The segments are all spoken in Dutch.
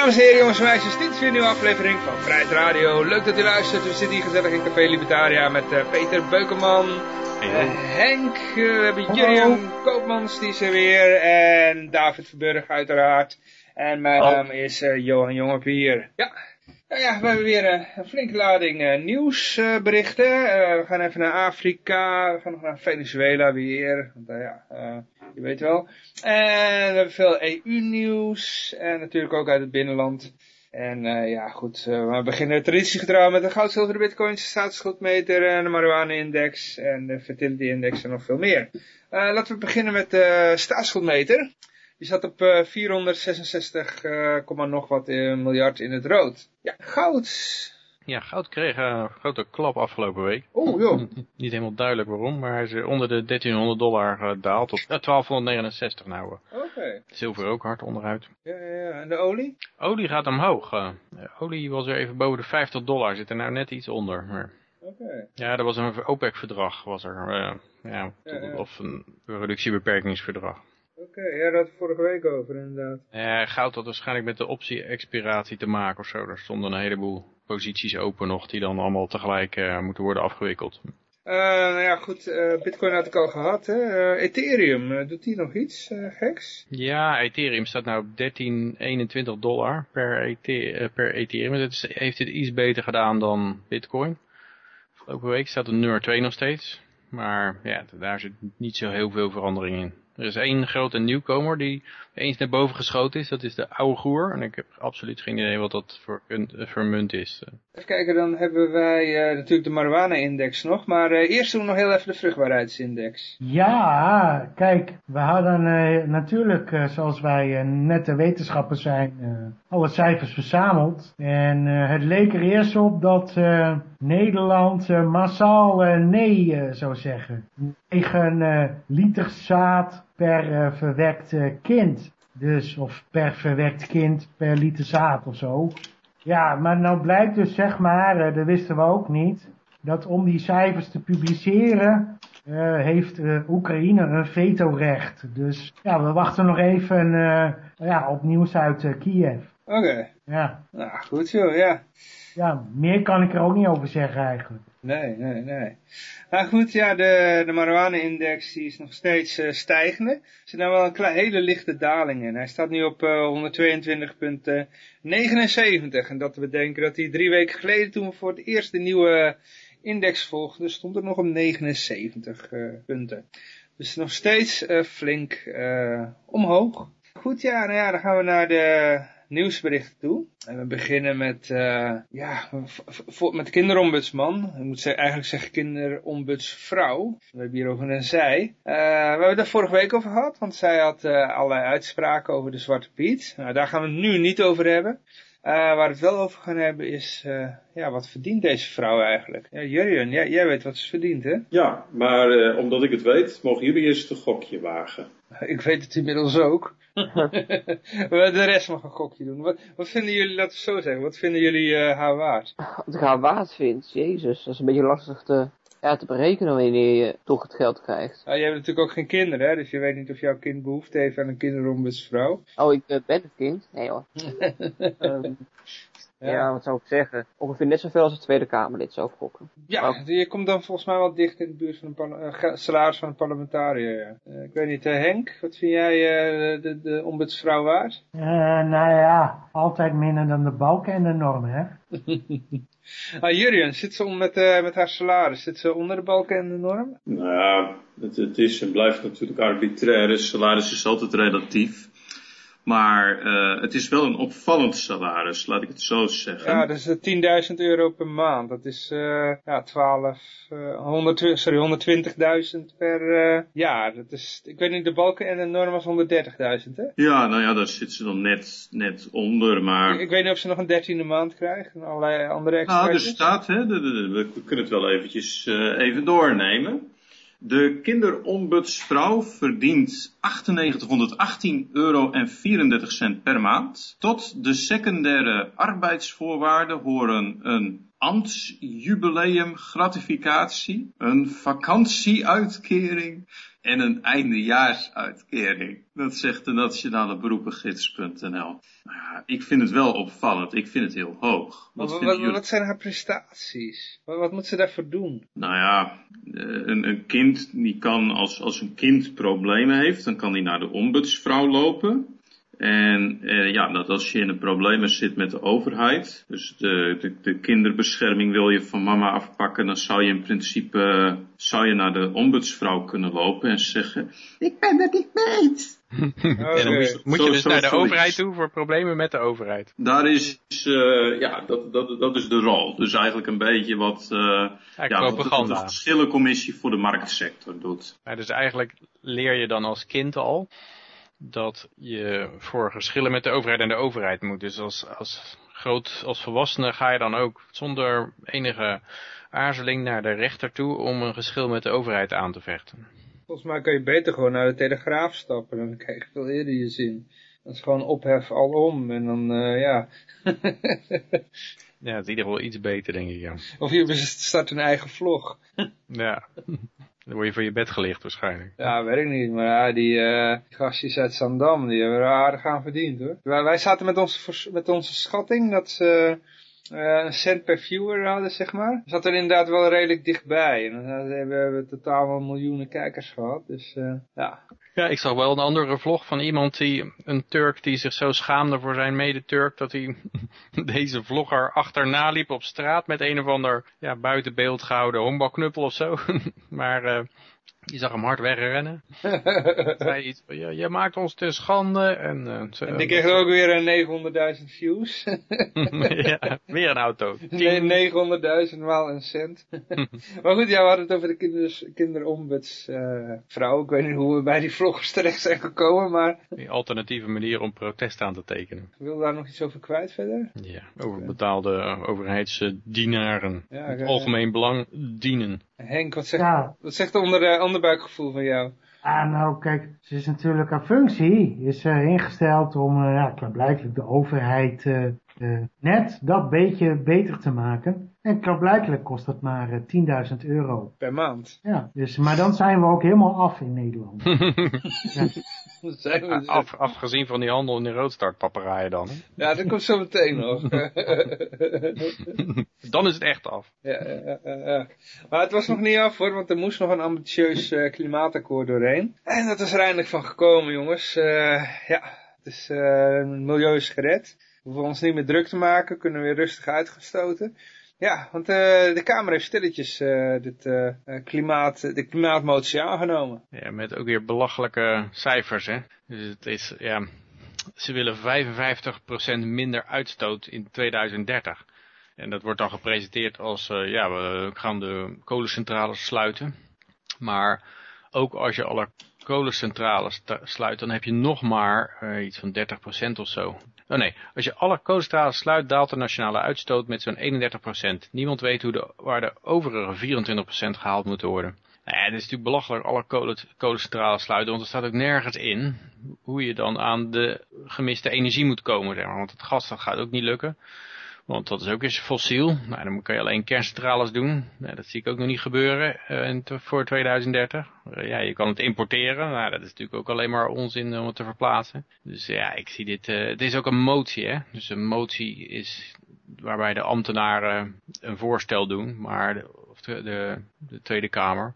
Dames en heren, jongens en meisjes, dit is weer een nieuwe aflevering van Vrijheid Radio. Leuk dat u luistert. We zitten hier gezellig in Café Libertaria met eh, Peter Beukeman, eh, Henk, eh, we hebben Jurjen Koopmans, die is er weer, en David Verburg uiteraard. En mijn naam is eh, Johan Jongepier. Ja, nou ja, we hebben weer een flinke lading eh, nieuwsberichten. Eh, we gaan even naar Afrika, we gaan nog naar Venezuela weer. Want, ja, eh, je weet wel. En we hebben veel EU-nieuws. En natuurlijk ook uit het binnenland. En eh, ja, goed, eh, we beginnen traditiegetrouw met de goud, zilver, de bitcoins, de staatsschuldmeter, en de marijuana-index en de fertility-index en nog veel meer. Eh, laten we beginnen met de staatsschuldmeter. Die zat op eh, 466, eh, komma nog wat miljard in het rood. Ja, goud. Ja, goud kreeg een grote klap afgelopen week. Oh joh. Niet helemaal duidelijk waarom, maar hij is eh, onder de 1300 dollar gedaald eh, 1269 nou. eh. Oké. Zilver ook hard onderuit. Ja, ja, ja. En de olie? Olie gaat omhoog. Eh, olie was weer even boven de 50 dollar, zit er nou net iets onder. Maar Oké. ja, er was een OPEC-verdrag, was er. ja, Ja, ja. of een reductiebeperkingsverdrag. Oké, ja, daar had het vorige week over inderdaad. Eh, goud had waarschijnlijk met de optie-expiratie te maken of zo. Er stonden een heleboel posities open nog, die dan allemaal tegelijk eh, moeten worden afgewikkeld. Eh, nou ja, goed, eh, bitcoin had ik al gehad, hè. Ethereum, doet die nog iets geks? Ja, Ethereum staat nou op 1321 dollar per, Ethe- eh, per Ethereum. Dat is- heeft het iets beter gedaan dan Bitcoin. Afgelopen week staat het nummer 2 nog steeds. Maar ja, daar zit niet zo heel veel verandering in. Er is één grote nieuwkomer die eens naar boven geschoten is. Dat is de oude goer. En ik heb absoluut geen idee wat dat voor, een, eh, voor munt is. Even kijken, dan hebben wij eh, natuurlijk de marijuana-index nog. Maar eh, eerst doen we nog heel even de vruchtbaarheidsindex. Ja, kijk, we hadden eh, natuurlijk, eh, zoals wij eh, nette wetenschappers zijn, eh, alle cijfers verzameld. En eh, het leek er eerst op dat eh, Nederland eh, massaal eh, nee eh, zou zeggen. 9 eh, liter zaad per eh, verwekt eh, kind. Dus, of per verwekt kind per liter zaad of zo. Ja, maar nou blijkt dus zeg maar, eh, dat wisten we ook niet, dat om die cijfers te publiceren, heeft Oekraïne een vetorecht. Dus ja, we wachten nog even ja, op nieuws uit Kiev. Oké, Ja. nou goed joh, ja. ja, meer kan ik er ook niet over zeggen eigenlijk. Nee, nee, nee. Nou goed, ja, de, de marijuana-index die is nog steeds eh, stijgende. Er zit nou wel een klein, hele lichte daling in. Hij staat nu op eh 122,79. En dat we denken dat hij drie weken geleden, toen we voor het eerst de nieuwe index volgden, stond er nog op 79 eh, punten. Dus nog steeds eh, flink eh, omhoog. Goed, ja, nou ja, dan gaan we naar de nieuwsberichten toe. En we beginnen met, eh, ja, met de kinderombudsman. Ik moet eigenlijk zeggen kinderombudsvrouw. We hebben hier over een zij. Eh, we hebben het vorige week over gehad, want zij had eh, allerlei uitspraken over de Zwarte Piet. Nou, daar gaan we het nu niet over hebben. Waar we het wel over gaan hebben is, ja, wat verdient deze vrouw eigenlijk? Ja, Jurjen, jij, jij weet wat ze verdient, hè? Ja, maar omdat ik het weet, mogen jullie eerst een gokje wagen. Ik weet het inmiddels ook. de rest mag een gokje doen. Wat, wat vinden jullie, laten we zo zeggen, wat vinden jullie eh, haar waard? Wat ik haar waard vind, jezus, dat is een beetje lastig te, ja, te berekenen wanneer je toch het geld krijgt. Ah, jij hebt natuurlijk ook geen kinderen, hè? dus je weet niet of jouw kind behoefte heeft aan een kinderombudsvrouw. Oh, ik eh, ben het kind? Nee hoor. Ehm, Ja. ja. wat zou ik zeggen? Ongeveer net zoveel als het Tweede Kamerlid zou ik gokken. Ja, je komt dan volgens mij wel dicht in de buurt van een eh, salaris van een parlementariër. Ja. Eh, ik weet niet, eh, Henk, wat vind jij eh, de, de ombudsvrouw waard? Eh, nou ja, altijd minder dan de balken en de normen, hè? ah, Jurjen, zit ze om met, eh, met haar salaris? Zit ze onder de balken en de norm? Nou, het, het is en blijft natuurlijk arbitrair. Het salaris is altijd relatief. Maar eh, het is wel een opvallend salaris, laat ik het zo zeggen. Ja, dat is eh, 10.000 euro per maand. Dat is eh ja, 12, eh 100, sorry, 120.000 per eh, jaar. Dat is, ik weet niet, de balken en de norm was 130.000, hè? Ja, nou ja, daar zit ze dan net, net onder. Maar Ik, ik weet niet of ze nog een dertiende maand krijgt en allerlei andere nou, er extra's. staat, hè, de- de- de- we kunnen het wel eventjes eh, even doornemen. De kinderombudsvrouw verdient 9818 euro en 34 cent per maand. Tot de secundaire arbeidsvoorwaarden horen een ambtsjubileum gratificatie, een vakantieuitkering en een eindejaarsuitkering. Dat zegt de Nationale Beroepengids.nl. Nou ja, ik vind het wel opvallend. Ik vind het heel hoog. Wat, wat, wat, wat zijn haar prestaties? Wat, wat moet ze daarvoor doen? Nou ja, eh, een, een kind die kan als, als een kind problemen heeft, dan kan die naar de ombudsvrouw lopen. En eh, ja, dat als je in de problemen zit met de overheid, dus de, de, de, kinderbescherming wil je van mama afpakken, dan zou je in principe zou je naar de ombudsvrouw kunnen lopen en zeggen, ik ben het niet mee eens. Okay. moet, moet je dus naar de overheid toe voor problemen met de overheid? Daar is, uh, ja, dat, dat, dat is de rol. Dus eigenlijk een beetje wat, uh, ja, wat de verschillencommissie voor de marktsector doet. Dus eigenlijk leer je dan als kind al dat je voor geschillen met de overheid en de overheid moet. Dus als, als groot, als volwassene ga je dan ook zonder enige aarzeling naar de rechter toe om een geschil met de overheid aan te vechten. Volgens mij kan je beter gewoon naar de telegraaf stappen, dan krijg je veel eerder je zin. Dat is gewoon ophef alom en dan, uh, ja. ja, het is in ieder geval iets beter, denk ik, ja. Of je start een eigen vlog. ja. Dan word je van je bed gelicht waarschijnlijk. Ja, weet ik niet. Maar ja, die, uh, gastjes uit Zandam, die hebben aardig aan verdiend hoor. Wij, zaten met onze, met onze schatting dat ze uh, een cent per viewer hadden, zeg maar. Zat er inderdaad wel redelijk dichtbij. En dan hebben we totaal wel miljoenen kijkers gehad. Dus uh, ja. Ja, ik zag wel een andere vlog van iemand die, een Turk die zich zo schaamde voor zijn mede-Turk, dat hij deze vlogger achterna liep op straat met een of ander ja, buiten beeld gehouden of zo. maar uh, je zag hem hard wegrennen. zei iets van, ja, je maakt ons te schande. En, uh, en die kreeg ook weer een 900.000 views. ja, weer een auto. 900.000 maal een cent. maar goed, ja, we hadden het over de kinders, kinderombudsvrouw. Uh, ik weet niet hoe we bij die vloggers terecht zijn gekomen, maar... Een alternatieve manier om protest aan te tekenen. Wil daar nog iets over kwijt verder? Ja, over betaalde overheidsdienaren. Ja, het algemeen belang dienen. Henk, wat zegt, ja. wat zegt de onder, onderbuikgevoel van jou? Ah, nou kijk, ze is natuurlijk haar functie is uh, ingesteld om uh, ja, blijkbaar de overheid uh, net dat beetje beter te maken. En klaarblijkelijk kost dat maar 10.000 euro. Per maand? Ja, dus, maar dan zijn we ook helemaal af in Nederland. ja. zijn we af, afgezien van die handel in de roodstartpapperaaien dan. Ja, dat komt zo meteen nog. dan is het echt af. Ja, ja, ja, Maar het was nog niet af hoor, want er moest nog een ambitieus uh, klimaatakkoord doorheen. En dat is er eindelijk van gekomen jongens. Uh, ja, het is, uh, milieu is gered. We hoeven ons niet meer druk te maken, kunnen weer rustig uitgestoten. Ja, want uh, de Kamer heeft stilletjes uh, dit, uh, klimaat, de klimaatmotie aangenomen. Ja, met ook weer belachelijke cijfers. Hè? Dus het is, ja, ze willen 55% minder uitstoot in 2030. En dat wordt dan gepresenteerd als, ja, we gaan de kolencentrales sluiten. Maar ook als je alle kolencentrales sluit, dan heb je nog maar iets van 30% of zo. Oh nee, als je alle kolencentrales sluit, daalt de nationale uitstoot met zo'n 31%. Niemand weet hoe de, waar de overige 24% gehaald moeten worden. Nou ja, het is natuurlijk belachelijk alle kolen, kolencentrales sluiten, want er staat ook nergens in hoe je dan aan de gemiste energie moet komen. Zeg maar. Want het gas dat gaat ook niet lukken. Want dat is ook eens fossiel. Nou, dan kan je alleen kerncentrales doen. Nou, dat zie ik ook nog niet gebeuren uh, voor 2030. Uh, ja, je kan het importeren. Nou, dat is natuurlijk ook alleen maar onzin om het te verplaatsen. Dus ja, ik zie dit. Uh, het is ook een motie, hè. Dus een motie is waarbij de ambtenaren een voorstel doen. Maar of de, de Tweede Kamer.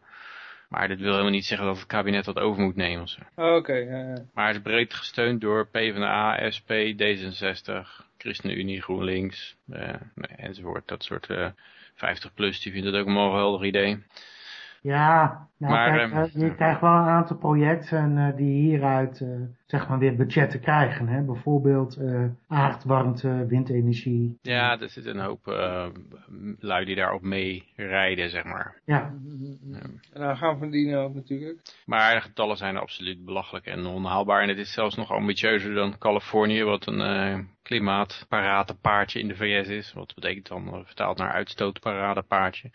Maar dit wil helemaal niet zeggen dat het kabinet dat over moet nemen. Oké. Okay, Maar het is breed gesteund door PvdA, SP, D66, ChristenUnie, GroenLinks uh, enzovoort. Dat soort uh, 50 plus, die vinden het ook een geweldig idee. Ja, nou, maar, kijk, uh, je krijgt wel een aantal projecten die hieruit zeg maar weer budgetten krijgen. Hè? Bijvoorbeeld aardwarmte, windenergie. Ja, er zit een hoop lui die daarop mee rijden, zeg maar. Ja. ja. En dan gaan we verdienen ook natuurlijk. Maar de getallen zijn absoluut belachelijk en onhaalbaar. En het is zelfs nog ambitieuzer dan Californië, wat een klimaatparadepaardje in de VS is. Wat betekent dan vertaald naar uitstootparadepaardje.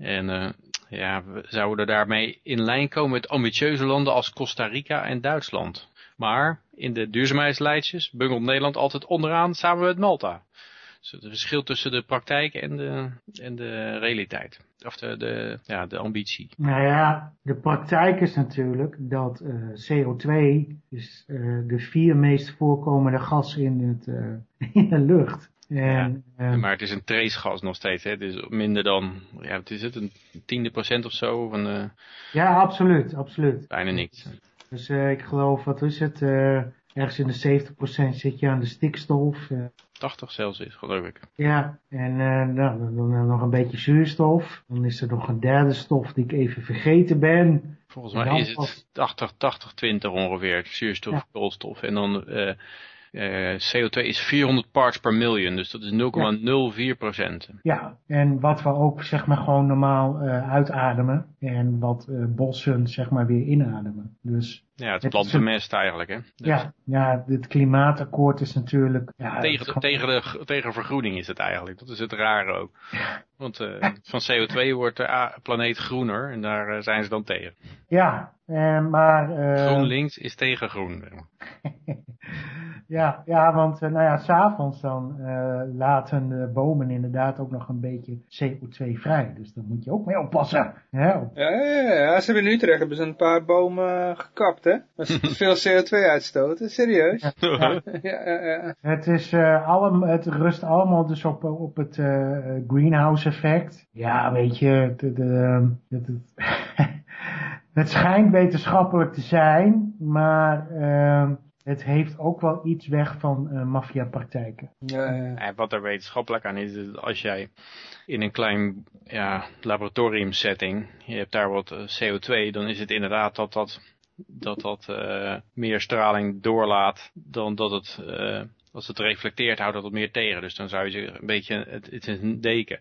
En uh, ja, we zouden daarmee in lijn komen met ambitieuze landen als Costa Rica en Duitsland. Maar in de duurzaamheidslijstjes bungelt Nederland altijd onderaan samen met Malta. Dus het verschil tussen de praktijk en de, en de realiteit. Of de, de, ja, de ambitie. Nou ja, de praktijk is natuurlijk dat uh, CO2 is uh, de vier meest voorkomende gas in, in de lucht. En, ja, maar het is een tracegas nog steeds. Hè? Het is minder dan, ja, wat is het, een tiende procent of zo? Van, ja, absoluut, absoluut. Bijna niks. Dus ik geloof, wat is het, ergens in de 70% zit je aan de stikstof. 80 Celsius, geloof ik. Ja, en uh, nou, dan nog een beetje zuurstof. Dan is er nog een derde stof die ik even vergeten ben. Volgens mij is het 80, 80, 20 ongeveer, zuurstof, ja. koolstof. En dan uh, CO2 is 400 parts per million, dus dat is 0,04 procent. Ja, en wat we ook zeg maar gewoon normaal uitademen en wat bossen zeg maar weer inademen. Dus ja, het, het plantenmest eigenlijk, hè? Dus. Ja, ja, het klimaatakkoord is natuurlijk... Ja, tegen, de, tegen, de, tegen vergroening is het eigenlijk. Dat is het rare ook. Want uh, van CO2 wordt de planeet groener en daar uh, zijn ze dan tegen. Ja, uh, maar... GroenLinks is tegen groen. ja, ja, want nou ja, s'avonds dan laten de bomen inderdaad ook nog een beetje CO2 vrij. Dus daar moet je ook mee oppassen. Hè? Ja, ja, ja, ze hebben in Utrecht hebben ze een paar bomen gekapt, hè? Dat is veel CO2 uitstoten, serieus. Ja, ja. ja, Het, is, uh, allem, het rust allemaal dus op, op het uh, greenhouse effect. Ja, weet je, de, de, de, het schijnt wetenschappelijk te zijn, maar uh, het heeft ook wel iets weg van uh, maffiapraktijken. Ja, ja. En wat er wetenschappelijk aan is, is als jij in een klein ja, laboratoriumsetting, je hebt daar wat CO2, dan is het inderdaad dat dat dat dat uh, meer straling doorlaat dan dat het, uh, als het reflecteert, houdt dat het meer tegen. Dus dan zou je zeggen, een beetje, het, het is een deken.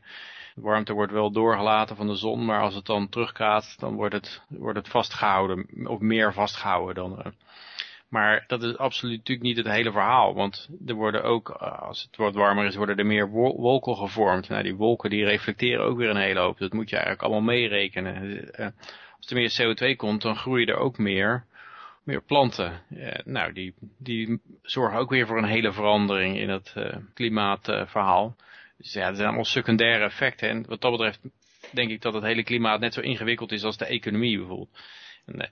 De warmte wordt wel doorgelaten van de zon, maar als het dan teruggaat, dan wordt het, wordt het vastgehouden, of meer vastgehouden dan... Uh. Maar dat is absoluut natuurlijk niet het hele verhaal, want er worden ook, als het wat warmer is, worden er meer wolken gevormd. Nou, die wolken die reflecteren ook weer een hele hoop. Dat moet je eigenlijk allemaal meerekenen als er meer CO2 komt, dan groeien er ook meer, meer planten. Uh, nou, die, die zorgen ook weer voor een hele verandering in het uh, klimaatverhaal. dus ja, dat zijn allemaal secundaire effecten. En wat dat betreft denk ik dat het hele klimaat net zo ingewikkeld is als de economie bijvoorbeeld.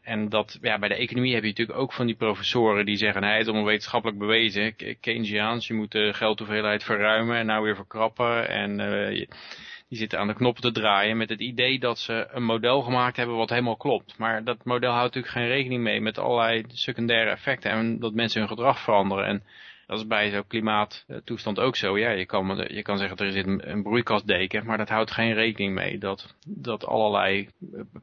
En, dat, ja, bij de economie heb je natuurlijk ook van die professoren die zeggen, hij het is allemaal wetenschappelijk bewezen. Keynesiaans, je moet de geldhoeveelheid verruimen en nou weer verkrappen. En je, die zitten aan de knoppen te draaien met het idee dat ze een model gemaakt hebben wat helemaal klopt. Maar dat model houdt natuurlijk geen rekening mee met allerlei secundaire effecten en dat mensen hun gedrag veranderen. En dat is bij zo'n klimaattoestand ook zo. Ja, je kan, je kan zeggen er zit een, een broeikasdeken, maar dat houdt geen rekening mee dat, dat allerlei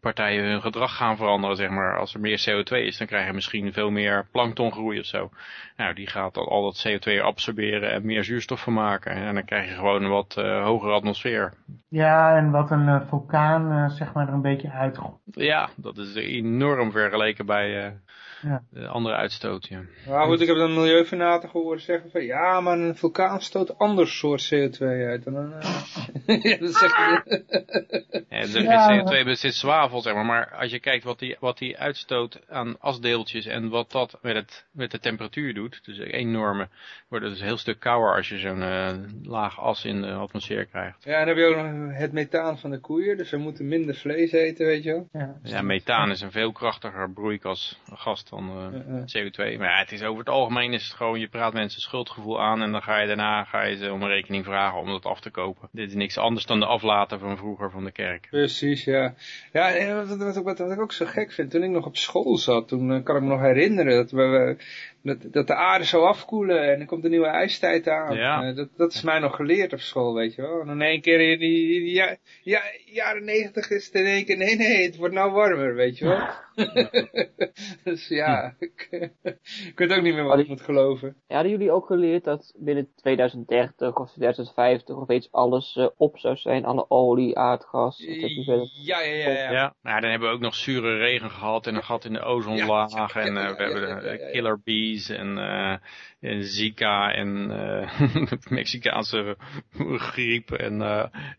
partijen hun gedrag gaan veranderen. Zeg maar. Als er meer CO2 is, dan krijg je misschien veel meer planktongroei of zo. Nou, die gaat al, al dat CO2 absorberen en meer zuurstof van maken. En dan krijg je gewoon een wat uh, hogere atmosfeer. Ja, en wat een uh, vulkaan uh, zeg maar er een beetje uitgooit. Ja, dat is enorm vergeleken bij ja. andere uitstoot. Ja. Nou goed, ik heb dan milieufanaten gehoord zeggen van ja, maar een vulkaan stoot ander soort CO2 uit. Dan een, ja, dat zeg je. ja, ja, CO2 bezit zwavel, zeg maar. Maar als je kijkt wat die, wat die uitstoot aan asdeeltjes en wat dat met, het, met de temperatuur doet. Dus enorme, wordt het dus een heel stuk kouder als je zo'n uh, laag as in de atmosfeer krijgt. Ja, en dan heb je ook nog het methaan van de koeien. Dus we moeten minder vlees eten, weet je wel. Ja, ja methaan is een veel krachtiger broeikasgas dan uh, CO2. Maar ja, het is over het algemeen is het gewoon, je praat mensen schuldgevoel aan en dan ga je daarna ga je ze om een rekening vragen om dat af te kopen. Dit is niks anders dan de aflaten van vroeger van de kerk. Precies, ja. Ja, wat, wat, wat, wat ik ook zo gek vind, toen ik nog op school zat, toen kan ik me nog herinneren dat we, dat, dat de aarde zou afkoelen en er komt een nieuwe ijstijd aan. Ja. Uh, dat, dat is mij nog geleerd op school, weet je wel. En in één keer in die, die ja, ja, jaren negentig is het in één keer, nee, nee, het wordt nou warmer, weet je wel. dus ja, ik, ik weet ook niet meer wat ik moet geloven. Ja, die jullie ook geleerd dat binnen 2030 of 2050 of iets alles uh, op zou zijn? Alle olie, aardgas, etc. Ja, ja, ja, ja. ja. Nou, dan hebben we ook nog zure regen gehad en een gat in de ozonlaag. en uh, we hebben killer bees en, uh, en Zika en de Mexicaanse griep. En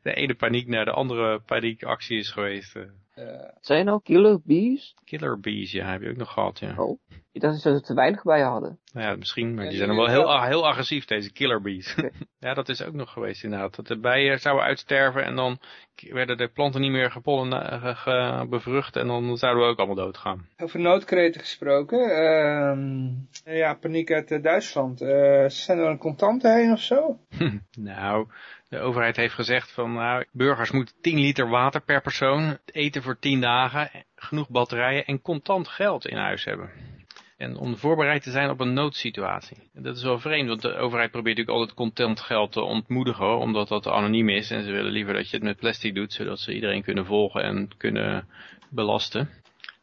de ene paniek naar de andere paniekactie is geweest. Zijn nou killer bees? Killer bees, ja, heb je ook nog gehad, ja. Oh, ik dacht dat ze er te weinig bij hadden. Nou ja, misschien, maar die zijn dan wel heel, heel agressief, deze killer bees. ja, dat is ook nog geweest inderdaad. Dat de bijen zouden uitsterven en dan werden de planten niet meer gepollen, uh, bevrucht en dan zouden we ook allemaal doodgaan. Over noodkreten gesproken, uh, ja, paniek uit uh, Duitsland. Uh, zijn er een contanten heen of zo? nou, de overheid heeft gezegd van nou, burgers moeten 10 liter water per persoon, eten voor 10 dagen, genoeg batterijen en contant geld in huis hebben. En om voorbereid te zijn op een noodsituatie. Dat is wel vreemd, want de overheid probeert natuurlijk altijd contant geld te ontmoedigen, omdat dat anoniem is. En ze willen liever dat je het met plastic doet, zodat ze iedereen kunnen volgen en kunnen belasten.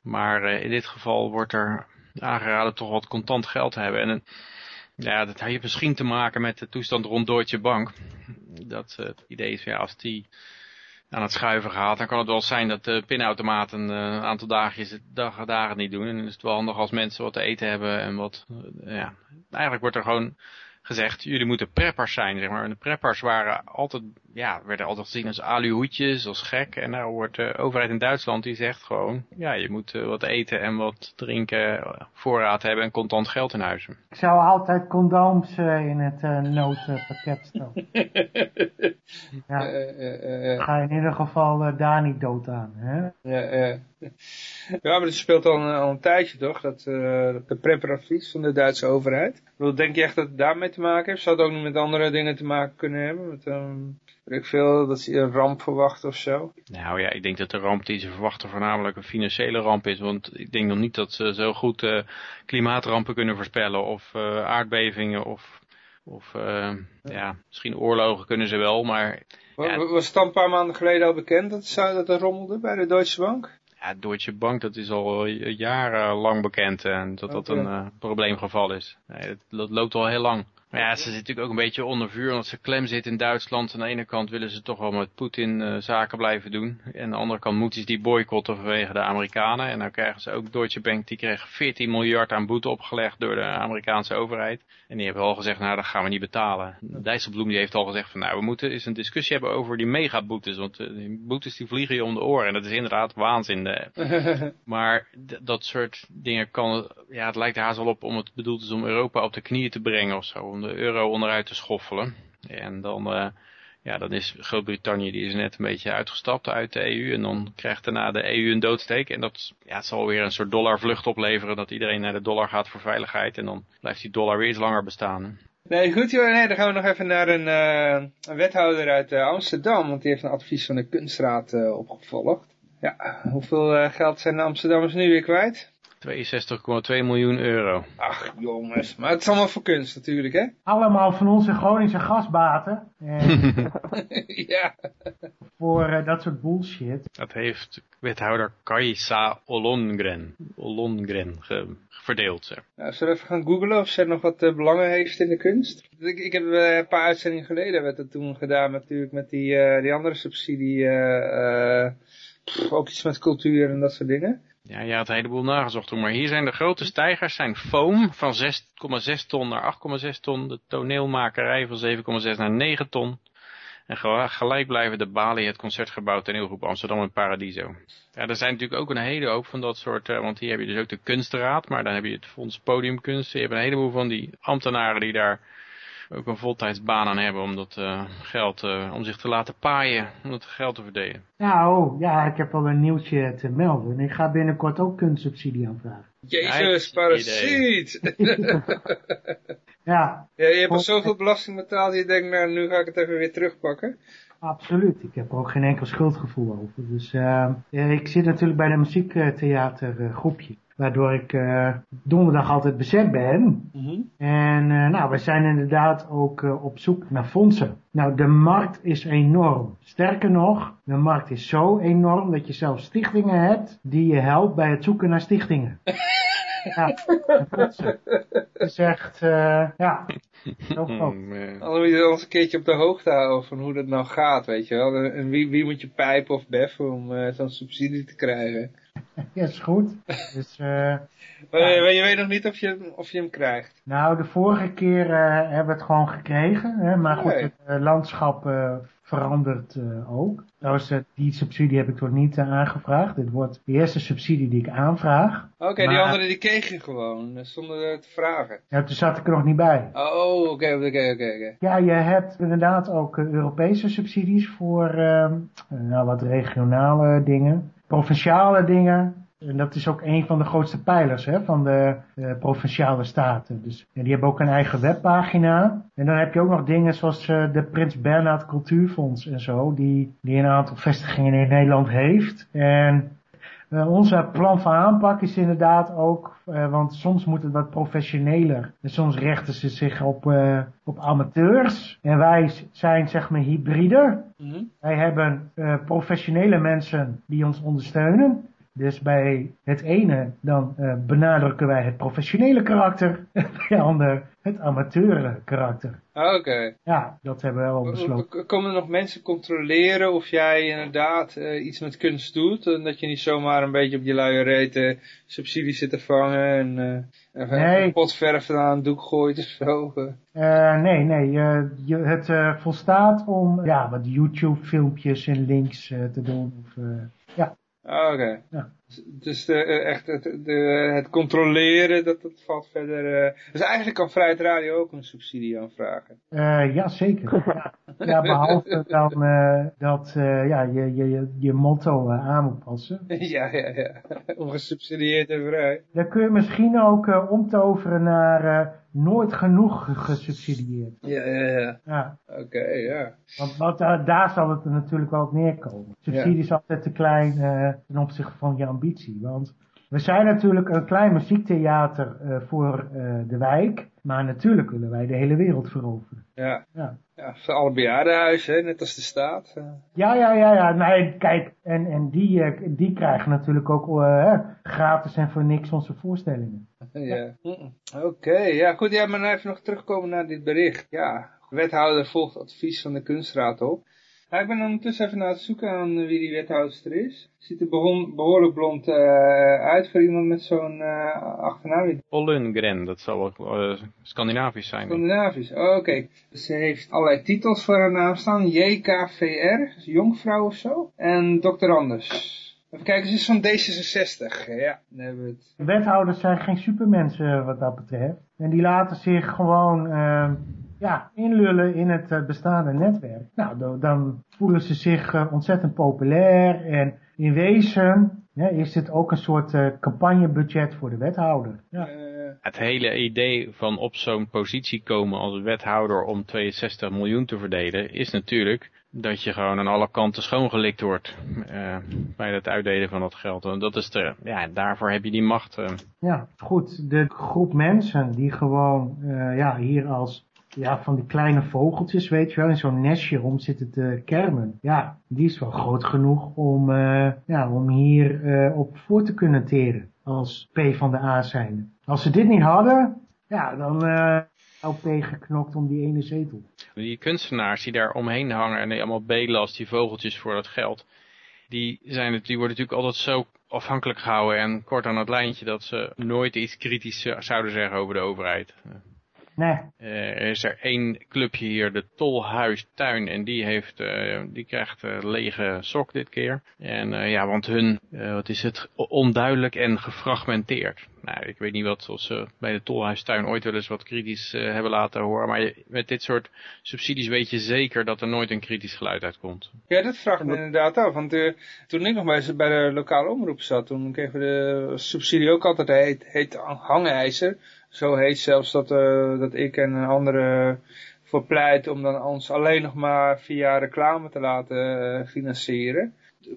Maar uh, in dit geval wordt er aangeraden toch wat contant geld te hebben. En ja, dat heeft misschien te maken met de toestand rond Deutsche Bank. Dat uh, het idee is, ja, als die aan het schuiven gaat, dan kan het wel zijn dat de pinautomaten uh, een aantal dagjes, dagen, dagen niet doen. En dan is het wel handig als mensen wat te eten hebben en wat, uh, ja. Eigenlijk wordt er gewoon gezegd, jullie moeten preppers zijn, zeg maar. En de preppers waren altijd, ja, werden altijd gezien als aluhoedjes, als gek. En nou wordt de overheid in Duitsland, die zegt gewoon, ja, je moet uh, wat eten en wat drinken, voorraad hebben en contant geld in huis. Ik zou altijd condooms uh, in het uh, noodpakket stellen. ja. Ga je in ieder geval daar niet dood aan, hè? Ja, ja. Ja, maar het speelt al een, al een tijdje toch, dat, uh, de prepperadvies van de Duitse overheid. Denk je echt dat het daarmee te maken heeft? Zou het ook nog met andere dingen te maken kunnen hebben? Met, um, ik veel dat ze een ramp verwachten of zo? Nou ja, ik denk dat de ramp die ze verwachten voornamelijk een financiële ramp is. Want ik denk nog niet dat ze zo goed uh, klimaatrampen kunnen voorspellen of uh, aardbevingen of... Of uh, ja, misschien oorlogen kunnen ze wel, maar... Ja, was het dan een paar maanden geleden al bekend dat, dat er rommelde bij de Deutsche Bank? Ja, Deutsche Bank, dat is al jarenlang bekend en dat dat een uh, probleemgeval is. Nee, dat, dat loopt al heel lang. Maar ja, ze zit natuurlijk ook een beetje onder vuur, omdat ze klem zit in Duitsland. Aan de ene kant willen ze toch wel met Poetin uh, zaken blijven doen. En aan de andere kant moeten ze die boycotten vanwege de Amerikanen. En dan krijgen ze ook Deutsche Bank, die kreeg 14 miljard aan boete opgelegd door de Amerikaanse overheid. En die hebben al gezegd, nou dat gaan we niet betalen. Dijsselbloem die heeft al gezegd van, nou we moeten eens een discussie hebben over die megaboetes. Want uh, die boetes die vliegen je om de oren. En dat is inderdaad waanzin. maar dat soort dingen kan, ja het lijkt er haast wel op om het bedoeld is om Europa op de knieën te brengen of zo de euro onderuit te schoffelen. En dan, uh, ja, dan is Groot-Brittannië, die is net een beetje uitgestapt uit de EU. En dan krijgt daarna de EU een doodsteek. En dat ja, zal weer een soort dollarvlucht opleveren, dat iedereen naar de dollar gaat voor veiligheid. En dan blijft die dollar weer iets langer bestaan. Nee, goed joh. Nee, dan gaan we nog even naar een, uh, een wethouder uit uh, Amsterdam. Want die heeft een advies van de kunstraad opgevolgd. Ja, hoeveel geld zijn de Amsterdammers nu weer kwijt? 62,2 miljoen euro. Ach jongens, maar het is allemaal voor kunst natuurlijk hè? Allemaal van onze Groningse gasbaten. En, ja. Voor uh, dat soort bullshit. Dat heeft wethouder Kajsa Ollongren, Ollongren ge verdeeld. Zeg. Nou, zullen we even gaan googlen of ze nog wat uh, belangen heeft in de kunst? Ik, ik heb uh, een paar uitzendingen geleden werd het toen gedaan natuurlijk met die, die andere subsidie. Pff, ook iets met cultuur en dat soort dingen. Ja, je had een heleboel nagezocht Maar hier zijn de grote stijgers zijn foam van 6,6 ton naar 8,6 ton. De toneelmakerij van 7,6 naar 9 ton. En gelijk blijven de Bali, het concertgebouw, toneelgroep Amsterdam en Paradiso. Ja, er zijn natuurlijk ook een hele hoop van dat soort, uh, want hier heb je dus ook de kunstraad, maar dan heb je het Fonds Podiumkunst. Je hebt een heleboel van die ambtenaren die daar ook een voltijdsbaan aan hebben om dat uh, geld, uh, om zich te laten paaien, om dat geld te verdelen. Nou, ja, ik heb al een nieuwtje te melden. Ik ga binnenkort ook kunstsubsidie aanvragen. Jezus, parasiet! ja. ja. Je hebt al zoveel belasting betaald, je denkt, nou, nu ga ik het even weer terugpakken. Absoluut, ik heb er ook geen enkel schuldgevoel over. Dus uh, ik zit natuurlijk bij de muziektheatergroepje waardoor ik uh, donderdag altijd bezet ben. Mm -hmm. En uh, nou, we zijn inderdaad ook uh, op zoek naar fondsen. Nou, de markt is enorm. Sterker nog, de markt is zo enorm dat je zelfs stichtingen hebt die je helpt bij het zoeken naar stichtingen. ja. Het is echt, ja, groot. Eh, Dan moet je ons een keertje op de hoogte houden van hoe dat nou gaat, weet je wel. En wie, wie moet je pijpen of beffen om eh, zo'n subsidie te krijgen. Ja, is goed. Dus, eh, Maar, maar je weet nog niet of je, of je hem krijgt. nou, de vorige keer eh, hebben we het gewoon gekregen. Hè, maar goed, Nee. het landschap eh, verandert eh, ook. Trouwens, eh, die subsidie heb ik toch niet eh, aangevraagd. Dit wordt de eerste subsidie die ik aanvraag. Oké, die Maar- andere die kreeg je gewoon, zonder te vragen. Ja, toen zat ik er nog niet bij. Oh, oké, oké, oké, oké. Ja, je hebt inderdaad ook Europese subsidies voor ehm, eh, nou, wat regionale dingen, provinciale dingen. En dat is ook een van de grootste pijlers hè, van de provinciale staten. Dus en die hebben ook een eigen webpagina. En dan heb je ook nog dingen zoals eh, de Prins Bernhard Cultuurfonds en zo, die, die een aantal vestigingen in Nederland heeft. En eh, onze plan van aanpak is inderdaad ook, eh, want soms moet het wat professioneler. En soms richten ze zich op, op amateurs. En wij zijn zeg maar hybride. Mhm. Wij hebben professionele mensen die ons ondersteunen. Dus bij het ene dan eh, benadrukken wij het professionele karakter. En bij de ander het amateur karakter. Ah, Oké. Ja, dat hebben we wel besloten. Komen er nog mensen controleren of jij inderdaad eh, iets met kunst doet? En dat je niet zomaar een beetje op je luie reet eh, subsidies zit te vangen en even Nee. een potverf aan een doek gooit of zo. nee, nee. je, het volstaat om ja, wat YouTube-filmpjes en links te doen. Of, ja. Ah, Oké. Ja. Dus- de, echt het, de, het controleren, dat, dat valt verder... eh, Dus eigenlijk kan Vrijheid Radio ook een subsidie aanvragen. Eh, ja, zeker. Ja, ja behalve dan dat ja, je, je, je, motto aan moet passen. ja, ja, ja. Ongesubsidieerd en vrij. Dan kun je misschien ook omtoveren naar nooit genoeg gesubsidieerd. Ja, ja, ja. Ja, Oké, ja. want, want daar zal het natuurlijk wel op neerkomen. Subsidie is altijd te klein ten opzichte van je ambitie. Want we zijn natuurlijk een klein muziektheater eh, voor eh, de wijk. Maar natuurlijk willen wij de hele wereld veroveren. Ja. Ja. Ja, voor alle bejaardenhuizen, hè, net als de staat. eh. Ja, ja, ja, ja. Nee, kijk, en, en die, die krijgen natuurlijk ook gratis en voor niks onze voorstellingen. Ja. Oké, ja goed. Ja, maar nou even nog terugkomen naar dit bericht. Ja, wethouder volgt advies van de kunstraad op. Ja, ik ben ondertussen even naar het zoeken aan eh, wie die wethoudster is. Ziet er behoor- behoorlijk blond eh, uit voor iemand met zo'n eh achternaam. Ollengren, dat zal wel Scandinavisch zijn. Scandinavisch. Oh, Oké. Dus ze heeft allerlei titels voor haar naam staan. JKVR, dus jonkvrouw of zo. En Dr. Anders. Even kijken, ze is van D66. Ja, dan hebben we het. Wethouders zijn geen supermensen wat dat betreft. En die laten zich gewoon eh, ja, inlullen in het eh, bestaande netwerk. Nou, dan, voelen ze zich eh, ontzettend populair. En in wezen ja, is dit ook een soort eh, campagnebudget voor de wethouder. Ja. Het hele idee van op zo'n positie komen als wethouder om 62 miljoen te verdelen is natuurlijk dat je gewoon aan alle kanten schoongelikt wordt bij het uitdelen van dat geld. En dat is de, ja, daarvoor heb je die macht. Ja, goed. De groep mensen die gewoon ja, hier als ja, van die kleine vogeltjes, weet je wel, in zo'n nestje rond zitten te kermen. Ja, die is wel groot genoeg om, eh, ja, om hier eh, op voor te kunnen teren als P van de A zijn. Als ze dit niet hadden, ja, dan eh LP geknokt om die ene zetel. Die kunstenaars die daar omheen hangen en die allemaal bedelen die vogeltjes voor dat geld. Die, zijn, het- die worden natuurlijk altijd zo afhankelijk gehouden en kort aan het lijntje dat ze nooit iets kritisch zouden zeggen over de overheid. Nee, Eh, er is er één clubje hier, de Tolhuis Tuin, en die, heeft, eh, die krijgt eh, lege sok dit keer. En eh, ja, want hun, eh, wat is het, onduidelijk en gefragmenteerd. Nou, ik weet niet wat of ze bij de Tolhuistuin ooit wel eens wat kritisch eh, hebben laten horen, maar je- met dit soort subsidies weet je zeker dat er nooit een kritisch geluid uitkomt. Ja, dat vraagt me inderdaad af. Want eh, toen ik nog bij, bij de lokale omroep zat, toen kregen we de subsidie ook altijd heet, heet hangijzer. Zo heet zelfs dat, eh, dat ik en een andere voor pleit om dan ons alleen nog maar via reclame te laten eh, financieren.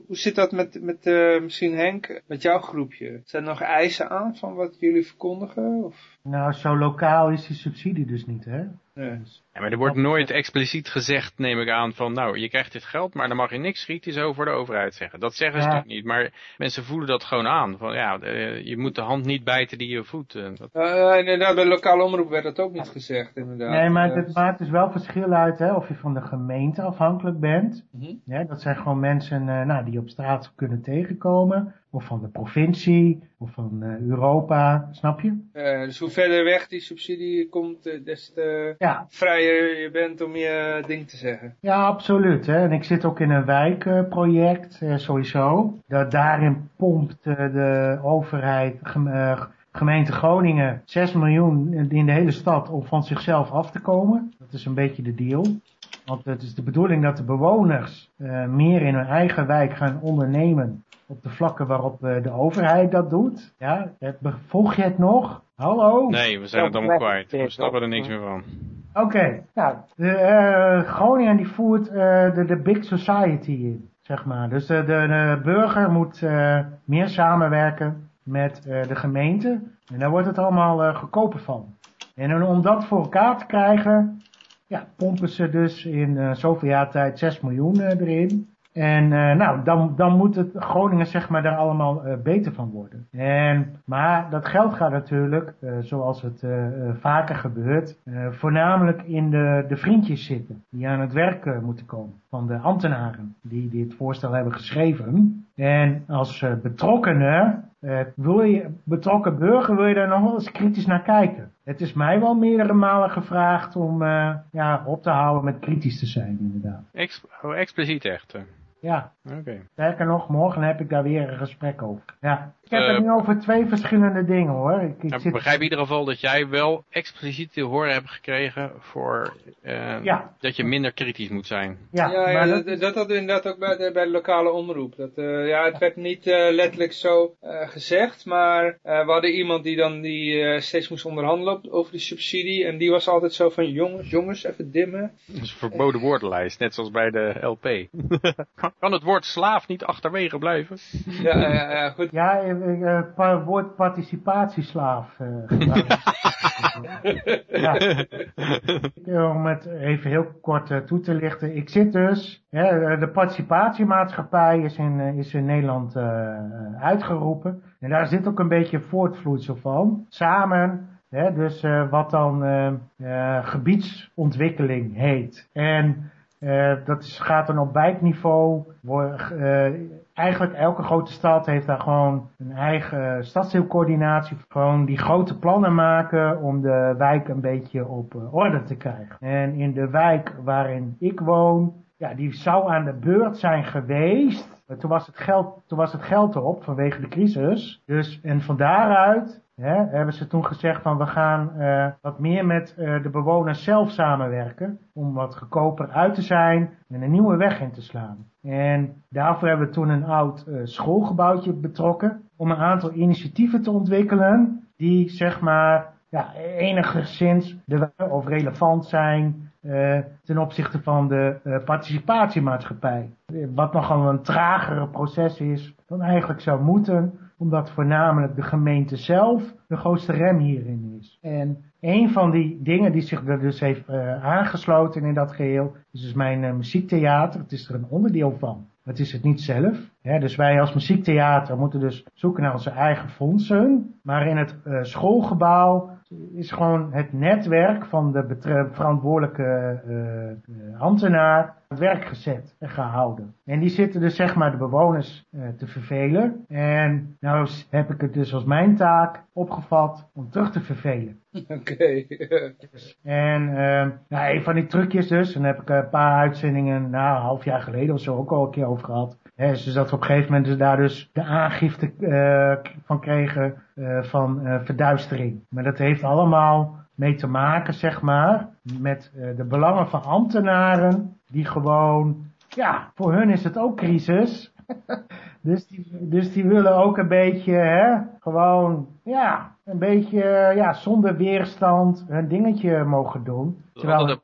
Hoe zit dat met, met eh, misschien Henk, met jouw groepje? Zijn er nog eisen aan van wat jullie verkondigen? Of? nou zo lokaal is die subsidie dus niet, hè? Ja. Ja, maar er wordt nooit expliciet gezegd, neem ik aan, van nou, je krijgt dit geld, maar dan mag je niks kritisch over de overheid zeggen. Dat zeggen ze Ja. natuurlijk niet, maar mensen voelen dat gewoon aan. Van ja, eh, je moet de hand niet bijten die je voedt. eh, dat- Eh, inderdaad, bij lokale omroep werd dat ook niet gezegd, inderdaad. Nee, maar Eh, het maakt dus wel verschil uit hè, of je van de gemeente afhankelijk bent. Mhm. Ja, dat zijn gewoon mensen eh, nou, die je op straat kunnen tegenkomen. Of van de provincie, of van eh, Europa, snap je? eh, dus hoe verder weg die subsidie komt, eh, des te Ja, vrijer je bent om je ding te zeggen. ja absoluut. Hè. En ik zit ook in een wijkproject, eh, sowieso. Dat daarin pompt eh, de overheid, eh, gemeente Groningen, 6 miljoen in de hele stad om van zichzelf af te komen. Dat is een beetje de deal. Want het is de bedoeling dat de bewoners eh, meer in hun eigen wijk gaan ondernemen op de vlakken waarop eh, de overheid dat doet. Ja, het, volg je het nog? Hallo? Nee, we zijn het allemaal kwijt. We snappen er niks meer van. Oké, nou, eh, Groningen die voert eh, de, de big society in, zeg maar. Dus de, de, de burger moet eh, meer samenwerken met eh, de gemeente. En daar wordt het allemaal eh, goedkoper van. En om dat voor elkaar te krijgen, ja, pompen ze dus in eh, zoveel jaar tijd 6 miljoen eh, erin. En eh, nou, dan, dan moet het Groningen zeg maar daar allemaal eh, beter van worden. En, maar dat geld gaat natuurlijk, eh, zoals het vaker gebeurt, voornamelijk in de, de vriendjes zitten. Die aan het werk moeten komen. Van de ambtenaren die dit voorstel hebben geschreven. En als betrokkenen, wil je, betrokken burger, wil je daar nog wel eens kritisch naar kijken. Het is mij wel meerdere malen gevraagd om ja, op te houden met kritisch te zijn, inderdaad. Ex oh, expliciet echt. Ja, Oké. sterker nog, morgen heb ik daar weer een gesprek over. Ja, ik heb Eh, het nu over twee verschillende dingen hoor. Ik, ik Nou, ik zit... begrijp in ieder geval dat jij wel expliciet te horen hebt gekregen voor eh, Ja. dat je minder kritisch moet zijn. Ja, Ja, ja, maar dat, dat- dat hadden we inderdaad ook bij de, bij de lokale omroep. Dat, eh, ja, het werd niet eh, letterlijk zo eh, gezegd, maar eh, we hadden iemand die dan die eh, steeds moest onderhandelen over die subsidie. En die was altijd zo van, jongens, jongens, even dimmen. Dat is een verboden woordenlijst, net zoals bij de LP. kan het woord slaaf niet achterwege blijven? Ja, eh, ja, ja, goed. Ja, ik eh, pa- woord participatieslaaf. eh gebruiken. ja. Eh, Om het even heel kort eh, toe te lichten. Ik zit dus, hè, eh, de participatiemaatschappij is in, eh, is in Nederland eh, eh, uitgeroepen. En daar zit ook een beetje voortvloeisel van. Samen, hè, dus eh, wat dan eh, eh, gebiedsontwikkeling heet. En eh, dat is, gaat dan op wijkniveau. Eigenlijk elke grote stad heeft daar gewoon een eigen stadsdeelcoördinatie. Gewoon die grote plannen maken om de wijk een beetje op eh, orde te krijgen. En in de wijk waarin ik woon, ja, die zou aan de beurt zijn geweest. Toen was het geld, toen was het geld erop vanwege de crisis. Dus, en van daaruit hè, hebben ze toen gezegd van we gaan eh, wat meer met eh, de bewoners zelf samenwerken. Om wat goedkoper uit te zijn en een nieuwe weg in te slaan. En daarvoor hebben we toen een oud eh, schoolgebouwtje betrokken. Om een aantal initiatieven te ontwikkelen. Die zeg maar ja, enigszins de, of relevant zijn eh, ten opzichte van de eh, participatiemaatschappij. Wat nogal een tragere proces is dan eigenlijk zou moeten, omdat voornamelijk de gemeente zelf de grootste rem hierin is. En een van die dingen die zich er dus heeft eh, aangesloten in dat geheel, is dus mijn muziektheater. Het is er een onderdeel van. Het is het niet zelf. Dus wij als muziektheater moeten dus zoeken naar onze eigen fondsen. Maar in het eh, schoolgebouw is gewoon het netwerk van de verantwoordelijke eh, ambtenaar het werk gezet en gehouden. En die zitten dus zeg maar de bewoners te vervelen. En nou heb ik het dus als mijn taak opgevat om terug te vervelen. Oké. En eh, nou, een van die trucjes dus, en daar heb ik een paar uitzendingen, nou, een half jaar geleden of zo ook al een keer over gehad. Dus dat we op een gegeven moment dus daar dus de aangifte eh, van kregen eh, van eh, verduistering. Maar dat heeft allemaal mee te maken, zeg maar, met de belangen van ambtenaren die gewoon, ja, voor hun is het ook crisis. Dus die, dus die willen ook een beetje, hè, gewoon, ja, een beetje, ja, zonder weerstand hun dingetje mogen doen. Wat Terwijl, dat,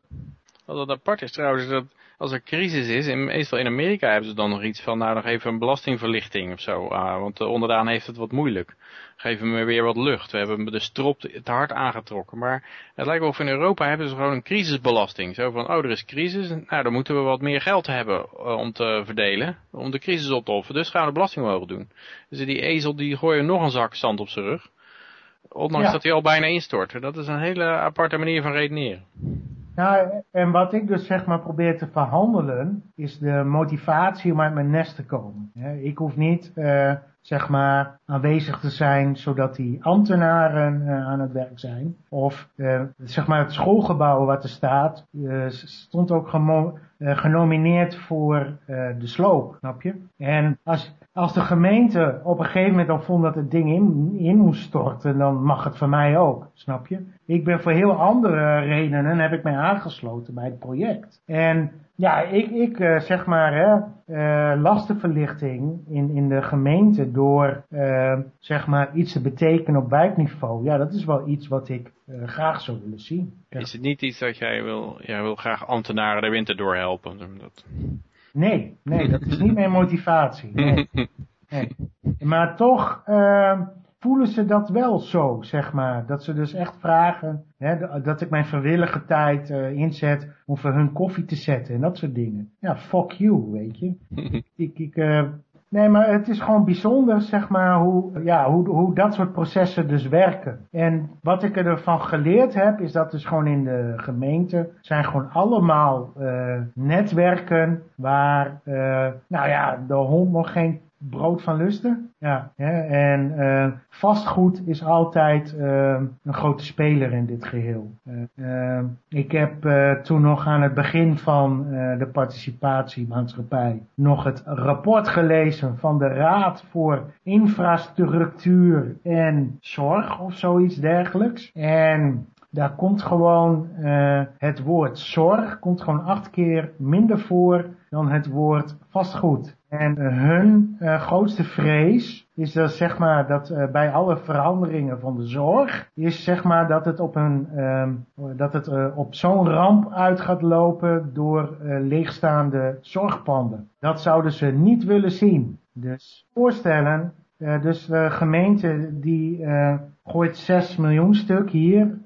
wat dat apart is trouwens, dat als er crisis is, in, meestal in Amerika hebben ze dan nog iets van, nou nog even een belastingverlichting of zo. Uh, want de onderdaan heeft het wat moeilijk. Geven we weer wat lucht. We hebben de strop te hard aangetrokken. Maar het lijkt wel of in Europa hebben ze gewoon een crisisbelasting. Zo van, oh er is crisis, nou dan moeten we wat meer geld hebben uh, om te verdelen. Om de crisis op te hoffen. Dus gaan we de belasting omhoog doen. Dus die ezel die gooien nog een zak zand op zijn rug. Ondanks ja. dat hij al bijna instort. Dat is een hele aparte manier van redeneren. Nou, en wat ik dus zeg maar probeer te verhandelen, is de motivatie om uit mijn nest te komen. Ik hoef niet, uh, zeg maar, aanwezig te zijn zodat die ambtenaren uh, aan het werk zijn. Of, uh, zeg maar, het schoolgebouw wat er staat, stond ook genomineerd voor de sloop, snap je? En als, als de gemeente op een gegeven moment al vond dat het ding in, in moest storten, dan mag het van mij ook, snap je? Ik ben voor heel andere redenen heb ik mij aangesloten bij het project. En ja, ik, ik uh, zeg maar, hè, uh, lastenverlichting in, in de gemeente door, uh, zeg maar, iets te betekenen op wijkniveau. Ja, dat is wel iets wat ik graag zou willen zien. Is het niet iets dat jij wil, jij wil graag ambtenaren de winter doorhelpen? Dat... Nee, nee, dat is niet mijn motivatie. Nee. nee. Maar toch uh, voelen ze dat wel zo, zeg maar. Dat ze dus echt vragen, hè, dat ik mijn vrijwillige tijd uh, inzet om voor hun koffie te zetten en dat soort dingen. Ja, fuck you, weet je. ik, ik, uh, Nee, maar het is gewoon bijzonder, zeg maar, hoe, ja, hoe, hoe dat soort processen dus werken. En wat ik ervan geleerd heb, is dat dus gewoon in de gemeente zijn gewoon allemaal uh, netwerken waar, nou ja, de hond nog geen brood van lusten. Ja, hè? en uh, vastgoed is altijd uh, een grote speler in dit geheel. Uh, ik heb toen nog aan het begin van de participatiemaatschappij nog het rapport gelezen van de Raad voor Infrastructuur en Zorg of zoiets dergelijks. En daar komt gewoon uh, het woord zorg komt gewoon acht keer minder voor dan het woord vastgoed. En hun uh, grootste vrees is dat zeg maar dat uh, bij alle veranderingen van de zorg is zeg maar dat het op een dat het op zo'n ramp uit gaat lopen door leegstaande zorgpanden. Dat zouden ze niet willen zien. Dus voorstellen dus de gemeente die gooit 6 miljoen stuk hier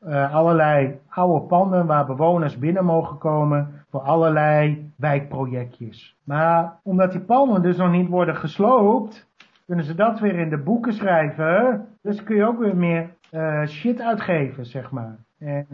op allerlei oude panden waar bewoners binnen mogen komen voor allerlei wijkprojectjes. Maar omdat die panden dus nog niet worden gesloopt, kunnen ze dat weer in de boeken schrijven. Dus kun je ook weer meer shit uitgeven, zeg maar. En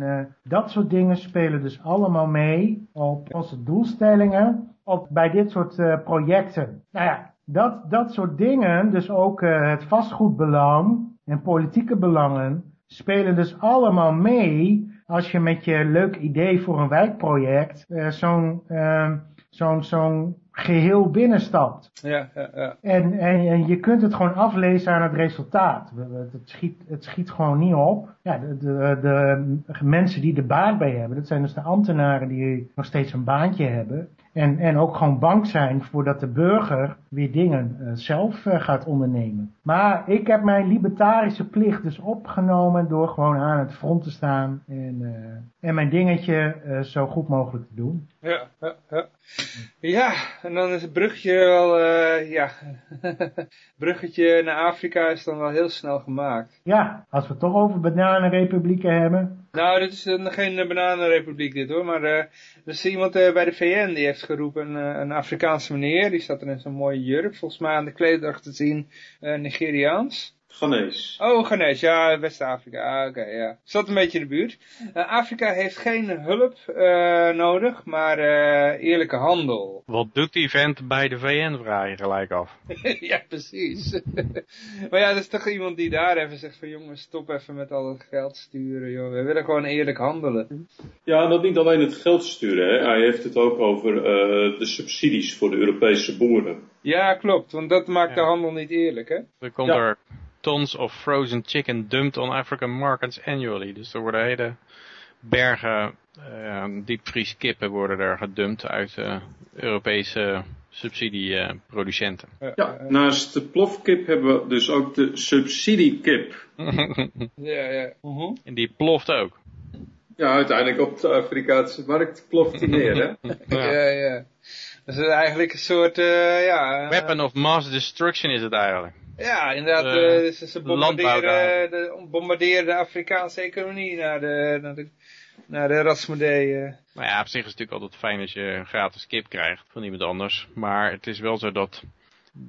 dat soort dingen spelen dus allemaal mee op onze doelstellingen op, bij dit soort projecten. Nou ja, dat, dat soort dingen, dus ook het vastgoedbelang en politieke belangen, spelen dus allemaal mee als je met je leuk idee voor een wijkproject uh, zo'n uh, zo'n zo'n geheel binnenstapt. Ja, ja, ja. En, en, en je kunt het gewoon aflezen aan het resultaat. Het schiet, het schiet gewoon niet op. Ja, de, de, de mensen die er baat bij hebben, dat zijn dus de ambtenaren die nog steeds een baantje hebben. En, en ook gewoon bang zijn voordat de burger weer dingen uh, zelf uh, gaat ondernemen. Maar ik heb mijn libertarische plicht dus opgenomen door gewoon aan het front te staan en, uh, en mijn dingetje zo goed mogelijk te doen. Ja, ja, ja. ja en dan is het bruggetje wel, ja, bruggetje naar Afrika is dan wel heel snel gemaakt. Ja, als we het toch over bananenrepublieken hebben. Nou, dit is geen bananenrepubliek dit hoor, maar uh, er is iemand uh, bij de VN die heeft geroepen, een, een Afrikaanse meneer, die staat er in zo'n mooie jurk, volgens mij aan de kleding te zien, Nigeriaans. Ghanese. Oh, Ghanese, ja, West-Afrika. Ah, oké, okay, ja. Zat een beetje in de buurt. Uh, Afrika heeft geen hulp uh, nodig, maar uh, eerlijke handel. Wat doet die vent bij de VN, vraag je gelijk af. ja, precies. maar ja, er is toch iemand die daar even zegt van jongens, stop even met al het geld sturen, joh. We willen gewoon eerlijk handelen. Ja, dat niet alleen het geld sturen, hè. Hij heeft het ook over de subsidies voor de Europese boeren. Ja, klopt, want dat maakt ja. de handel niet eerlijk, hè. Er komt ja. er tons of frozen chicken dumped on African markets annually. Dus er worden hele bergen uh, diepvrieskippen worden er gedumpt uit uh, Europese subsidieproducenten. Ja, naast de plofkip hebben we dus ook de subsidiekip. ja, ja. -huh. En die ploft ook. Ja, uiteindelijk op de Afrikaanse markt ploft hij neer, hè? ja, ja. Dat is eigenlijk een soort, uh, ja... Weapon of mass destruction is het eigenlijk. Ja, inderdaad, Uh, uh, ze, ze bombarderen, de, bombarderen de Afrikaanse economie naar de, naar de, naar de Rasmodee. Uh. Nou ja, op zich is het natuurlijk altijd fijn als je een gratis kip krijgt van iemand anders. Maar het is wel zo dat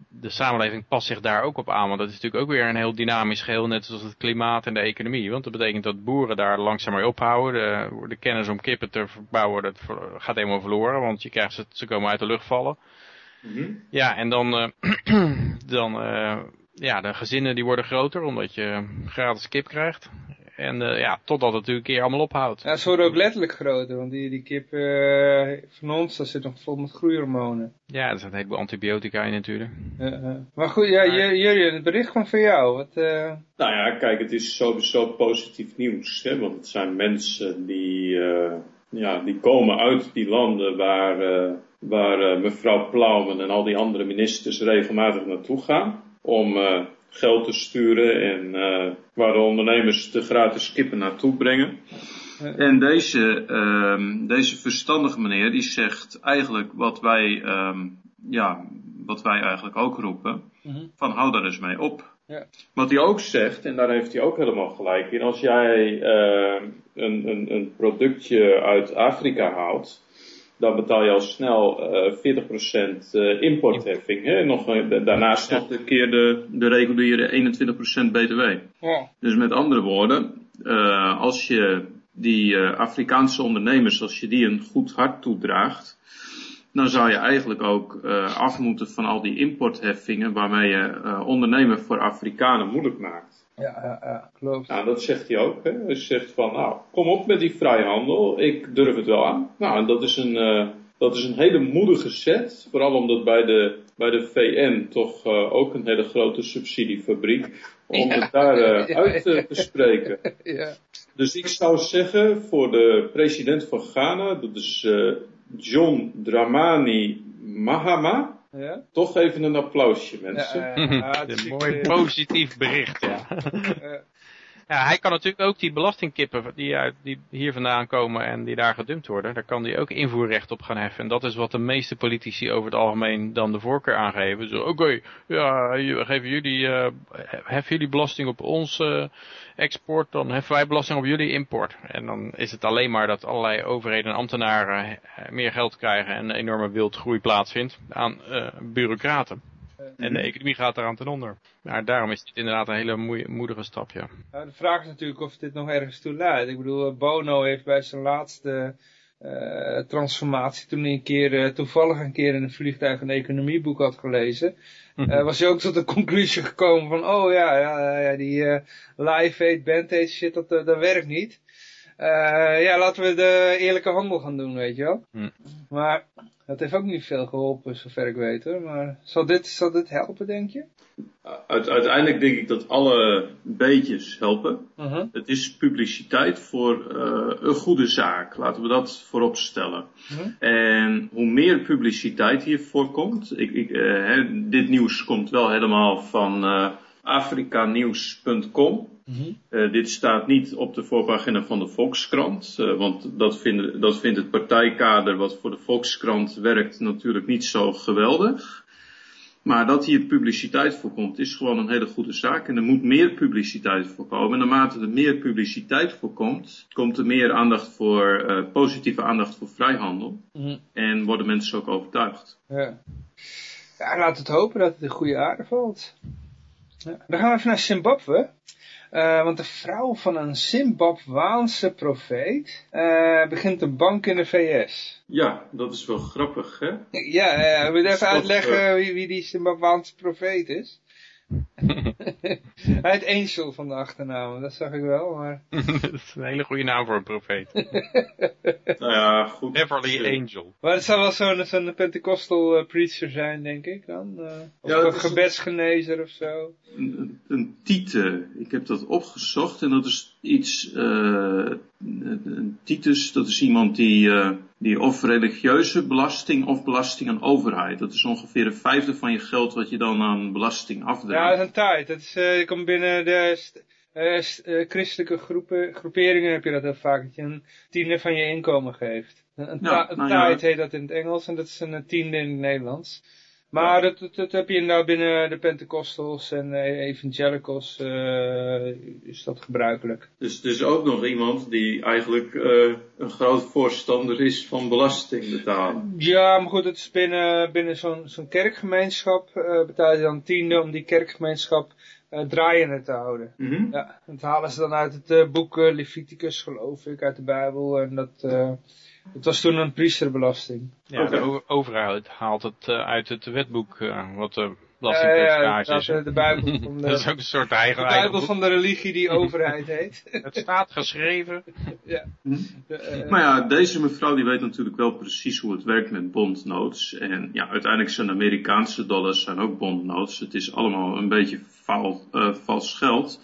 de samenleving past zich daar ook op aan. Want dat is natuurlijk ook weer een heel dynamisch geheel, net zoals het klimaat en de economie. Want dat betekent dat boeren daar langzaam mee ophouden. De, de kennis om kippen te verbouwen, dat gaat helemaal verloren. Want je krijgt ze, ze komen uit de lucht vallen. Mm -hmm. Ja, en dan, uh, dan uh, ja, de gezinnen die worden groter, omdat je gratis kip krijgt. En uh, ja, totdat het natuurlijk een keer allemaal ophoudt. Ja, ze worden ook letterlijk groter, want die, die kip uh, van ons, dat zit nog vol met groeihormonen. Ja, er zit een heleboel antibiotica in natuurlijk. Uh, maar goed, ja, maar... Jurjen, het bericht kwam van jou. Wat, Nou ja, kijk, het is sowieso positief nieuws, hè, want het zijn mensen die, ja, die komen uit die landen waar, waar mevrouw Plauwen en al die andere ministers regelmatig naartoe gaan. Om geld te sturen en uh, waar de ondernemers de gratis kippen naartoe brengen. En deze, um, deze verstandige meneer die zegt eigenlijk wat wij, um, ja, wat wij eigenlijk ook roepen. Mm -hmm. Van hou daar eens mee op. Ja. Wat hij ook zegt, en daar heeft hij ook helemaal gelijk in, als jij uh, een, een, een productje uit Afrika haalt, dan betaal je al snel uh, 40% uh, importheffing. Hè? Nog, uh, daarnaast nog een keer de, de reguliere 21% btw. Ja. Dus met andere woorden, uh, als je die uh, Afrikaanse ondernemers, als je die een goed hart toedraagt, dan zou je eigenlijk ook uh, af moeten van al die importheffingen waarmee je uh, ondernemen voor Afrikanen moeilijk maakt. Ja, ja, ja, klopt. Nou, dat zegt hij ook. Hè? Hij zegt van, nou, kom op met die vrijhandel. Ik durf het wel aan. Nou, en dat is een, uh, dat is een hele moedige set. Vooral omdat bij de, bij de VN toch uh, ook een hele grote subsidiefabriek. Om ja. het daar uh, uit te spreken. ja. Dus ik zou zeggen voor de president van Ghana, dat is John Dramani Mahama. Ja? Toch even een applausje, mensen. Ja, uh, ja, een mooi positief bericht, ja. Ja, hij kan natuurlijk ook die belastingkippen die, uit, die hier vandaan komen en die daar gedumpt worden, daar kan hij ook invoerrecht op gaan heffen. En dat is wat de meeste politici over het algemeen dan de voorkeur aangeven. Zo, oké, okay, ja, geven jullie, uh, heffen jullie belasting op ons export, dan heffen wij belasting op jullie import. En dan is het alleen maar dat allerlei overheden en ambtenaren meer geld krijgen en een enorme wildgroei plaatsvindt aan bureaucraten. En de economie gaat eraan ten onder. Maar daarom is dit inderdaad een hele moedige stap, ja. Nou, de vraag is natuurlijk of dit nog ergens toe leidt. Ik bedoel, Bono heeft bij zijn laatste uh, transformatie, toen hij een keer, uh, toevallig een keer in een vliegtuig een economieboek had gelezen, uh, was hij ook tot de conclusie gekomen van, oh ja, ja, ja die live aid, band aid shit, dat, dat werkt niet. Ja, laten we de eerlijke handel gaan doen, weet je wel. Hm. Maar dat heeft ook niet veel geholpen, zover ik weet hoor. Maar zal dit, zal dit helpen, denk je? Uiteindelijk denk ik dat alle beetjes helpen. Uh -huh. Het is publiciteit voor uh, een goede zaak. Laten we dat voorop stellen. Uh -huh. En hoe meer publiciteit hier voorkomt. Ik, ik, uh, hè, dit nieuws komt wel helemaal van uh, -huh. uh, dit staat niet op de voorpagina van de Volkskrant, uh, want dat, vind, dat vindt het partijkader wat voor de Volkskrant werkt natuurlijk niet zo geweldig. Maar dat hier publiciteit voorkomt is gewoon een hele goede zaak. En er moet meer publiciteit voorkomen. En naarmate er meer publiciteit voorkomt, komt er meer aandacht voor, uh, positieve aandacht voor vrijhandel. Mm. En worden mensen ook overtuigd. Ja. ja, laat het hopen dat het in goede aarde valt. Ja. Dan gaan we even naar Zimbabwe. Uh, want de vrouw van een Zimbabwaanse profeet uh, begint een bank in de VS. Ja, dat is wel grappig, hè? Ja, ja ik moet even uitleggen wie, wie die Zimbabwaanse profeet is. Hij heet Angel van de achternaam, dat zag ik wel, maar... dat is een hele goede naam voor een profeet. nou ja, goed. Beverly Angel. Maar het zou wel zo'n zo Pentecostal uh, preacher zijn, denk ik dan. Uh, of Ja, een gebedsgenezer of zo. Een, een ik heb dat opgezocht en dat is iets, eh, een een titus, dat is iemand die, eh, die of religieuze belasting of belasting aan overheid. Dat is ongeveer een vijfde van je geld wat je dan aan belasting Ja, afdraagt. dat is een tijd. Dat is, eh, je komt binnen de uh, christelijke groepen, groeperingen heb je dat heel vaak, dat je een tiende van je inkomen geeft. Een, ja, nou ja. heet dat in het Engels en dat is een tiende in het Nederlands. Maar dat, dat, heb je inderdaad binnen de Pentecostals en Evangelicals uh, is dat gebruikelijk. Dus er is ook nog iemand die eigenlijk uh, een groot voorstander is van belasting betalen. Ja, maar goed, het is binnen, binnen zo'n zo'n kerkgemeenschap uh, betaal je dan tiende om die kerkgemeenschap draaiende te houden. Mm -hmm. Ja, dat halen ze dan uit het boek Leviticus, geloof ik, uit de Bijbel. En dat het was toen een priesterbelasting. Ja, de overheid haalt het uh, uit het wetboek, uh, wat de belastingpercentage ja, ja, is. De Bijbel van de, dat is ook een soort eigen De Bijbel van de religie die overheid heet. het staat geschreven. ja. Hm? Uh, maar ja, deze mevrouw die weet natuurlijk wel precies hoe het werkt met bondnotes. En ja, uiteindelijk zijn Amerikaanse dollars zijn ook bondnotes. Het is allemaal een beetje uh, vals geld.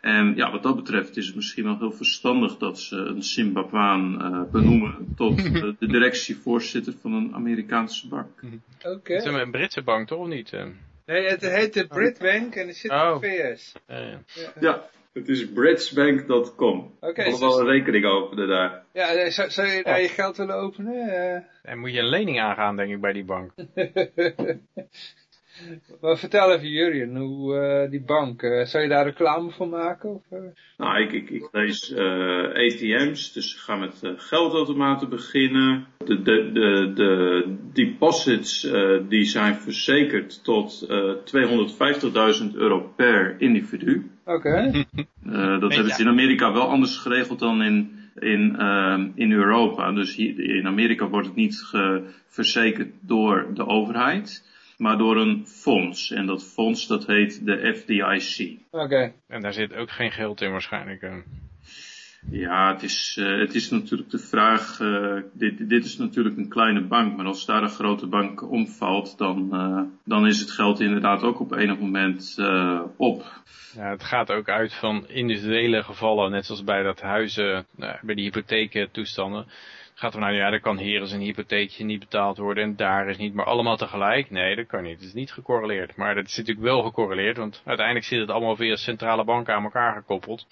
En ja, wat dat betreft is het misschien wel heel verstandig dat ze een Zimbabwaan uh, benoemen tot de, de directievoorzitter van een Amerikaanse bank. Oké. Okay. Het is een Britse bank toch of niet? Nee, het heet de Britbank en het zit oh. in de VS. ja. ja. Het is britsbank.com. Oké. Okay, dus... wel een rekening openen daar. Ja, zou, zou je daar je geld willen openen? En moet je een lening aangaan, denk ik, bij die bank. Maar vertel even Jurien, hoe uh, die bank, uh, zou je daar reclame voor maken? Of, uh? Nou, ik, ik, ik lees ATM's, dus ze gaan met geldautomaten beginnen. De, de, de, de deposits die zijn verzekerd tot 250.000 euro per individu. Oké. dat hebben ze in Amerika wel anders geregeld dan in, in, in Europa. Dus hier, in Amerika wordt het niet verzekerd door de overheid maar door een fonds. En dat fonds dat heet de FDIC. Oké. En daar zit ook geen geld in waarschijnlijk. Uh. Ja, het is, uh, het is natuurlijk de vraag, uh, dit, dit is natuurlijk een kleine bank, maar als daar een grote bank omvalt, dan, dan is het geld inderdaad ook op enig moment op. Ja, het gaat ook uit van individuele gevallen, net zoals bij dat huizen, bij die hypotheektoestanden gaat er nou, ja, er kan hier eens een hypotheekje niet betaald worden en daar is niet, maar allemaal tegelijk. Nee, dat kan niet. Het is niet gecorreleerd. Maar dat is natuurlijk wel gecorreleerd, want uiteindelijk zit het allemaal via centrale banken aan elkaar gekoppeld.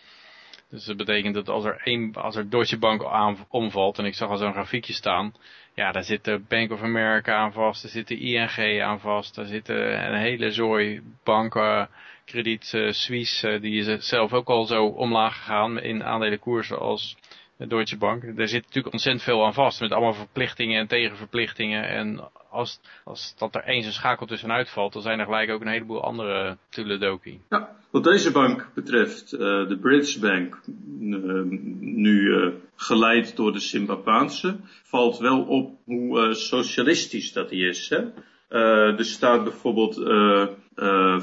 Dus dat betekent dat als er één, als er Deutsche Bank omvalt, en ik zag al zo'n grafiekje staan, ja, daar zit de Bank of America aan vast, daar zit de ING aan vast, daar zitten een hele zooi banken, krediet uh, Suisse, die is zelf ook al zo omlaag gegaan in aandelenkoersen als de Deutsche Bank. Daar zit natuurlijk ontzettend veel aan vast. Met allemaal verplichtingen en tegenverplichtingen. En als, als dat er eens een schakel tussenuit valt, dan zijn er gelijk ook een heleboel andere Tuledoki. Ja, wat deze bank betreft, uh, de British Bank, uh, nu uh, geleid door de Zimbabweanse, valt wel op hoe socialistisch dat die is. Hè? er staat bijvoorbeeld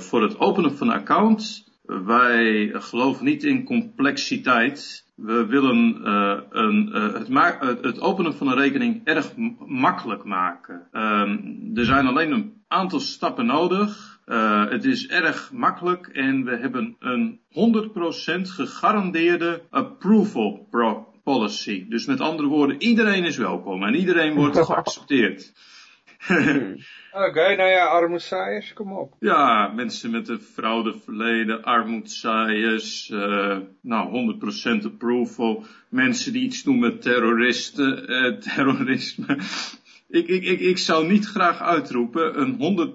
voor het openen van een account, wij geloven niet in complexiteit we willen uh, een, uh, het, het, het, openen van een rekening erg makkelijk maken. Um, er zijn alleen een aantal stappen nodig. Uh, het is erg makkelijk en we hebben een 100% gegarandeerde approval policy. Dus met andere woorden, iedereen is welkom en iedereen wordt geaccepteerd. Oké, nou ja, armoedzaaiers, kom op. Ja, mensen met een fraudeverleden, armoedzaaiers, uh, nou 100% approval. Mensen die iets doen met terroristen, uh, terrorisme. ik, ik, ik, ik zou niet graag uitroepen een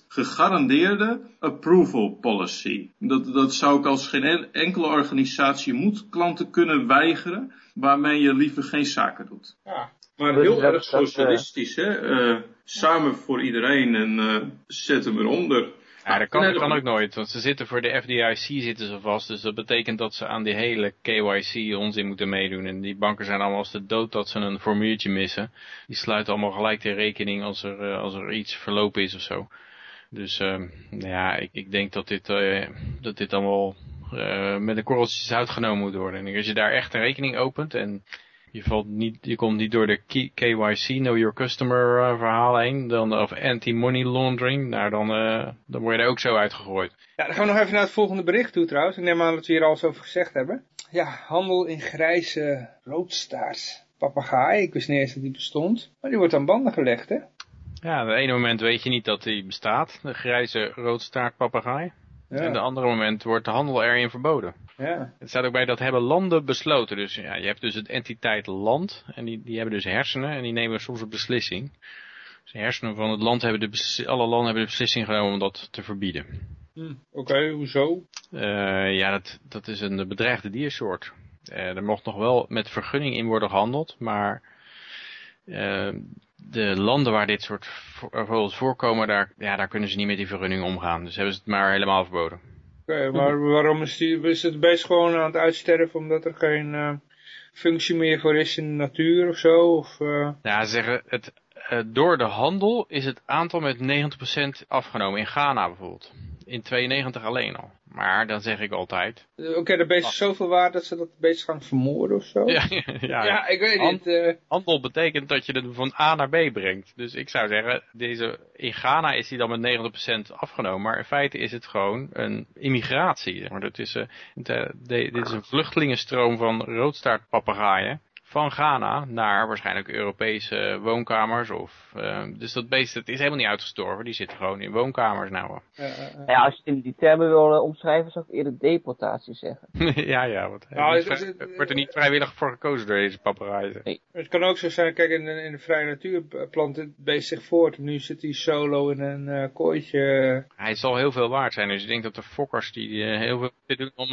100% gegarandeerde approval policy. Dat, dat zou ik als geen enkele organisatie moet klanten kunnen weigeren waarmee je liever geen zaken doet. Ja. Maar heel erg socialistisch, hè? Uh, samen voor iedereen en uh, zet hem eronder. Ja, dat kan, dat kan ook nooit, want ze zitten voor de FDIC zitten ze vast, dus dat betekent dat ze aan die hele KYC onzin moeten meedoen. En die banken zijn allemaal als de dood dat ze een formuliertje missen. Die sluiten allemaal gelijk de rekening als er, als er iets verlopen is of zo. Dus uh, nou ja, ik, ik denk dat dit, uh, dat dit allemaal uh, met een korreltje zout genomen moet worden. En als je daar echt een rekening opent en je, valt niet, je komt niet door de KYC, Know Your Customer uh, verhaal heen, dan, of anti-money laundering, nou dan, uh, dan word je er ook zo uitgegooid. Ja, dan gaan we nog even naar het volgende bericht toe trouwens. Ik neem aan dat we hier al eens over gezegd hebben. Ja, handel in grijze roodstaart. Papegaai, ik wist niet eens dat die bestond. Maar die wordt aan banden gelegd, hè? Ja, op het ene moment weet je niet dat die bestaat, de grijze roodstaart papegaai. Ja. En op het andere moment wordt de handel erin verboden. Ja. Het staat ook bij dat hebben landen besloten. Dus ja, je hebt dus het entiteit land. En die, die hebben dus hersenen. En die nemen soms een beslissing. Dus de hersenen van het land hebben de alle landen hebben de beslissing genomen om dat te verbieden. Hm, Oké, hoezo? Eh, ja, dat, dat is een bedreigde diersoort. Eh, er mocht nog wel met vergunning in worden gehandeld, maar eh, de landen waar dit soort vo- vogels voorkomen, daar, ja, daar kunnen ze niet met die vergunning omgaan. Dus hebben ze het maar helemaal verboden. Oké, maar waarom is, die, is het beest gewoon aan het uitsterven omdat er geen eh, functie meer voor is in de natuur of zo? Of, eh, Ja, ze zeggen, het, eh, door de handel is het aantal met 90% afgenomen. In Ghana bijvoorbeeld. In 92 alleen al. Maar dan zeg ik altijd. Oké, de beest is zoveel waard dat ze dat beest gaan vermoorden of zo? Ja, ja, Ja, ik weet niet. eh, Handel betekent dat je het van A naar B brengt. Dus ik zou zeggen, deze, in Ghana is die dan met 90% afgenomen. Maar in feite is het gewoon een immigratie. Maar dat is, eh, eh, de- dit is een vluchtelingenstroom van roodstaartpapegaaien. Van Ghana naar waarschijnlijk Europese woonkamers. Of, eh, dus dat beest het is helemaal niet uitgestorven. Die zit gewoon in woonkamers nou. eh. Ja, als je het in die termen wil eh, omschrijven, zou ik eerder deportatie zeggen. ja, ja. Wat, Nou, het- het- wordt er niet vrijwillig voor gekozen door deze papegaaien. Het kan ook zo zijn, kijk, in de, in de vrije natuur plant het beest zich voort. Nu zit hij solo in een eh, kooitje. Hij zal heel veel waard zijn. Dus ik denk dat de fokkers die eh, heel veel te doen om,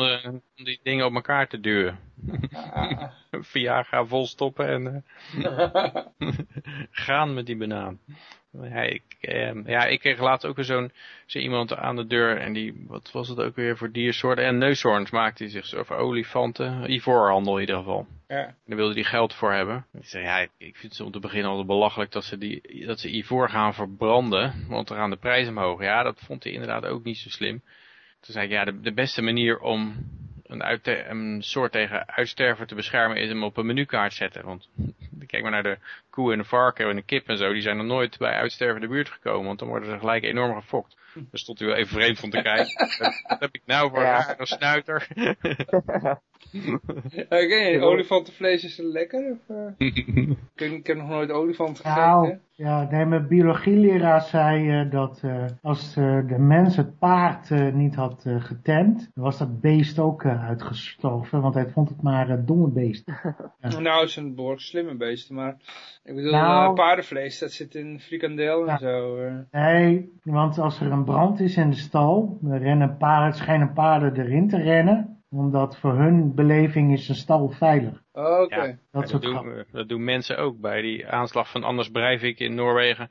om die dingen op elkaar te duwen. Viagra volstoppen en eh, gaan met die banaan. Ja ik, eh, ja, ik kreeg laatst ook weer zo'n zo iemand aan de deur en die, wat was het ook weer voor diersoorten? En neushoorns maakte hij zich zo over olifanten, ivoorhandel in ieder geval. ja. En daar wilde hij geld voor hebben. Ik zei, ja, ik- vind het om te beginnen altijd belachelijk dat ze, die, dat ze ivoor gaan verbranden, want dan gaan de prijzen omhoog. Ja, dat vond hij inderdaad ook niet zo slim. Toen zei ik, ja, de, de beste manier om een, een soort tegen uitsterven te beschermen is hem op een menukaart zetten. Want kijk maar naar de koe en de varken en de kip en zo, die zijn nog nooit bij uitsterven de buurt gekomen, want dan worden ze gelijk enorm gefokt. Daar stond wel even vreemd van te kijken. Wat- Wat heb ik nou voor Ja. een snuiter? Oké, olifantenvlees is lekker? Of, eh? ik, heb- ik heb nog nooit olifant gegeten. Nou, ja, nee, mijn biologieleraar zei eh, dat eh, als de mens het paard eh, niet had getemd, dan was dat beest ook eh, uitgestorven, want hij vond het maar een domme beest. Nou, het zijn behoorlijk slimme beesten, maar ik bedoel, Nou- paardenvlees, dat zit in frikandel en zo. Nee, want als er een brand is in de stal, dan rennen paarden, schijnen paarden erin te rennen, omdat voor hun beleving is een stal veilig. Oké. Ja. Dat doen, dat doen mensen ook bij die aanslag van Anders Breivik in Noorwegen.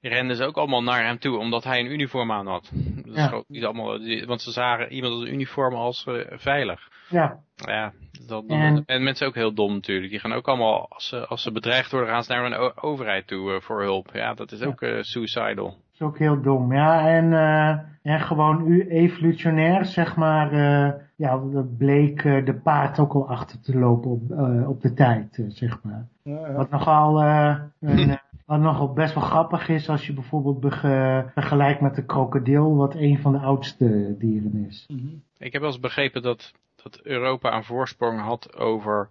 Die renden ze ook allemaal naar hem toe, omdat hij een uniform aan had. Dat is Ja. gewoon niet allemaal, want ze zagen iemand als een uniform als eh, veilig. Ja, Ja, dat, En- en, mensen ook heel dom natuurlijk. Die gaan ook allemaal, als ze, als ze bedreigd worden, gaan ze naar een overheid toe eh, voor hulp. Ja, dat is ook eh, suicidal. Dat is ook heel dom. Ja, en, eh, en gewoon u evolutionair, zeg maar, eh, ja, dat bleek eh, de paard ook al achter te lopen op, eh, op de tijd, eh, zeg maar. Ja, ja. Wat nogal, eh, een, eh, wat nogal best wel grappig is als je bijvoorbeeld bege- vergelijkt met de krokodil, wat een van de oudste dieren is. Mhm. Ik heb wel eens begrepen dat, dat Europa een voorsprong had over,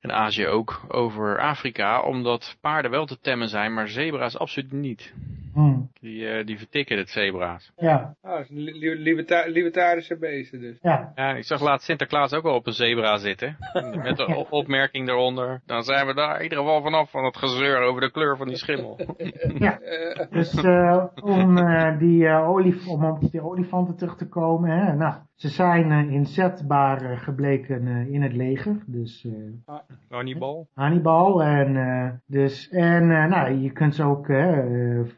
en Azië ook, over Afrika, omdat paarden wel te temmen zijn, maar zebra's absoluut niet. Hm, Die, eh, die vertikken het zebra's. Ja, zijn li- li- liberta- libertarische beesten dus. ja. Ja, ik zag laatst Sinterklaas ook wel op een zebra zitten. Met de opmerking eronder. Dan zijn we daar in ieder geval vanaf van het gezeur over de kleur van die schimmel. Eh, Dus eh, om, eh, die, eh, olif om op die olifanten terug te komen, hè, nou, ze zijn eh, inzetbaar eh, gebleken eh, in het leger. Dus eh, Hannibal. Hannibal. En, eh, dus, en eh, nou, je kunt ze ook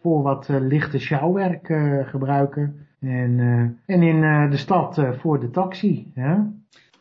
voor wat eh, lichte sjouwwerk eh, gebruiken. En, eh, en in de stad voor de taxi. Hè?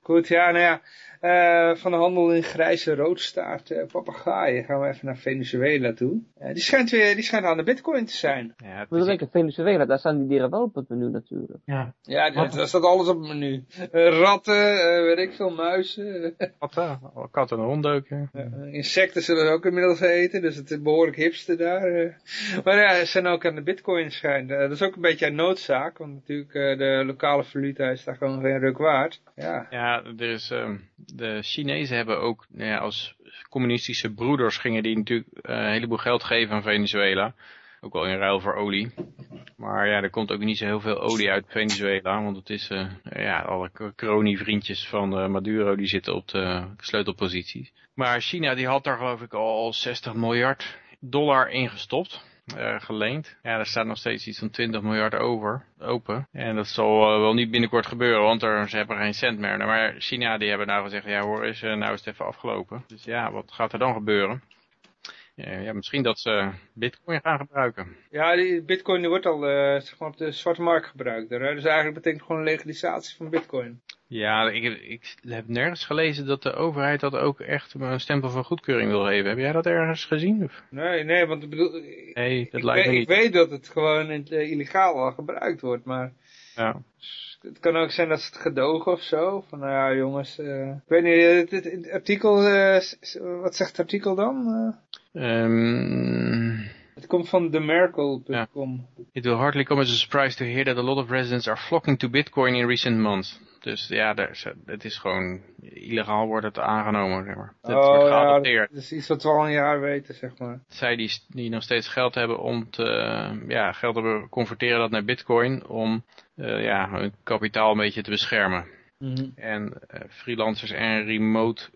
Goed, ja, nou ja. Eh, van de handel in grijze roodstaart eh papegaaien gaan we even naar Venezuela toe. Eh, die, schijnt weer, die schijnt aan de bitcoin te zijn. Ja, je denken, Venezuela, daar staan die dieren wel op het menu natuurlijk. Ja. Ja, daar staat alles op het menu. Ratten, eh, weet ik veel, muizen. katten, katten en hondeuken. Eh, insecten zullen ze ook inmiddels eten, dus het is behoorlijk hipster daar. Maar ja, ze zijn ook aan de bitcoin schijnt. Dat is ook een beetje een noodzaak, want natuurlijk eh, de lokale valuta is daar gewoon geen ruk waard. Ja, Ja, er is, ehm, de Chinezen hebben ook, nou ja, als communistische broeders gingen die natuurlijk eh, een heleboel geld geven aan Venezuela. Ook wel in ruil voor olie. Maar ja, er komt ook niet zo heel veel olie uit Venezuela. Want het is, uh, ja, alle kronievriendjes van uh, Maduro die zitten op de sleutelposities. Maar China die had daar geloof ik al 60 miljard dollar ingestopt uh, geleend. Ja, er staat nog steeds iets van 20 miljard over, open. En dat zal uh, wel niet binnenkort gebeuren, want er, ze hebben geen cent meer. Maar China die hebben nou gezegd, ja hoor, is, uh, nou is het even afgelopen. Dus ja, wat gaat er dan gebeuren? ja, misschien dat ze bitcoin gaan gebruiken. Ja, die bitcoin wordt al maar op de zwarte markt gebruikt. Dus eigenlijk betekent het gewoon legalisatie van bitcoin. Ja, ik, ik, heb nergens gelezen dat de overheid dat ook echt een stempel van goedkeuring wil geven. Heb jij dat ergens gezien? Of? Nee, nee, want ik bedoel, nee, dat ik, lijkt weet, me niet. ik weet dat het gewoon illegaal al gebruikt wordt, maar ja. het kan ook zijn dat ze het gedogen of zo. Van nou ja, jongens, uh, ik weet niet, het, het, het artikel, uh, wat zegt het artikel dan? Um... Het komt van themerkel.com. Ja. It will hardly come as a surprise to hear that a lot of residents are flocking to Bitcoin in recent months. Dus ja, het is gewoon illegaal wordt het aangenomen, zeg maar. Het oh, wordt geadopteerd. Ja, dat is iets wat we al een jaar weten, zeg maar. Zij die, die nog steeds geld hebben om te, ja, geld hebben, converteren dat naar bitcoin om uh, ja, hun kapitaal een beetje te beschermen. Mm -hmm. En uh, freelancers en remote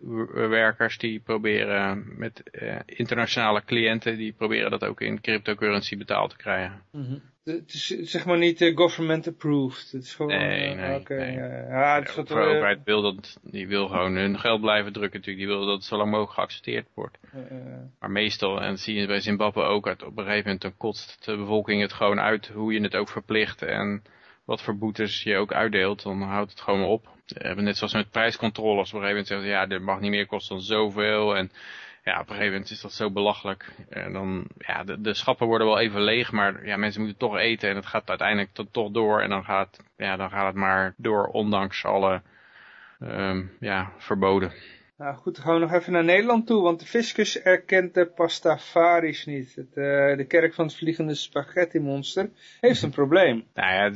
werkers die proberen met uh, internationale cliënten, die proberen dat ook in cryptocurrency betaald te krijgen. Mm -hmm. Het is zeg maar niet uh, government approved. Het is gewoon. Nee, nee. Okay, nee. ja, het is wat, de overheid wil dat, die wil gewoon hun geld blijven drukken natuurlijk. Die wil dat het zo lang mogelijk geaccepteerd wordt. Maar meestal, en dat zie je bij Zimbabwe ook, uit, op een gegeven moment dan kotst de bevolking het gewoon uit hoe je het ook verplicht en wat voor boetes je ook uitdeelt, dan houdt het gewoon op. Hebben net zoals met prijscontroles, op een gegeven moment zeggen ze, ja, dit mag niet meer kosten dan zoveel. En ja, op een gegeven moment is dat zo belachelijk. En dan, ja, de, de schappen worden wel even leeg, maar ja, mensen moeten toch eten en het gaat uiteindelijk toch door. En dan gaat, ja, dan gaat het maar door, ondanks alle, um, ja, verboden. Nou goed, gaan we nog even naar Nederland toe, want de fiscus erkent de Pastafaris niet. Uh, de kerk van het vliegende spaghetti monster heeft een probleem. Nou ja,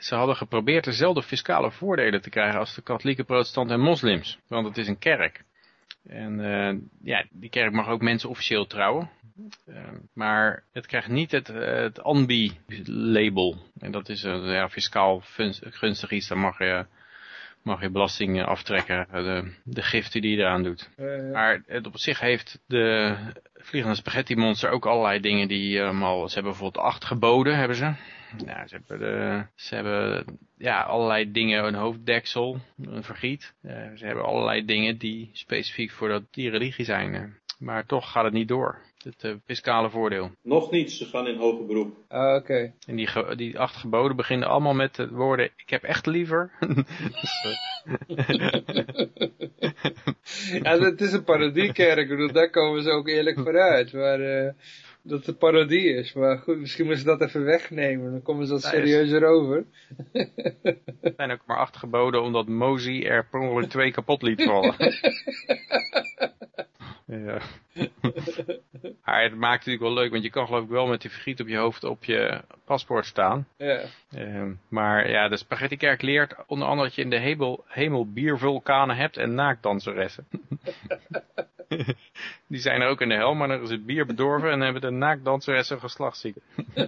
ze hadden geprobeerd dezelfde fiscale voordelen te krijgen als de katholieke protestanten en moslims. Want het is een kerk. En uh, ja, die kerk mag ook mensen officieel trouwen. Uh, maar het krijgt niet het, het ANBI-label. En dat is een ja, fiscaal gunstig iets, dan mag je mag je belasting aftrekken, de, de giften die je eraan doet. Uh, maar het op zich heeft de Vliegende Spaghetti Monster ook allerlei dingen die allemaal, ze hebben bijvoorbeeld acht geboden, hebben ze. Nou, ze hebben, de, ze hebben ja, allerlei dingen, een hoofddeksel, een vergiet. Uh, ze hebben allerlei dingen die specifiek voor dat, die religie zijn. Maar toch gaat het niet door. Het uh, fiscale voordeel. Nog niet, ze gaan in hoger beroep. Ah, oké. Okay. En die, die acht geboden beginnen allemaal met de woorden, ik heb echt liever. ja, het is een parodiekerk, bedoel, daar komen ze ook eerlijk vooruit. Maar uh, dat het een parodie is. Maar goed, misschien moeten ze dat even wegnemen, dan komen ze dat serieuzer over. er zijn ook maar acht geboden omdat Mozi er per ongeluk twee kapot liet vallen. Ja. maar het maakt natuurlijk wel leuk, want je kan geloof ik wel met die vergiet op je hoofd op je paspoort staan. Ja. Uh, maar ja, de Spaghettikerk leert onder andere dat je in de hemel, hemel biervulkanen hebt en naaktdanseressen. die zijn er ook in de hel, maar dan is het bier bedorven en hebben de naaktdanseressen geslachtsziekte.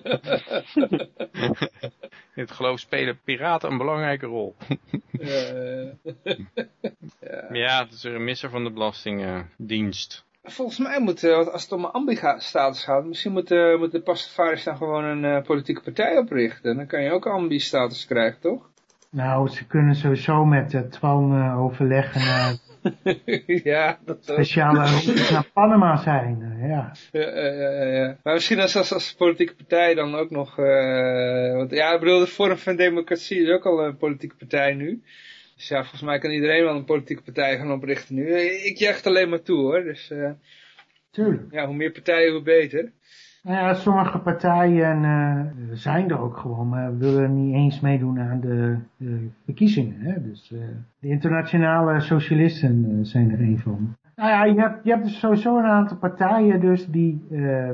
in het geloof spelen piraten een belangrijke rol. ja, ja. ja, het is een misser van de belastingdienst. Volgens mij moet, als het om een ambi-status gaat, misschien moet, uh, moet de Pastafaris dan gewoon een uh, politieke partij oprichten. Dan kan je ook ambi-status krijgen, toch? Nou, ze kunnen sowieso met uh, Twan uh, overleggen ja, dat speciale routes naar Panama zijn. Uh, ja. Ja, ja, ja, Maar misschien als, als, als politieke partij dan ook nog... Uh, want ja, ik bedoel, de Forum van Democratie is ook al een politieke partij nu. Dus ja, volgens mij kan iedereen wel een politieke partij gaan oprichten nu. Ik jacht alleen maar toe hoor. Dus uh, Tuurlijk. ja, hoe meer partijen, hoe beter. Nou ja, sommige partijen uh, zijn er ook gewoon, maar willen niet eens meedoen aan de, de verkiezingen. Hè? Dus uh, de internationale socialisten uh, zijn er een van. Nou ja, je hebt, je hebt dus sowieso een aantal partijen dus die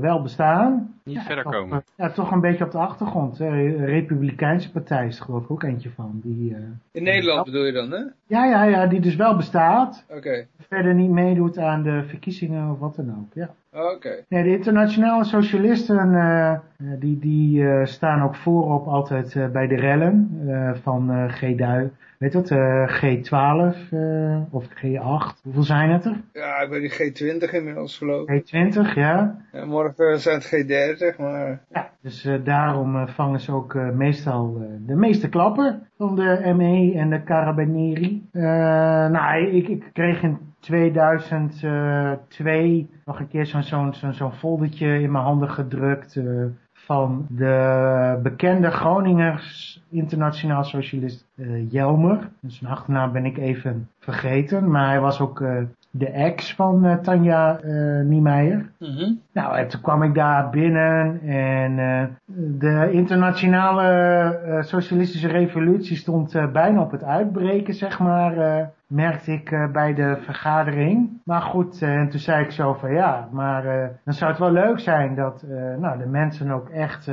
wel bestaan. niet Ja, verder toch, komen. eh, Ja, toch een beetje op de achtergrond. De Republikeinse partij is er geloof ik ook eentje van. Die, eh, In Nederland bedoel je dan, hè? ja, ja, ja, die dus wel bestaat. Oké. Verder niet meedoet aan de verkiezingen of wat dan ook. Ja. Oké. Nee, de internationale socialisten, eh, eh, die, die eh, staan ook voorop altijd bij de rellen van G10, weet dat, eh, G12 eh, of G8. Hoeveel zijn het er? Ja, ik ben die G20 inmiddels geloof ik. G20, ja. Ja, morgen zijn het G30, maar... Ja, dus daarom vangen ze ook meestal de meeste klappen van de ME en de Carabinieri. Nou, ik, ik kreeg in 2002 nog een keer zo'n zo'n zo'n zo'n foldertje in mijn handen gedrukt eh, van de bekende Groningers internationaal socialist eh, Jelmer. Dus zijn achternaam ben ik even vergeten, maar hij was ook eh, de ex van Tanja eh Niemeyer. Mhm. Nou, en toen kwam ik daar binnen en de internationale socialistische revolutie stond bijna op het uitbreken, zeg maar, merkte ik eh, bij de vergadering. Maar goed, eh, en toen zei ik zo van ja, maar eh, dan zou het wel leuk zijn dat nou, de mensen ook echt,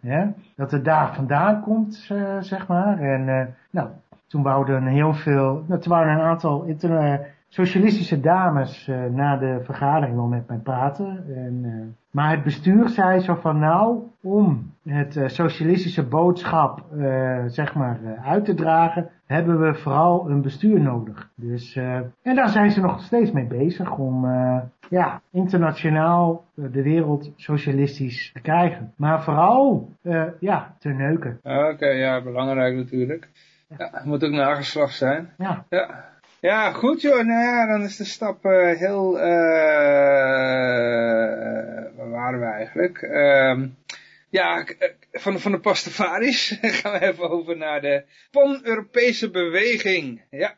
hè, dat het daar vandaan komt, zeg maar. En nou, toen wouden heel veel, nou, waren een aantal socialistische dames na de vergadering wel met mij praten. En, maar het bestuur zei zo van nou, om het eh, socialistische boodschap eh, zeg maar eh, uit te dragen, hebben we vooral een bestuur nodig. Dus, eh, en daar zijn ze nog steeds mee bezig om eh, ja, internationaal de wereld socialistisch te krijgen. Maar vooral eh, ja, te neuken. Oké, ja, belangrijk natuurlijk. Ja, moet ook nageslacht zijn. Ja. Ja. Ja, goed joh. Nou ja, dan is de stap eh, heel... eh waar waren we eigenlijk? Ehm, ja, eh, van, van de Pastafaris gaan we even over naar de Pan-Europese beweging. Ja,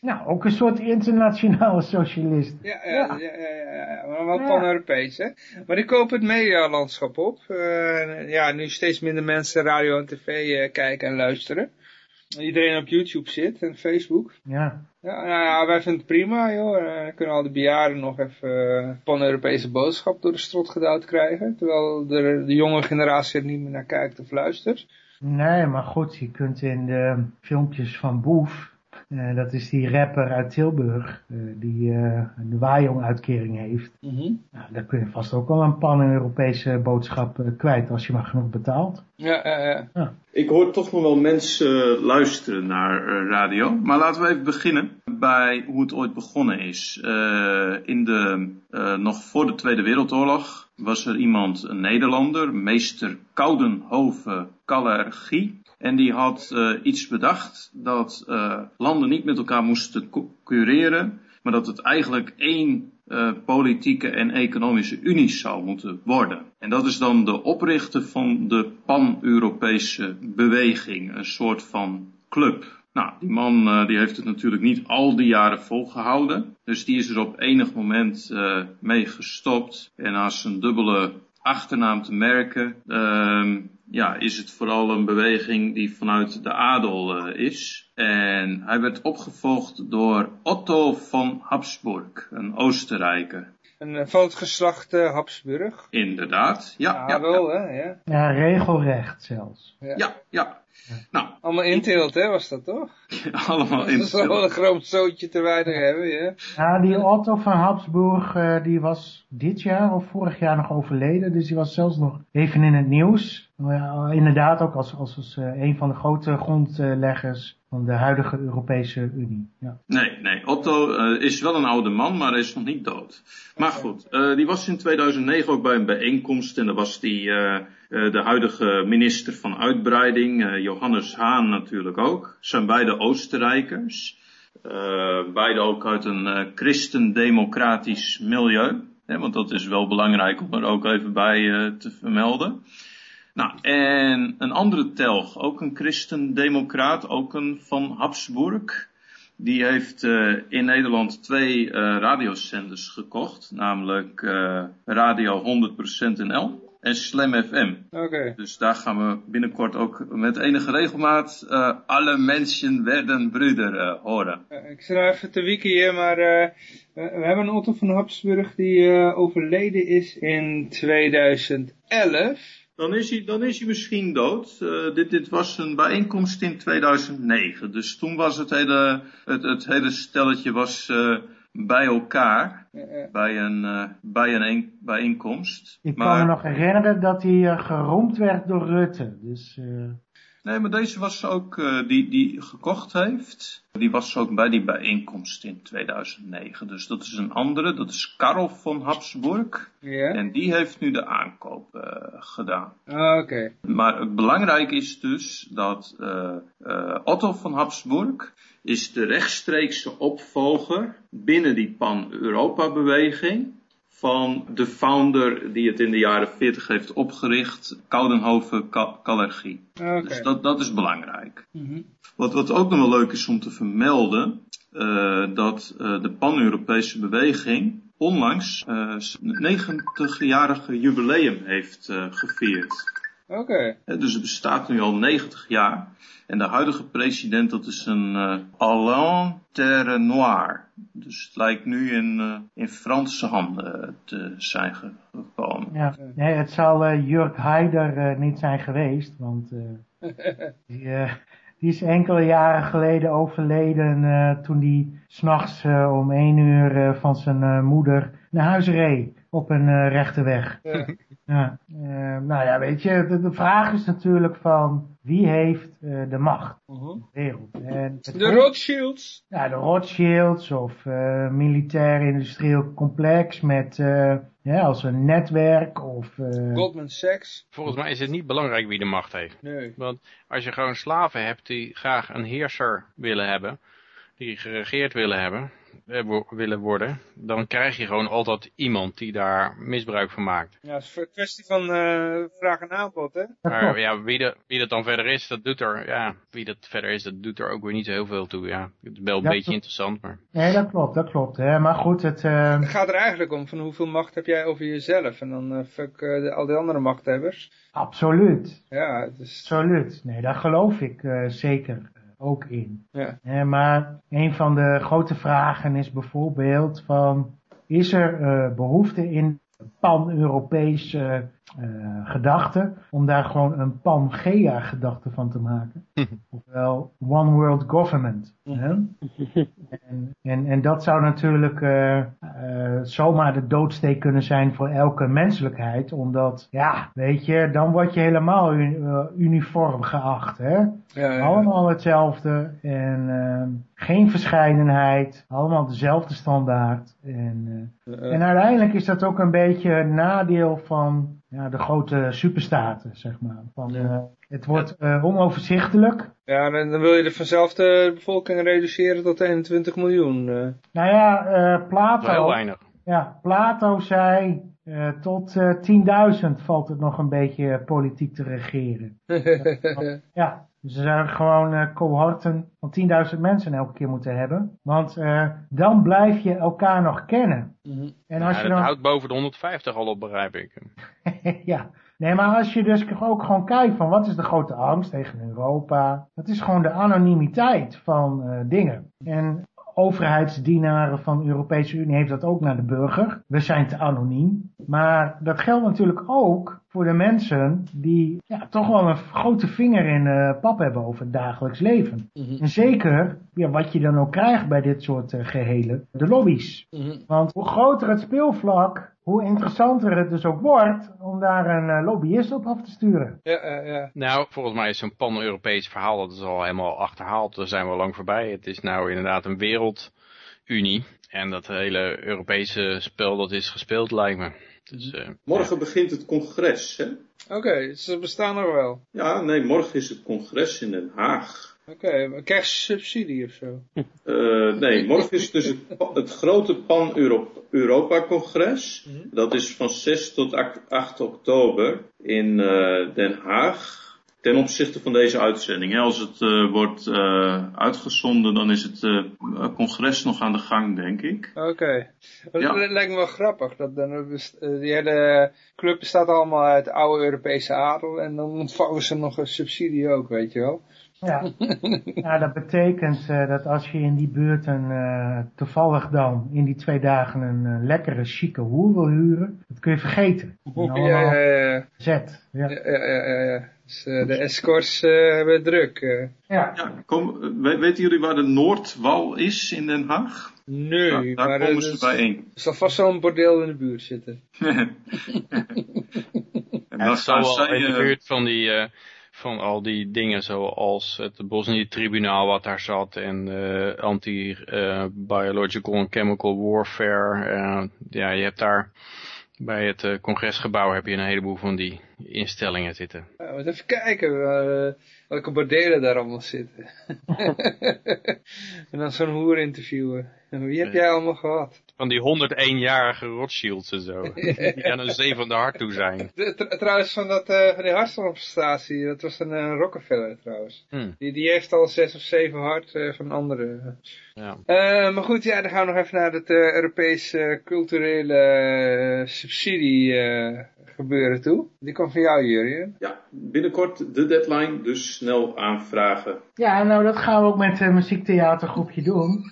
Nou, ook een soort internationale socialist. ja, ja, ja, ja, ja, maar wel Pan-Europees hè. Maar die kopen het medialandschap op. Eh, ja, nu steeds minder mensen radio en tv eh, kijken en luisteren. Iedereen op YouTube zit en Facebook. Ja. Ja, nou ja, wij vinden het prima, joh. Eh, Dan kunnen al de bejaarden nog even eh, pan-Europese boodschap door de strot gedouwd krijgen. Terwijl de, de jonge generatie er niet meer naar kijkt of luistert. Nee, maar goed, je kunt in de filmpjes van Boef, eh, dat is die rapper uit Tilburg, eh, die eh, een waaijong-uitkering heeft. Nou, daar kun je vast ook wel een pan-Europese boodschap kwijt als je maar genoeg betaalt. Ja, ja, ja. Ik hoor toch nog wel mensen luisteren naar eh, radio. Maar laten we even beginnen bij hoe het ooit begonnen is. Eh, in de, eh, nog voor de Tweede Wereldoorlog was er iemand, een Nederlander, meester Koudenhoven Kallergie. En die had eh, iets bedacht dat eh, landen niet met elkaar moesten concurreren, maar dat het eigenlijk één eh, politieke en economische unie zou moeten worden. En dat is dan de oprichter van de pan-Europese beweging, een soort van club. Nou, die man die heeft het natuurlijk niet al die jaren volgehouden. Dus die is er op enig moment mee gestopt. En als een dubbele achternaam te merken, ehm, ja, is het vooral een beweging die vanuit de adel eh, is. En hij werd opgevolgd door Otto van Habsburg, een Oostenrijker. En eh, van het geslacht eh, Habsburg. Inderdaad, ja, Ja, ja, wel ja, hè, ja. Ja, regelrecht zelfs. ja, ja. Nou, Allemaal inteelt hè, was dat toch? allemaal Dat in zal wel een groot zootje te weinig hebben, ja. Ja, die Otto van Habsburg, eh, die was dit jaar of vorig jaar nog overleden. Dus die was zelfs nog even in het nieuws. Ja, inderdaad ook als, als, als eh, een van de grote grondleggers van de huidige Europese Unie. Ja. Nee, nee. Otto eh, is wel een oude man, maar hij is nog niet dood. Maar goed, eh, die was in 2009 ook bij een bijeenkomst en daar was die, eh, eh, de huidige minister van Uitbreiding, eh, Johannes Haan natuurlijk ook. Zijn beide Oostenrijkers. Eh, beide ook uit een eh, christendemocratisch milieu. Hè, want dat is wel belangrijk om er ook even bij eh, te vermelden. Nou, en een andere telg, ook een christendemocraat, ook een van Habsburg. Die heeft uh, in Nederland twee uh, radiozenders gekocht, namelijk uh, Radio 100% NL en Slam FM. Oké. Dus daar gaan we binnenkort ook met enige regelmaat uh, alle mensen werden broeder uh, horen. Uh, ik zit nou even te wiki hier, maar we hebben een Otto van Habsburg die overleden is in 2011. Dan is hij, dan is hij misschien dood. Uh, dit, dit was een bijeenkomst in 2009. Dus toen was het hele, het, het hele stelletje was, uh, bij elkaar. Uh, bij een, bij een bijeenkomst. Ik maar, kan me nog herinneren dat hij geroemd werd door Rutte. Dus, Nee, maar deze was ook, uh, die, die gekocht heeft, die was ook bij die bijeenkomst in 2009. Dus dat is een andere, dat is Karel von Habsburg. Ja. En die heeft nu de aankoop uh, gedaan. Ah, Oké. Okay. Maar het belangrijk is dus dat uh, Otto van Habsburg is de rechtstreekse opvolger binnen die pan-Europa-beweging van de founder die het in de jaren 40 heeft opgericht, Koudenhoven Kalergie. Okay. Dus dat, dat is belangrijk. Mm -hmm. wat, wat ook nog wel leuk is om te vermelden, uh, dat uh, de pan-Europese beweging onlangs uh, 90-jarige jubileum heeft gevierd. Oké. Okay. Dus het bestaat nu al 90 jaar. En de huidige president, dat is een uh, Alain Terre Noir. Dus het lijkt nu in, uh, in Franse handen te zijn gekomen. Ja, nee, het zal uh, Jurk Haider niet zijn geweest, want die, die, is enkele jaren geleden overleden toen hij s'nachts om één uur van zijn moeder naar huis reed op een rechte weg. Ja. Ja, uh, nou ja, weet je, de, de, vraag is natuurlijk van wie heeft uh, de macht uh -huh. in de wereld. En de Rothschilds. Ja, de Rothschilds of uh, militair-industrieel complex met ja, als een netwerk of... Goldman Sachs. Volgens mij is het niet belangrijk wie de macht heeft. Nee. Want als je gewoon slaven hebt die graag een heerser willen hebben, die geregeerd willen hebben, willen worden, dan krijg je gewoon altijd iemand die daar misbruik van maakt. Ja, het is een kwestie van uh, vraag en aanbod, hè? Maar ja, wie, de, wie dat dan verder is, dat doet er, ja, wie dat verder is, dat doet er ook weer niet zo heel veel toe, ja. Het is wel een beetje interessant, maar... Nee, dat klopt, dat klopt. Hè. Maar goed, het... eh, Het gaat er eigenlijk om van hoeveel macht heb jij over jezelf. En dan eh, fuck eh, de, al die andere machthebbers. absoluut, Ja, het is... absoluut. Nee, daar geloof ik eh, zeker eh, ook in. Ja. Eh, maar een van de grote vragen is bijvoorbeeld van... Is er eh, behoefte in pan-Europese eh, gedachte om daar gewoon een Pangea gedachte van te maken? Ofwel One World Government. hè? En, en, en dat zou natuurlijk eh, eh, zomaar de doodsteek kunnen zijn voor elke menselijkheid. Omdat, ja, weet je, dan word je helemaal uniform geacht. Hè? Ja, ja. Allemaal hetzelfde en ehm, geen verscheidenheid, allemaal dezelfde standaard. En, en uiteindelijk is dat ook een beetje een nadeel van ja, de grote superstaten, zeg maar. Van, Ja. eh, het wordt eh, onoverzichtelijk. ja, dan, dan wil je er vanzelf de bevolking reduceren tot 21 miljoen. eh. Nou ja, eh, wel heel Plato, weinig. ja, Plato zei eh, tot eh 10.000 valt het nog een beetje politiek te regeren. Ja, dus ze zouden gewoon eh, cohorten van 10.000 mensen elke keer moeten hebben. Want eh, dan blijf je elkaar nog kennen. Mhm. En als Ja, je dat dan... houdt boven de 150 al op, begrijp ik. ja. Nee, maar als je dus ook gewoon kijkt van wat is de grote angst tegen Europa. Dat is gewoon de anonimiteit van eh, dingen. En overheidsdienaren van de Europese Unie heeft dat ook naar de burger. We zijn te anoniem. Maar dat geldt natuurlijk ook voor de mensen die ja, toch wel een grote vinger in de pap hebben over het dagelijks leven. Mhm. En zeker ja, wat je dan ook krijgt bij dit soort eh, gehelen, de lobby's. Mhm. Want hoe groter het speelvlak, hoe interessanter het dus ook wordt om daar een eh, lobbyist op af te sturen. Ja, ja, ja. Nou, volgens mij is zo'n pan-Europees verhaal, dat is al helemaal achterhaald. Daar zijn we al lang voorbij. Het is nou inderdaad een wereldunie. En dat hele Europese spel, dat is gespeeld, lijkt me. Dus, eh, Morgen begint het congres, hè? Oké, ze bestaan nog wel. Ja, nee, morgen is het congres in Den Haag. Oké, maar krijg je subsidie of zo? Eh, nee, morgen is dus het, het grote Pan-Europa-congres. Dat is van 6 tot 8 8 oktober in eh, Den Haag. Ten opzichte van deze uitzending. Hè. Als het uh, wordt uh, uitgezonden, dan is het uh, congres nog aan de gang, denk ik. Oké. Okay. Ja. Het lijkt me wel grappig. Dat dan, die hele club bestaat allemaal uit oude Europese adel. En dan ontvangen ze nog een subsidie ook, weet je wel. Ja, nou, dat betekent uh, dat als je in die buurt een, uh, toevallig dan in die twee dagen een uh, lekkere, chique hoer wil huren, dat kun je vergeten. Ja, ja, ja. Zet. Ja, ja, ja. ja, ja. Dus de escorts hebben druk. Ja. ja kom, weten jullie waar de Noordwal is in Den Haag? Nee, daar, daar maar komen ze bijeen. Er zal vast zo'n bordeel in de buurt zitten. en dan gaan zij... in de buurt van die van al die dingen zoals het Bosnië-tribunaal wat daar zat en uh, anti-biological en chemical warfare. Uh, ja, je hebt daar bij het uh, congresgebouw heb je een heleboel van die instellingen zitten. Ja, even kijken welke bordelen daar allemaal zitten. en dan zo'n hoer interviewen. Wie heb jij allemaal gehad? Van die 101-jarige Rothschilds en zo. die aan een zee van de hart toe zijn. trouwens, van, dat, uh, van die hartstofstatie, dat was een uh, Rockefeller trouwens. Hmm. Die, die heeft al zes of zeven hart uh, van andere. Ja. maar goed, ja, dan gaan we nog even naar het Europese culturele subsidie gebeuren toe. Die komt van jou, Jurien. Ja, binnenkort de deadline, dus snel aanvragen. Ja, nou dat gaan we ook met het muziektheatergroepje doen.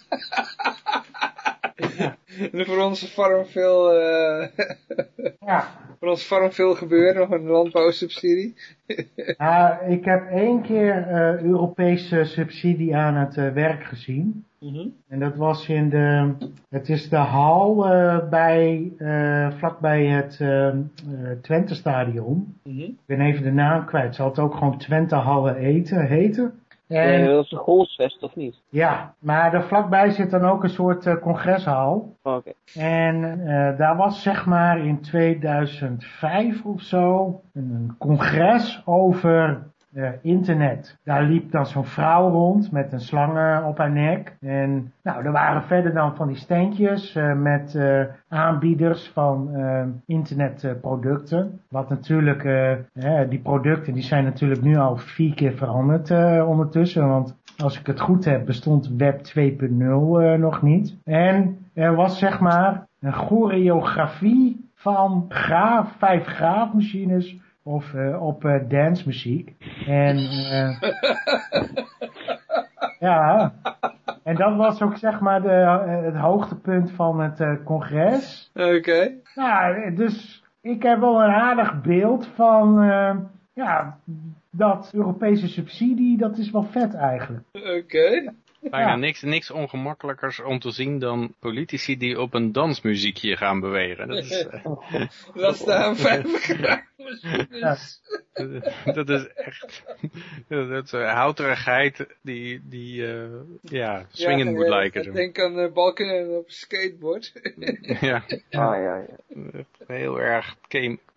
En voor onze farm veel, uh, ja. voor onze farm veel gebeuren, nog een landbouwsubsidie. ja, ik heb één keer uh, Europese subsidie aan het uh, werk gezien. Mm -hmm. En dat was in de, het is de hal uh, bij, vlakbij het Twente stadion. Mm -hmm. Ik ben even de naam kwijt. Zal het ook gewoon Twente Hallen eten, heten? En, dat is een golfsvest, of niet? Ja, maar er vlakbij zit dan ook een soort uh, congreshal. Oh, Oké. En uh, daar was zeg maar in 2005 of zo een congres over uh, internet. Daar liep dan zo'n vrouw rond met een slang op haar nek. En nou, er waren verder dan van die steentjes uh, met aanbieders van internetproducten. Wat natuurlijk, die producten die zijn natuurlijk nu al vier keer veranderd ondertussen. Want als ik het goed heb bestond Web 2.0 nog niet. En er was zeg maar een choreografie van graaf, vijf graafmachines of uh, op uh, dancemuziek. En uh, ja, en dat was ook zeg maar de, het hoogtepunt van het congres. Oké. Okay. Nou, dus ik heb wel een aardig beeld van, ja, dat Europese subsidie, dat is wel vet eigenlijk. Oké. Bijna niks, niks ongemakkelijkers om te zien dan politici die op een dansmuziekje gaan bewegen. Dat is, uh... dat staan vijf ja. dat is echt, dat is uh, houterigheid die, die uh, ja, swingend ja, moet ja, lijken. Ik denk aan uh, balken op skateboard. ja. Ah, ja, ja. Heel erg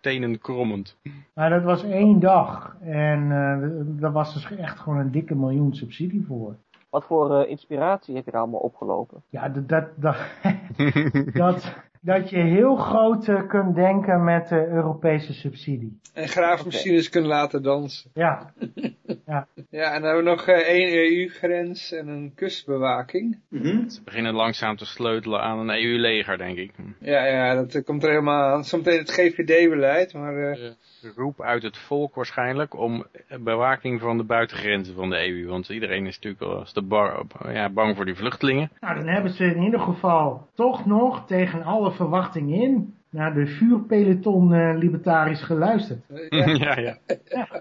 tenenkrommend. Maar dat was één dag en daar was dus echt gewoon een dikke miljoen subsidie voor. Wat voor uh, inspiratie heb je er allemaal opgelopen? Ja, dat, dat, dat, dat, je heel groot uh, kunt denken met de Europese subsidie. En graafmachines okay. kunnen laten dansen. Ja. ja. Ja, en dan hebben we nog uh, één EU-grens en een kustbewaking. Mm -hmm. Ze beginnen langzaam te sleutelen aan een EU-leger, denk ik. Ja, ja, dat komt er helemaal aan. Zometeen het GVD-beleid, maar... Uh... roep uit het volk waarschijnlijk om bewaking van de buitengrenzen van de EU. Want iedereen is natuurlijk wel de bar, ja, bang voor die vluchtelingen. Nou, dan hebben ze in ieder geval toch nog tegen alle verwachting in naar de vuurpeloton uh, libertarisch geluisterd. Ja. ja, ja.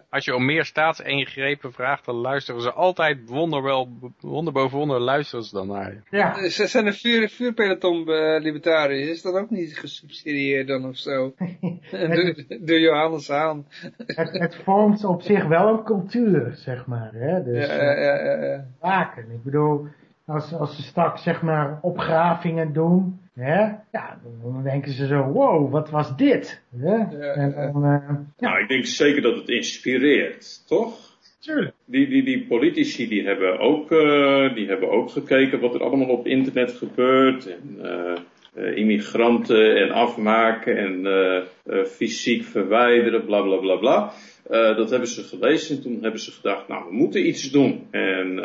Als je om meer staatsingrepen vraagt, dan luisteren ze altijd wonderwel, wonder boven wonder luisteren ze dan naar je. Ja. Ze zijn een vuur, vuurpeloton uh, libertarisch, is dat ook niet gesubsidieerd dan of zo? door, door Johannes Haan. het, het, vormt op zich wel een cultuur, zeg maar. Hè? Dus, ja, ja, ja, ja. Waken. Ik bedoel, als, als ze straks zeg maar opgravingen doen, hè, ja, dan denken ze zo, wow, wat was dit? Hè? Ja, en dan, uh, nou, ik denk zeker dat het inspireert, toch? Tuurlijk. Die, die, die politici die hebben, ook, uh, die hebben ook gekeken wat er allemaal op internet gebeurt. En, uh, immigranten en afmaken en fysiek verwijderen, bla bla bla bla. Dat hebben ze gelezen en toen hebben ze gedacht, nou we moeten iets doen. En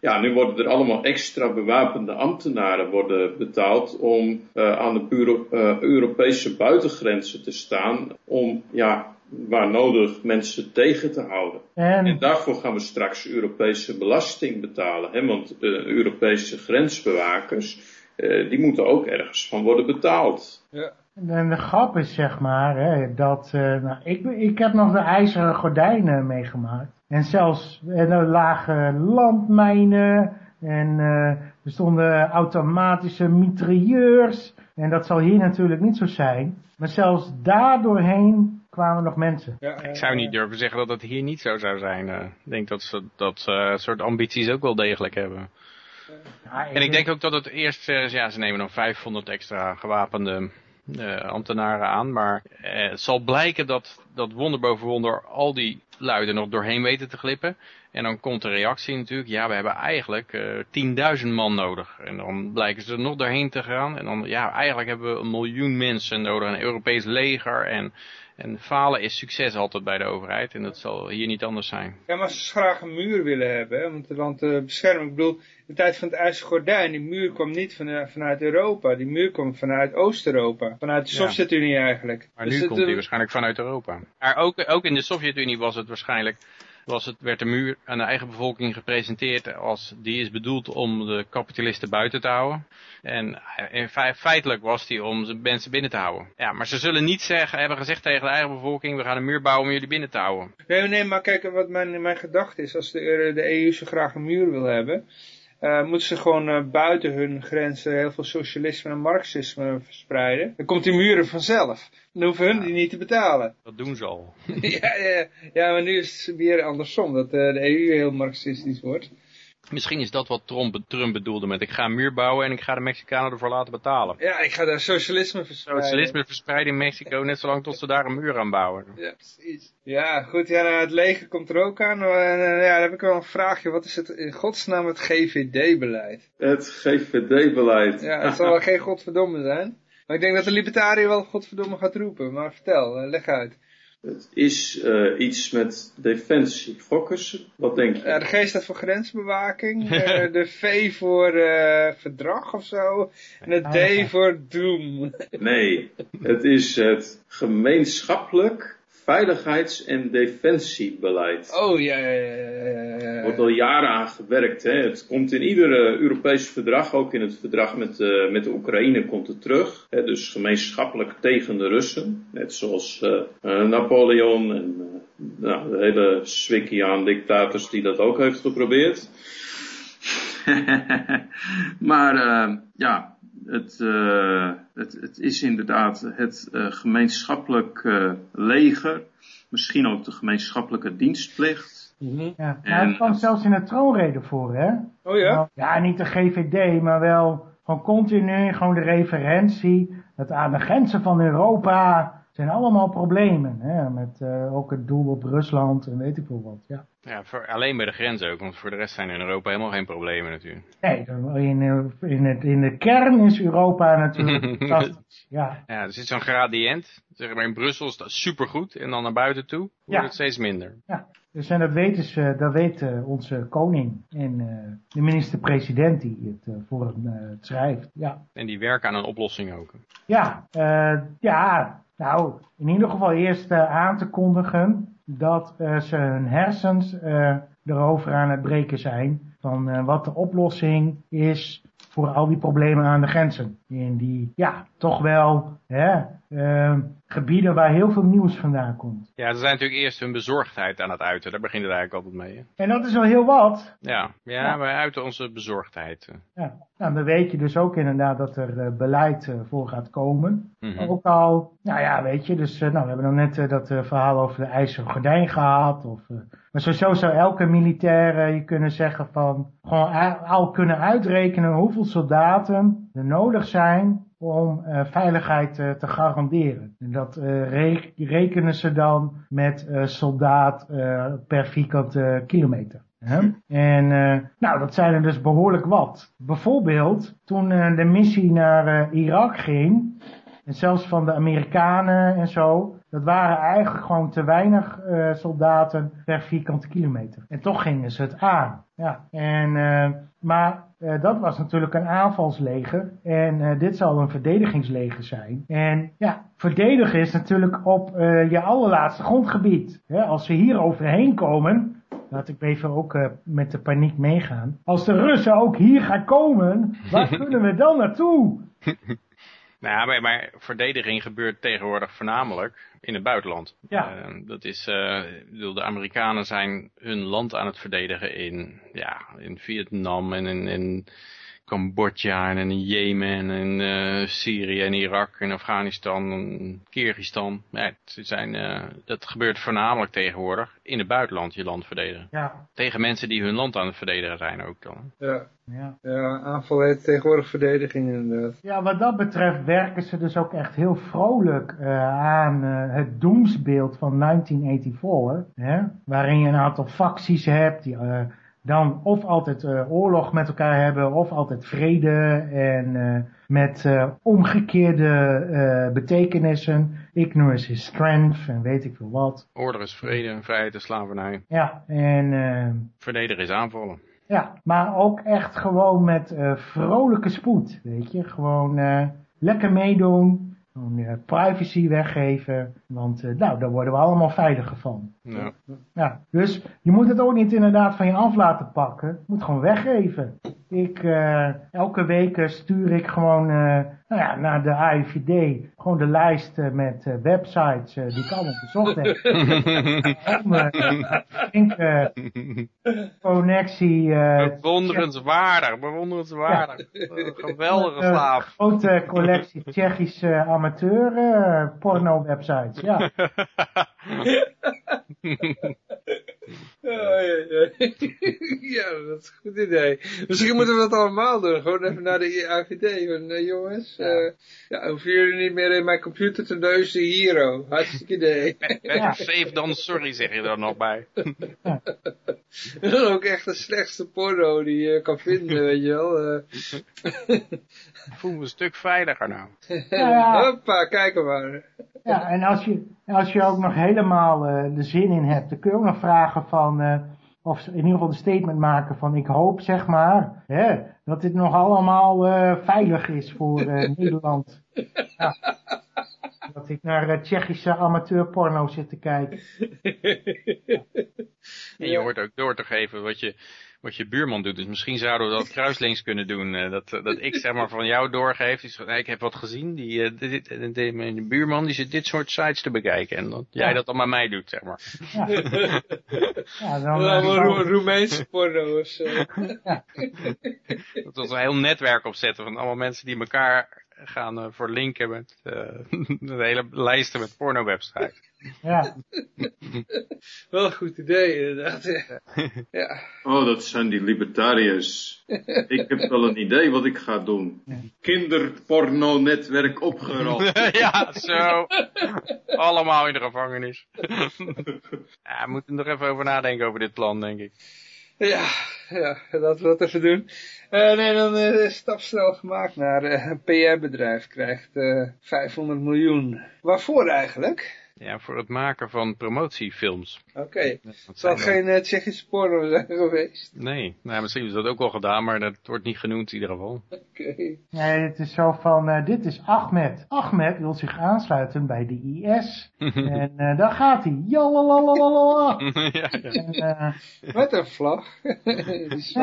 ja, nu worden er allemaal extra bewapende ambtenaren worden betaald om aan de Europese buitengrenzen te staan. Om ja, waar nodig mensen tegen te houden. En, daarvoor gaan we straks Europese belasting betalen. Hè? Want uh, Europese grensbewakers, uh, die moeten ook ergens van worden betaald. Ja. En de grap is zeg maar, hè, dat uh, nou, ik, ik heb nog de ijzeren gordijnen meegemaakt. En zelfs er lagen landmijnen en er stonden automatische mitrailleurs. En dat zal hier natuurlijk niet zo zijn. Maar zelfs daar doorheen kwamen nog mensen. Ja, ik zou niet durven zeggen dat het hier niet zo zou zijn. Uh, ik denk dat ze dat uh, soort ambities ook wel degelijk hebben. en ik denk ook dat het eerst, uh, ja, ze nemen nog 500 extra gewapende ambtenaren aan. Maar het zal blijken dat, dat wonder boven wonder al die luiden nog doorheen weten te glippen. En dan komt de reactie natuurlijk, ja, we hebben eigenlijk uh, 10.000 man nodig. En dan blijken ze er nog doorheen te gaan. En dan, ja, eigenlijk hebben we een miljoen mensen nodig, een Europees leger en en falen is succes altijd bij de overheid. En dat zal hier niet anders zijn. Ja, maar als ze graag een muur willen hebben, om het land te beschermen. Ik bedoel, de tijd van het IJzeren Gordijn, die muur kwam niet van, eh, vanuit Europa. Die muur kwam vanuit Oost-Europa. Vanuit de Sovjet-Unie eigenlijk. Maar dus nu komt die waarschijnlijk vanuit Europa. Maar ook, ook in de Sovjet-Unie was het waarschijnlijk was het, werd de muur aan de eigen bevolking gepresenteerd als die is bedoeld om de kapitalisten buiten te houden. En feitelijk was die om mensen binnen te houden. Ja, maar ze zullen niet zeggen, hebben gezegd tegen de eigen bevolking, we gaan een muur bouwen om jullie binnen te houden. Nee, nee, maar kijk, wat mijn, mijn gedachte is, als de, de EU zo graag een muur wil hebben, uh, moeten ze gewoon uh, buiten hun grenzen heel veel socialisme en marxisme verspreiden. Dan komt die muren vanzelf. Dan hoeven hun die niet te betalen. Dat doen ze al. ja, ja, ja, maar nu is het weer andersom, dat uh, de EU heel marxistisch wordt. Misschien is dat wat Trump, Trump bedoelde met ik ga een muur bouwen en ik ga de Mexicanen ervoor laten betalen. Ja, ik ga daar socialisme verspreiden. Socialisme verspreiden in Mexico net zolang tot ze daar een muur aan bouwen. Ja, precies. Ja, goed, ja, nou, het leger komt er ook aan. En, uh, ja, dan heb ik wel een vraagje. Wat is het in godsnaam het GVD-beleid? Het GVD-beleid. Ja, het zal wel geen godverdomme zijn. Maar ik denk dat de libertariër wel godverdomme gaat roepen. Maar vertel, uh, leg uit. Het is uh, iets met defensie. Wat denk je? Uh, de G staat voor grensbewaking. uh, de V voor verdrag of zo. En het D voor doom. nee, het is het gemeenschappelijk veiligheids- en defensiebeleid. Oh, ja, ja, ja. Er wordt al jaren aan gewerkt. Hè. Het komt in ieder Europees verdrag, ook in het verdrag met, uh, met de Oekraïne komt het terug. Hè. Dus gemeenschappelijk tegen de Russen. Net zoals uh, uh, Napoleon en nou, de hele Swickiaan dictators die dat ook heeft geprobeerd. maar ja, het, uh, het, het, is inderdaad het uh, gemeenschappelijk uh, leger, misschien ook de gemeenschappelijke dienstplicht. Mm -hmm. Ja, en, het kwam zelfs in de troonrede voor, hè? Oh ja? Nou, ja, niet de GVD, maar wel gewoon continu, gewoon de referentie, dat aan de grenzen van Europa zijn allemaal problemen, hè? Met ook het doel op Rusland en weet ik veel wat, ja. Ja, voor, alleen bij de grens ook, want voor de rest zijn in Europa helemaal geen problemen natuurlijk. Nee, in, in, het, in de kern is Europa natuurlijk fantastisch. Ja. ja, er zit zo'n gradiënt. Zeg maar in Brussel is dat supergoed en dan naar buiten toe wordt ja. het steeds minder. Ja, dus en dat, weten ze, dat weet uh, onze koning en uh, de minister-president die het uh, voor hem schrijft. Ja. En die werken aan een oplossing ook. Ja, ja, nou in ieder geval eerst aan te kondigen dat uh, ze hun hersens uh, erover aan het breken zijn van wat de oplossing is voor al die problemen aan de grenzen. In die, ja, toch wel hè, gebieden waar heel veel nieuws vandaan komt. Ja, ze zijn natuurlijk eerst hun bezorgdheid aan het uiten. Daar begint het eigenlijk altijd mee. Hè? En dat is wel heel wat. Ja, ja, ja. wij uiten onze bezorgdheid. Ja, nou, dan weet je dus ook inderdaad dat er uh, beleid uh, voor gaat komen. Mm -hmm. Ook al, nou ja, weet je, dus uh, nou, we hebben dan net dat verhaal over de ijzeren gordijn gehad. Of, maar sowieso zou elke militair je kunnen zeggen van, gewoon al kunnen uitrekenen hoeveel soldaten er nodig zijn om uh, veiligheid uh, te garanderen. En dat uh, rekenen ze dan met soldaat per vierkante kilometer. Hè? En nou, dat zijn er dus behoorlijk wat. Bijvoorbeeld, toen de missie naar Irak ging, en zelfs van de Amerikanen en zo, dat waren eigenlijk gewoon te weinig soldaten per vierkante kilometer. En toch gingen ze het aan. Ja, en, maar uh, dat was natuurlijk een aanvalsleger en uh, dit zal een verdedigingsleger zijn. En ja, verdedigen is natuurlijk op uh, je allerlaatste grondgebied. als we hier overheen komen, laat ik even ook met de paniek meegaan. Als de Russen ook hier gaan komen, waar kunnen we dan naartoe? Nou ja, maar, maar, verdediging gebeurt tegenwoordig voornamelijk in het buitenland. Ja. Uh, dat is, uh, bedoel, de Amerikanen zijn hun land aan het verdedigen in, ja, in Vietnam en in, in Cambodja en in Jemen en uh, Syrië en Irak en Afghanistan en Kyrgyzstan. Ja, zijn, uh, dat gebeurt voornamelijk tegenwoordig in het buitenland je land verdedigen. Ja. Tegen mensen die hun land aan het verdedigen zijn ook dan. Ja. Ja. ja, aanval heet tegenwoordig verdediging inderdaad. Ja, wat dat betreft werken ze dus ook echt heel vrolijk uh, aan uh, het doemsbeeld van 1984. Hè? Waarin je een aantal facties hebt die uh, dan of altijd uh, oorlog met elkaar hebben of altijd vrede en uh, met uh, omgekeerde betekenissen. Ignorance is strength en weet ik veel wat. Order is vrede, vrijheid is slavernij. Ja, en... Verdedigen is aanvallen. Ja, maar ook echt gewoon met vrolijke spoed, weet je. Gewoon lekker meedoen, gewoon uh, privacy weggeven. Want uh, nou, daar worden we allemaal veiliger van. Ja. ja. Dus je moet het ook niet inderdaad van je af laten pakken. Je moet gewoon weggeven. Ik, uh, elke week stuur ik gewoon nou ja, naar de AIVD gewoon de lijst met websites die ik allemaal bezocht heb. Om uh, connectie. bewonderenswaardig, bewonderenswaardig. Ja. Geweldige slaaf. grote collectie Tsjechische amateur uh, porno websites, ja. ja, ja, ja, dat is een goed idee. Misschien moeten we dat allemaal doen. Gewoon even naar de AVD. Van, uh, jongens, ja. Uh, ja, hoeven jullie niet meer in mijn computer te neuzen? Hero. Hartstikke idee. Ja. Save dan sorry, zeg je er nog bij. Ja. Dat is ook echt de slechtste porno die je kan vinden, weet je wel. Uh. Ik voel me een stuk veiliger nou. Ja. Hoppa, kijk maar. Ja, en als je, als je ook nog helemaal uh, de zin in hebt, dan kun je ook nog vragen van, uh, of in ieder geval de statement maken van ik hoop zeg maar, hè, dat dit nog allemaal uh, veilig is voor Nederland. Ja. Dat ik naar Tsjechische amateurporno zit te kijken. En je hoort ook door te geven wat je, wat je buurman doet. Dus misschien zouden we dat kruislinks kunnen doen. Uh, dat, dat ik zeg maar van jou doorgeef. Dus, ik heb wat gezien. Die, uh, dit, dit, dit, mijn buurman die zit dit soort sites te bekijken. En dat jij dat dan bij mij doet, zeg maar. Ja, ja dan... Uh, Ro Roemeense porno's. ja. Dat was een heel netwerk opzetten van allemaal mensen die elkaar gaan uh, verlinken met uh, de hele lijsten met porno-websites. Ja. Wel een goed idee, inderdaad. Ja. ja. Oh, dat zijn die libertariërs. ik heb wel een idee wat ik ga doen. Kinderporno-netwerk opgerold. ja, zo. Allemaal in de gevangenis. ja, we moeten er nog even over nadenken over dit plan, denk ik. Ja, ja, laten we dat even doen. Uh, nee, dan uh, stap snel gemaakt naar uh, een PR-bedrijf. Krijgt 500 miljoen. Waarvoor eigenlijk? Ja, voor het maken van promotiefilms. Oké. Okay. Het zal geen uh, Tsjechische porno zijn geweest. Nee, nou, misschien is dat ook wel gedaan, maar dat wordt niet genoemd in ieder geval. Oké. Okay. Nee, het is zo van, uh, dit is Ahmed. Ahmed wil zich aansluiten bij de IS. en uh, daar gaat hij. Ja, ja. En, Met een vlag. die.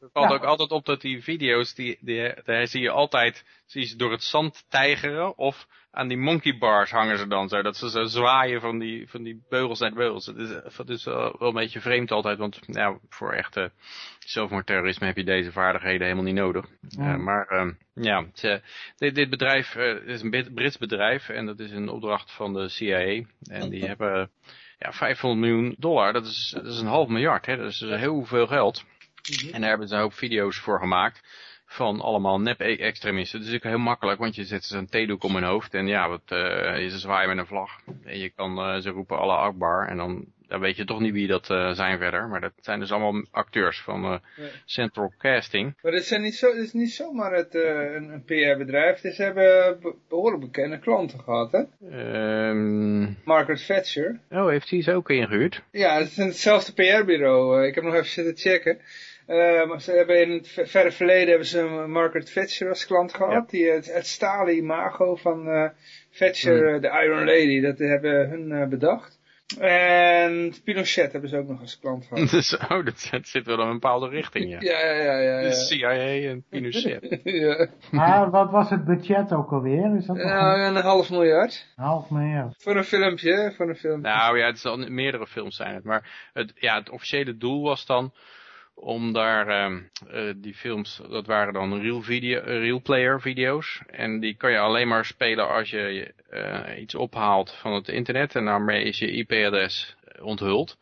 Het valt ook altijd op dat die video's, die, die, daar zie je altijd, zie je ze door het zand tijgeren of aan die monkey bars hangen ze dan zo. Dat ze zo zwaaien van die, van die beugels naar beugels. Dat is, dat is wel, wel een beetje vreemd altijd. Want ja, voor echte zelfmoordterrorisme heb je deze vaardigheden helemaal niet nodig. Ja. Uh, maar uh, ja, ze, dit, dit, bedrijf uh, is een Brits bedrijf. En dat is een opdracht van de CIA. En die hebben ja, 500 miljoen dollar. Dat is, dat is een half miljard. Hè? Dat is heel veel geld. -hmm. En daar hebben ze een hoop video's voor gemaakt van allemaal nep-extremisten. Dat is heel makkelijk, want je zet zo'n theedoek om hun hoofd en ja, wat, uh, ze zwaaien met een vlag. En je kan uh, ze roepen alle akbar en dan dan weet je toch niet wie dat uh, zijn verder. Maar dat zijn dus allemaal acteurs van uh, Central Casting. Maar dit, zijn niet zo, dit is niet zomaar het, een, een PR-bedrijf. Ze hebben behoorlijk bekende klanten gehad, hè? Um... Margaret Thatcher. Oh, heeft hij ze ook ingehuurd? Ja, het is hetzelfde PR-bureau. ik heb nog even zitten checken. Uh, ze hebben in het verre verleden hebben ze Margaret Thatcher als klant gehad. Die, het, het stalen imago van uh, Thatcher, mm. de Iron Lady, dat hebben hun uh, bedacht. En Pinochet hebben ze ook nog als klant gehad. dus, oh, dat, zit wel in een bepaalde richting, ja. ja, ja, ja. ja, De CIA en Pinochet. ja. Maar wat was het budget ook alweer? Is dat nou, een... een half miljard. Een half miljard. Voor een filmpje, voor een filmpje. Nou ja, het zal meerdere films zijn het. Maar het, ja, het officiële doel was dan om daar, uh, die films, dat waren dan real, video, player video's. En die kan je alleen maar spelen als je uh, iets ophaalt van het internet en daarmee is je IP-adres onthuld.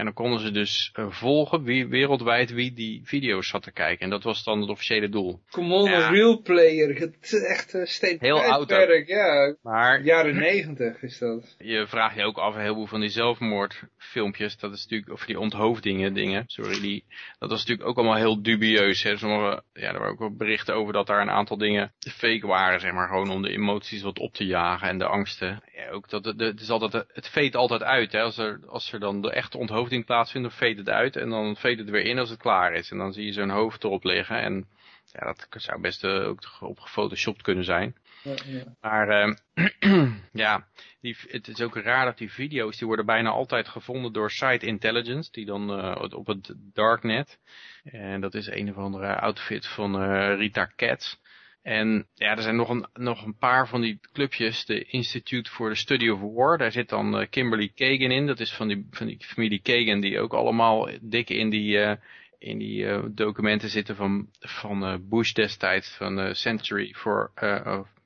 En dan konden ze dus uh, volgen wie, wereldwijd wie die video's zat te kijken. En dat was dan het officiële doel. Come on, ja. real player. Het is echt uh, steeds Heel oud werk, ja. Maar, Jaren negentig is dat. Je vraagt je ook af, een heleboel van die zelfmoordfilmpjes, dat is natuurlijk, of die onthoofdingen dingen, sorry, die, dat was natuurlijk ook allemaal heel dubieus. Hè. Sommige, ja, er waren ook wel berichten over dat daar een aantal dingen fake waren, zeg maar, gewoon om de emoties wat op te jagen en de angsten. Ja, ook dat, het is altijd, het veet altijd uit, hè. Als er, als er dan de echte onthoofding plaatsvindt, dan veet het uit en dan veet het weer in als het klaar is. En dan zie je zo'n hoofd erop liggen en ja, dat zou best uh, ook op gefotoshopt kunnen zijn. Ja, ja. Maar uh, ja, die, het is ook raar dat die video's, die worden bijna altijd gevonden door Site Intelligence, die dan uh, op het darknet. En dat is een of andere outfit van Rita Katz. En ja, er zijn nog een, nog een paar van die clubjes. De Institute for the Study of War. Daar zit dan uh, Kimberly Kagan in. Dat is van die, van die familie Kagan die ook allemaal dik in die, uh, in die uh, documenten zitten van, van Bush destijds. Van Century for,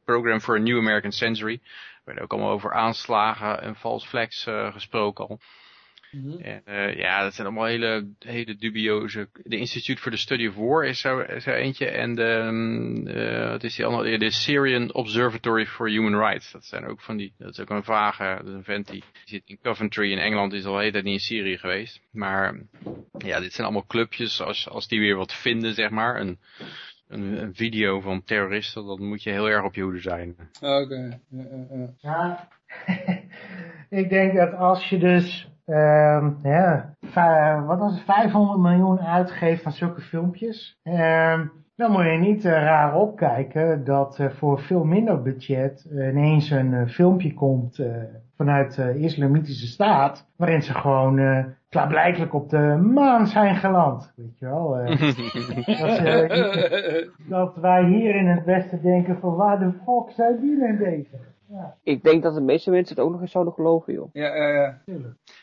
Program for a New American Century. Er werden ook allemaal over aanslagen en false flags gesproken al. Mm -hmm. En, uh, ja, dat zijn allemaal hele, hele dubioze. De Institute for the Study of War is zo, zo eentje. En de, uh, wat is die andere? De Syrian Observatory for Human Rights. Dat zijn ook van die, dat is ook een vage, dat is een vent die, zit in Coventry in Engeland, is al hele tijd niet in Syrië geweest. Maar ja, dit zijn allemaal clubjes, als, als die weer wat vinden, zeg maar. Een, een, een video van terroristen, dan moet je heel erg op je hoede zijn. Oké, okay. ja. ik denk dat als je dus uh, ja, wat was het, 500 miljoen uitgeeft van zulke filmpjes. Uh, dan moet je niet uh, raar opkijken dat uh, voor veel minder budget uh, ineens een filmpje komt vanuit de islamitische staat. Waarin ze gewoon klaarblijkelijk op de maan zijn geland. Weet je wel. dat, dat, wij hier in het westen denken van waar de fuck zijn die in deze? Ja. Ik denk dat de meeste mensen het ook nog eens zouden geloven, joh. Ja, ja, ja.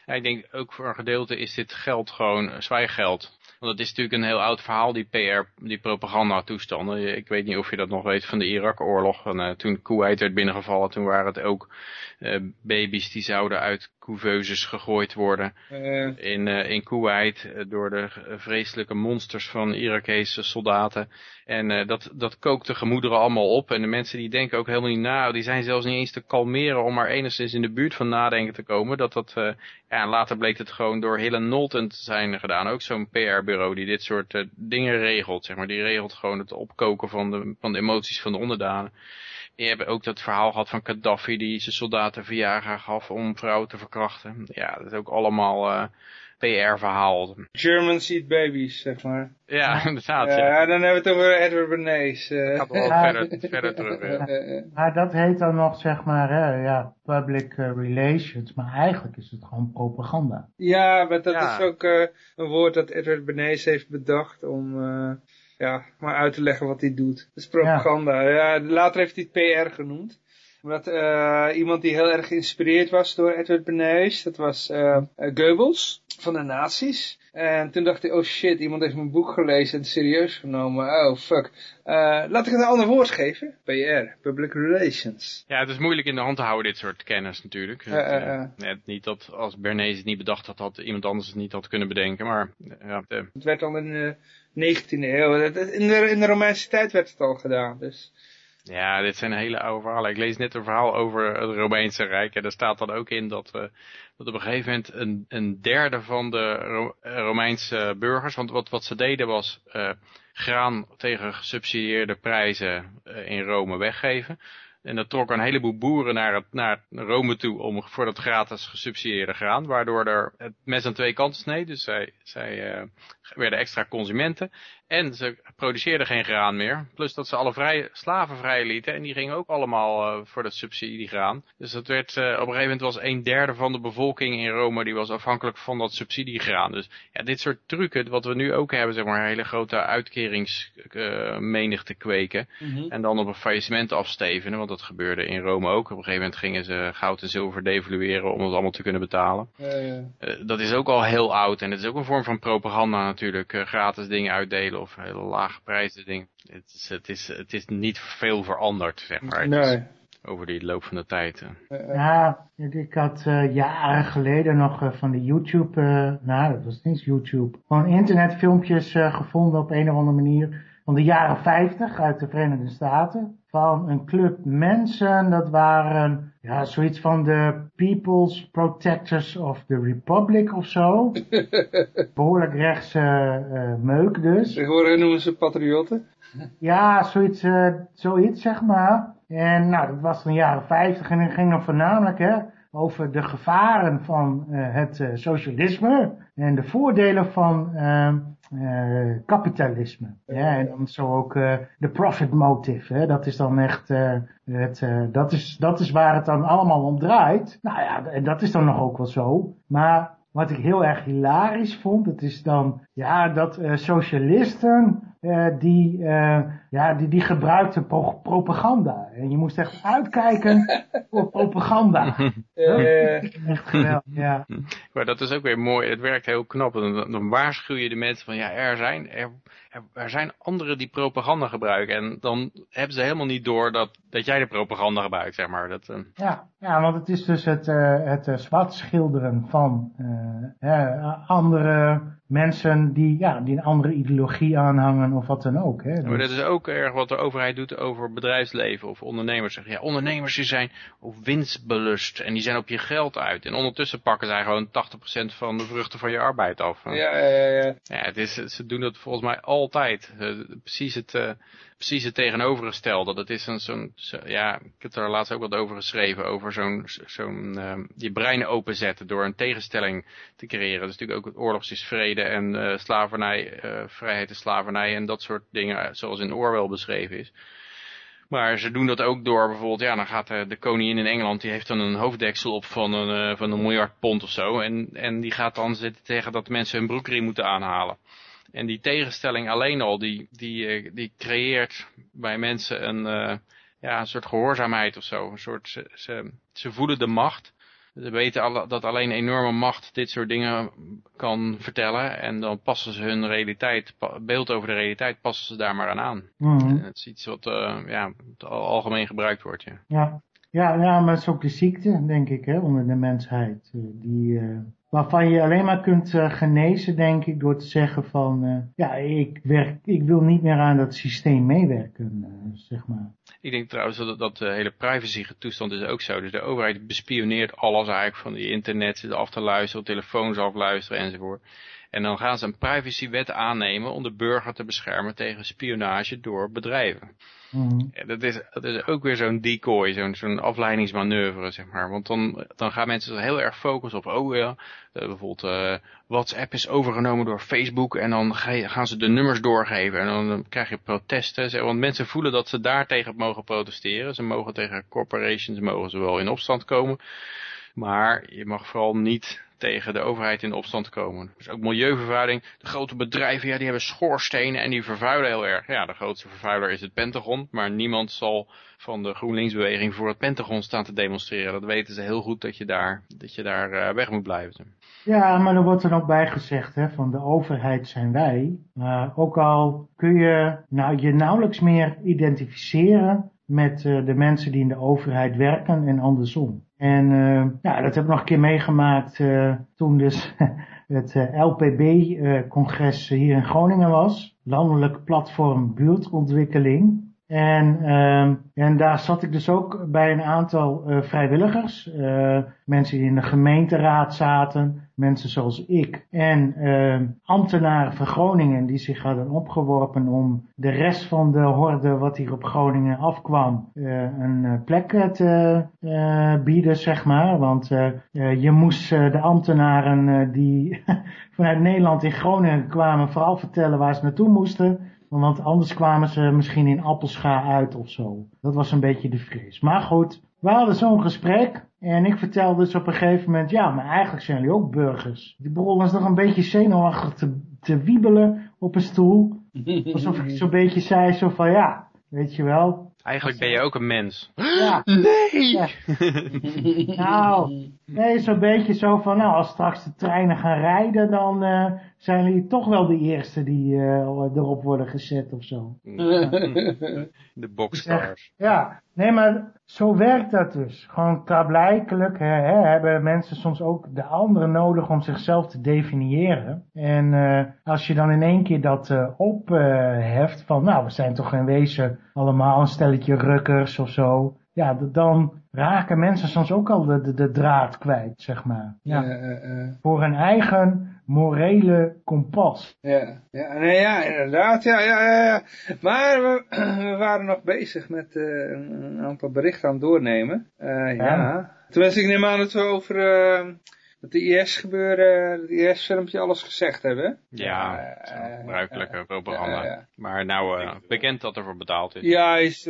ja. Ik denk ook voor een gedeelte is dit geld gewoon zwijggeld. Want het is natuurlijk een heel oud verhaal, die PR, die propaganda toestanden. Ik weet niet of je dat nog weet van de Irak-oorlog. Uh, toen Kuwait werd binnengevallen, toen waren het ook uh, baby's die zouden uit couveuses gegooid worden. Uh. In, in Kuwait door de vreselijke monsters van Irakese soldaten. En dat, dat kookt de gemoederen allemaal op. En de mensen die denken ook helemaal niet na. Die zijn zelfs niet eens te kalmeren om maar enigszins in de buurt van nadenken te komen. Dat dat, ja, later bleek het gewoon door Helen Nolten te zijn gedaan. Ook zo'n PR-bureau die dit soort dingen regelt. Zeg maar. Die regelt gewoon het opkoken van de, van de emoties van de onderdanen. Die hebben ook dat verhaal gehad van Gaddafi die zijn soldaten Viagra gaf om vrouwen te verkrachten. Ja, dat is ook allemaal uh, PR-verhaal. Germans eat babies, zeg maar. Ja, inderdaad. Ja, ja. dan hebben we het over Edward Bernays. Uh. Gaat wel ja, verder, verder terug. Ja. Maar dat heet dan nog, zeg maar, hè, ja, public relations. Maar eigenlijk is het gewoon propaganda. Ja, maar dat is ook uh, een woord dat Edward Bernays heeft bedacht om... Uh, ja, maar uit te leggen wat hij doet. Dat is propaganda. Ja. later heeft hij het PR genoemd. Omdat uh, iemand die heel erg geïnspireerd was door Edward Bernays, dat was uh, Goebbels van de nazi's. En toen dacht hij, oh shit, iemand heeft mijn boek gelezen en het serieus genomen. Oh fuck. Uh, laat ik het een ander woord geven. PR, Public Relations. Ja, het is moeilijk in de hand te houden, dit soort kennis natuurlijk. Uh, uh, net niet dat als Bernays het niet bedacht had, had iemand anders het niet had kunnen bedenken. Maar ja, Het werd al in de 19e eeuw. In de, in de Romeinse tijd werd het al gedaan. Dus Ja, dit zijn hele oude verhalen. Ik lees net een verhaal over het Romeinse Rijk. En daar staat dan ook in dat, uh, dat op een gegeven moment een, een derde van de Romeinse burgers... Want wat, wat ze deden was uh, graan tegen gesubsidieerde prijzen in Rome weggeven. En dat trok een heleboel boeren naar, het, naar Rome toe om voor dat gratis gesubsidieerde graan. Waardoor er het mes aan twee kanten sneed. Dus zij, zij werden extra consumenten. En ze produceerden geen graan meer. Plus dat ze alle vrij, slaven vrij lieten. En die gingen ook allemaal uh, voor de subsidiegraan. Dus dat werd, uh, op een gegeven moment was een derde van de bevolking in Rome. Die was afhankelijk van dat subsidiegraan. Dus ja, dit soort trucken, wat we nu ook hebben. Zeg maar hele grote uitkeringsmenigte kweken. Mm -hmm. En dan op een faillissement afstevenen. Want dat gebeurde in Rome ook. Op een gegeven moment gingen ze goud en zilver devalueren. Om het allemaal te kunnen betalen. Ja, ja. dat is ook al heel oud. En het is ook een vorm van propaganda natuurlijk. Gratis dingen uitdelen of hele lage prijzen ding. Het is, het is, het is niet veel veranderd, zeg maar. Nee. Over die loop van de tijd. Ja, ik had uh, jaren geleden nog uh, van de YouTube, uh, nou dat was niet YouTube, gewoon internetfilmpjes gevonden op een of andere manier. Van de jaren 50 uit de Verenigde Staten. Van een club mensen, dat waren ja, zoiets van de People's Protectors of the Republic of zo. Behoorlijk rechtse uh, meuk dus. Tegenwoordig noemen ze patriotten. Ja, zoiets, uh, zoiets zeg maar. En nou, dat was in de jaren 50 en het ging dan voornamelijk hè, over de gevaren van uh, het socialisme en de voordelen van uh, kapitalisme. Ja, en dan zo ook de profit motive. Hè, dat is dan echt, het, dat, is, dat is waar het dan allemaal om draait. Nou ja, en dat is dan nog ook wel zo. Maar wat ik heel erg hilarisch vond, het is dan ja, dat socialisten die, ja, die, die gebruikten pro propaganda. En je moest echt uitkijken voor propaganda. Uh, echt geweldig, ja. Maar dat is ook weer mooi. Het werkt heel knap. Dan, dan waarschuw je de mensen van, ja, er zijn, er, er zijn anderen die propaganda gebruiken. En dan hebben ze helemaal niet door dat, dat jij de propaganda gebruikt, zeg maar. Dat, ja, ja, want het is dus het, het zwart schilderen van andere mensen die, ja, die een andere ideologie aanhangen of wat dan ook. Hè. Maar dat is ook erg wat de overheid doet over bedrijfsleven of ondernemers. Ja, ondernemers die zijn op winstbelust en die zijn op je geld uit. En ondertussen pakken zij gewoon 80% van de vruchten van je arbeid af. Ja, ja, ja. ja het is, ze doen dat volgens mij altijd. precies het... Uh, precies het tegenovergestelde. Dat is zo'n, zo, ja, ik heb er laatst ook wat over geschreven, over zo'n, zo'n, uh, je brein openzetten door een tegenstelling te creëren. Dat is natuurlijk ook oorlogs is vrede en uh, slavernij, vrijheid is slavernij en dat soort dingen, zoals in Orwell beschreven is. Maar ze doen dat ook door bijvoorbeeld, ja, dan gaat de, de koningin in Engeland, die heeft dan een hoofddeksel op van een, van een miljard pond of zo. En, en die gaat dan zitten tegen dat mensen hun broekriem moeten aanhalen. En die tegenstelling alleen al, die, die, die creëert bij mensen een, uh, ja, een soort gehoorzaamheid of zo. Een soort, ze, ze, ze voelen de macht. Ze weten dat alleen enorme macht dit soort dingen kan vertellen. En dan passen ze hun realiteit, beeld over de realiteit, passen ze daar maar aan aan. Mm -hmm. Het is iets wat uh, ja, algemeen gebruikt wordt. Ja. Ja. Ja, ja, maar het is ook de ziekte, denk ik, hè, onder de mensheid. Die, uh, waarvan je alleen maar kunt uh, genezen, denk ik, door te zeggen van, uh, ja, ik, werk, ik wil niet meer aan dat systeem meewerken, zeg maar. Ik denk trouwens dat, dat hele privacy toestand is ook zo. Dus de overheid bespioneert alles eigenlijk van die internet, zit af te luisteren, telefoons afluisteren enzovoort. En dan gaan ze een privacywet aannemen om de burger te beschermen tegen spionage door bedrijven. Ja, dat, is, dat is ook weer zo'n decoy, zo'n zo'n afleidingsmanoeuvre, zeg maar. Want dan, dan gaan mensen heel erg focussen op, oh ja, uh, bijvoorbeeld uh, WhatsApp is overgenomen door Facebook en dan ga, gaan ze de nummers doorgeven en dan, krijg je protesten. Want mensen voelen dat ze daar tegen mogen protesteren. Ze mogen tegen corporations, mogen ze wel in opstand komen. Maar je mag vooral niet tegen de overheid in opstand komen. Dus ook milieuvervuiling. De grote bedrijven, ja, die hebben schoorstenen en die vervuilen heel erg. Ja, de grootste vervuiler is het Pentagon, maar niemand zal van de GroenLinksbeweging voor het Pentagon staan te demonstreren. Dat weten ze heel goed dat je daar, dat je daar uh, weg moet blijven. Ja, maar er wordt er ook bij gezegd, hè, van de overheid zijn wij. Ook al kun je nou, je nauwelijks meer identificeren met uh, de mensen die in de overheid werken en andersom. En uh, ja, dat heb ik nog een keer meegemaakt uh, toen dus het uh, LPB-congres hier in Groningen was. Landelijk Platform Buurtontwikkeling. En, uh, en daar zat ik dus ook bij een aantal uh, vrijwilligers. Uh, mensen die in de gemeenteraad zaten. Mensen zoals ik. En uh, ambtenaren van Groningen die zich hadden opgeworpen om de rest van de horde wat hier op Groningen afkwam. een plek te bieden, zeg maar. Want je moest de ambtenaren die vanuit Nederland in Groningen kwamen vooral vertellen waar ze naartoe moesten. Want anders kwamen ze misschien in appelscha uit of zo. Dat was een beetje de vrees. Maar goed, we hadden zo'n gesprek. En ik vertelde dus op een gegeven moment, ja, maar eigenlijk zijn jullie ook burgers. Die begon is nog een beetje zenuwachtig te, te wiebelen op een stoel. Alsof ik zo'n beetje zei, zo van ja, weet je wel, Eigenlijk ben je ook een mens. Ja. Nee! Nou, nee, zo'n beetje zo van, nou, als straks de treinen gaan rijden, dan uh, zijn jullie toch wel de eerste die uh, erop worden gezet of zo. De boxcars. Ja, nee, maar zo werkt dat dus. Gewoon klaarblijkelijk hè, hebben mensen soms ook de anderen nodig om zichzelf te definiëren. En uh, als je dan in één keer dat uh, opheft van, nou, we zijn toch in wezen allemaal een stelletje rukkers of zo. Ja, dan raken mensen soms ook al de, de, de draad kwijt, zeg maar. Ja. Voor een eigen morele kompas. Ja, ja, nee, ja inderdaad. Ja, ja, ja, ja. Maar we, we waren nog bezig met uh, een aantal berichten aan het doornemen. Uh, ja. ja. Tenminste, ik neem aan dat we over... Uh, dat de IS gebeuren, het IS-filmpje alles gezegd hebben. Ja, uh, gebruikelijke uh. Uh, maar nou uh, bekend dat er voor betaald is. Ja, is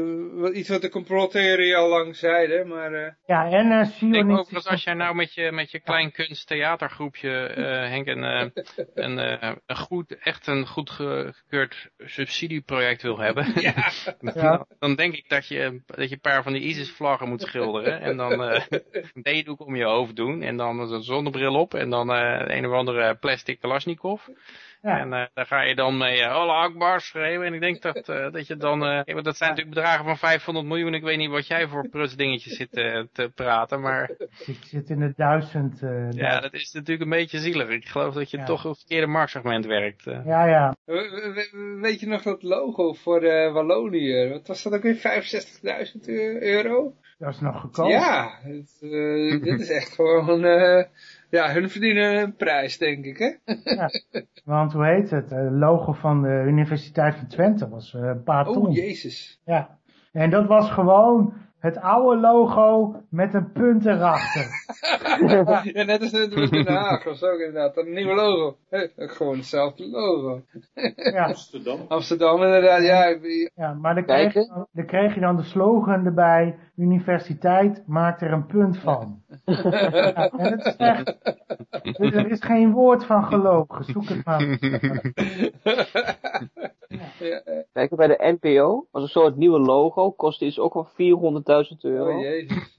iets wat de complottheorie al lang zeiden, maar... ja, en uh, Ik denk dat als jij nou met je, met je klein kunsttheatergroepje, Henk, een, een, een goed, echt een goed gekeurd subsidieproject wil hebben, ja. dan, dan, denk ik dat je, dat je een paar van die ISIS-vlaggen moet schilderen en dan een theedoek om je hoofd doen en dan een zonnebril op en dan uh, een of andere plastic Kalashnikov. Ja. En uh, daar ga je dan mee uh, Allah Akbar schreeuwen. En ik denk dat, uh, dat je dan... Uh, dat zijn natuurlijk bedragen van 500 miljoen. Ik weet niet wat jij voor prutsdingetjes zit te praten, maar... Ik zit in het duizend... ja, dat is natuurlijk een beetje zielig. Ik geloof dat je ja. toch op het verkeerde marktsegment werkt. Ja, ja. weet je nog dat logo voor Wallonië? Wat was dat ook weer? 65.000 euro? Dat is nog goedkoop. Ja, het, dit is echt gewoon ja, hun verdienen een prijs, denk ik, hè? Ja, want hoe heet het? Het logo van de Universiteit van Twente was een paar ton. Oh, jezus. Ja, en dat was gewoon het oude logo met een punt erachter. ja, net als in Den Haag of zo inderdaad. Een nieuwe logo. Gewoon hetzelfde logo. ja. Amsterdam. Amsterdam inderdaad, ja. Ja, maar dan kreeg, je dan, dan kreeg je dan de slogan erbij. Universiteit maakt er een punt van. ja, en het is echt... Dus er is geen woord van gelogen. Zoek het maar. Ja. Kijk, bij de NPO was een soort nieuwe logo. Kostte iets ook wel 400.000 euro. Oh jezus.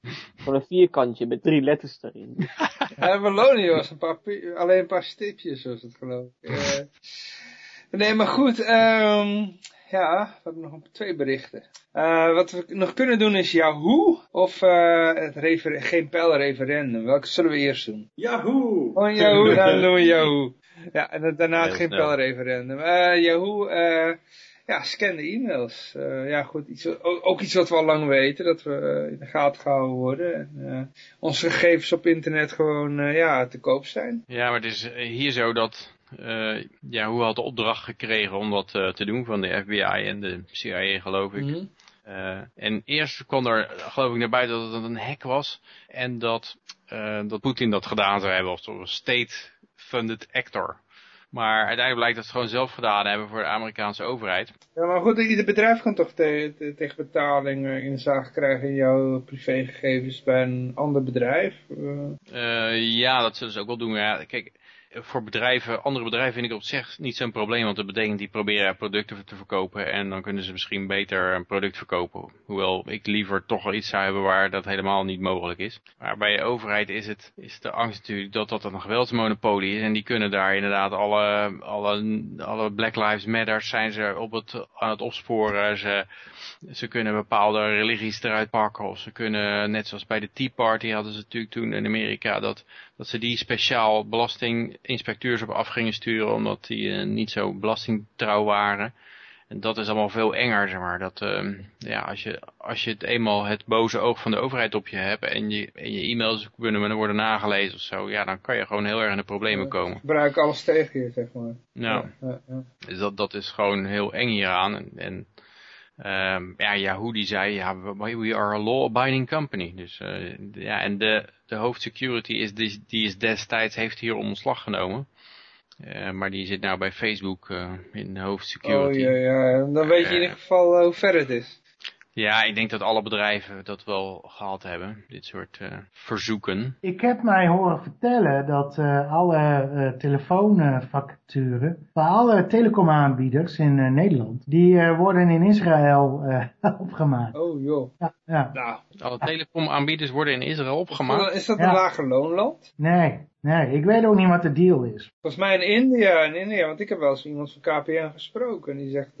Voor een vierkantje met drie letters erin. Ja, Wallonië was een paar, alleen een paar stipjes was het geloof ik. Uh, nee, maar goed. Um, ja, we hebben nog twee berichten. Uh, wat we nog kunnen doen is Yahoo of uh, het geen pijl referendum. Welke zullen we eerst doen? Yahoo! Oh, Yahoo, dan doen we Yahoo. Ja, en daarna het geen pijl referendum. Uh, Yahoo, ja, scan de e-mails. ja, goed, iets, ook iets wat we al lang weten, dat we in de gaten gehouden worden. En onze gegevens op internet gewoon ja, te koop zijn. Ja, maar het is hier zo dat uh, ja, hoe had de opdracht gekregen om dat uh, te doen van de FBI en de CIA geloof ik. Mm -hmm. uh, en eerst kwam er geloof ik naar buiten dat het een hack was en dat, dat Poetin dat gedaan zou hebben als een state-funded actor. Maar uiteindelijk blijkt dat ze gewoon zelf gedaan hebben voor de Amerikaanse overheid. Ja, maar goed, ieder bedrijf kan toch te, te, tegen betaling in zaak krijgen in jouw privégegevens bij een ander bedrijf? ja, dat zullen ze ook wel doen. Ja, kijk, voor bedrijven, andere bedrijven vind ik op zich niet zo'n probleem. Want dat betekent die proberen producten te verkopen. En dan kunnen ze misschien beter een product verkopen. Hoewel ik liever toch wel iets zou hebben waar dat helemaal niet mogelijk is. Maar bij de overheid is het is de angst natuurlijk dat dat een geweldsmonopolie is. En die kunnen daar inderdaad alle, alle, alle Black Lives Matter zijn ze op het, aan het opsporen. Ze, ze kunnen bepaalde religies eruit pakken. Of ze kunnen, net zoals bij de Tea Party hadden ze natuurlijk toen in Amerika, dat, dat ze die speciaal belastinginspecteurs op af gingen sturen, omdat die uh, niet zo belastingtrouw waren. En dat is allemaal veel enger, zeg maar. Dat, ehm, ja, als je, als je het eenmaal het boze oog van de overheid op je hebt en je, en je e-mails kunnen worden nagelezen of zo, ja, dan kan je gewoon heel erg in de problemen komen. Gebruik alles tegen je, zeg maar. Nou, Ja, ja. dus dat, dat is gewoon heel eng hieraan. En, en ehm, ja, Yahoo die zei, ja, we we are a law-abiding company. Dus eh, ja, en de, de hoofdsecurity is, die, die is destijds, heeft hier ontslag genomen. Eh, maar die zit nou bij Facebook eh, in de hoofdsecurity. Oh ja, ja. Dan weet je in ieder geval hoe ver het is. Ja, ik denk dat alle bedrijven dat wel gehad hebben, dit soort eh, verzoeken. Ik heb mij horen vertellen dat eh, alle eh, telefoonvacaturen bij alle telecomaanbieders in eh, Nederland, die eh, worden in Israël eh, opgemaakt. Oh joh. Ja, ja. Nou, Alle telecomaanbieders worden in Israël opgemaakt. is dat Ja. een lager loonland? Nee, nee, ik weet ook niet wat de deal is. Volgens mij in India, in India, want ik heb wel eens iemand van KPN gesproken. Die zegt,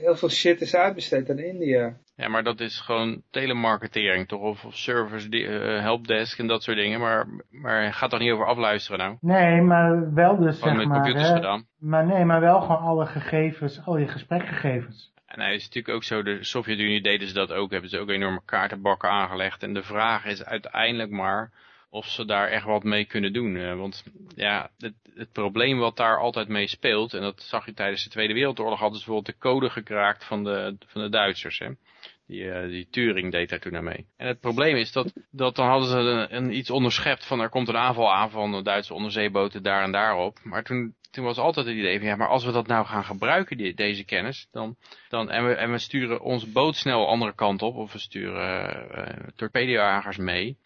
heel veel shit is uitbesteed aan India. Ja, maar dat is gewoon telemarketering toch? Of, of service, die, eh, helpdesk en dat soort dingen. Maar, maar gaat toch niet over afluisteren nou? Nee, maar wel dus Gewoon zeg met maar, computers hè, gedaan. maar nee, maar wel gewoon alle gegevens, al je gesprekgegevens. En hij is natuurlijk ook zo, de Sovjet-Unie deden ze dat ook, hebben ze ook enorme kaartenbakken aangelegd. En de vraag is uiteindelijk maar of ze daar echt wat mee kunnen doen. Eh, want ja, het, het probleem wat daar altijd mee speelt, en dat zag je tijdens de Tweede Wereldoorlog, hadden ze bijvoorbeeld de code gekraakt van de, van de Duitsers. Hè? Die, eh, die Turing deed daar toen aan mee. En het probleem is dat, dat dan hadden ze een, iets onderschept van er komt een aanval aan van de Duitse onderzeeboten daar en daarop. Maar toen, toen was altijd het idee van ja, maar als we dat nou gaan gebruiken, die, deze kennis, dan, dan, en, we, en we sturen onze boot snel de andere kant op, of we sturen uh, torpedojagers mee,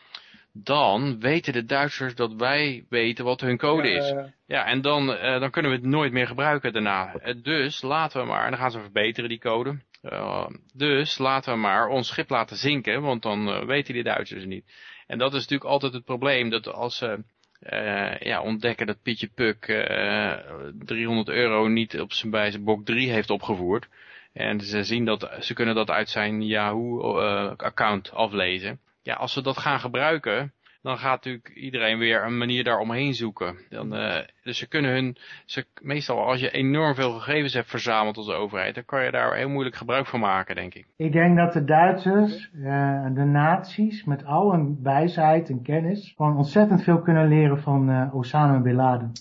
dan weten de Duitsers dat wij weten wat hun code is. Ja, en dan, uh, dan kunnen we het nooit meer gebruiken daarna. Uh, dus laten we maar, en dan gaan ze verbeteren die code. Uh, dus laten we maar ons schip laten zinken, want dan weten die Duitsers het niet. En dat is natuurlijk altijd het probleem, dat als ze ja, ontdekken dat Pietje Puk 300 euro niet op zijn, bij zijn bok 3 heeft opgevoerd. En ze zien dat, ze kunnen dat uit zijn Yahoo-account aflezen. Ja, als ze dat gaan gebruiken, dan gaat natuurlijk iedereen weer een manier daaromheen zoeken. Dan, uh, dus ze kunnen hun, ze, meestal als je enorm veel gegevens hebt verzameld als overheid, dan kan je daar heel moeilijk gebruik van maken, denk ik. Ik denk dat de Duitsers, uh, de nazi's, met al hun wijsheid en kennis, gewoon ontzettend veel kunnen leren van uh, Osama Bin Laden.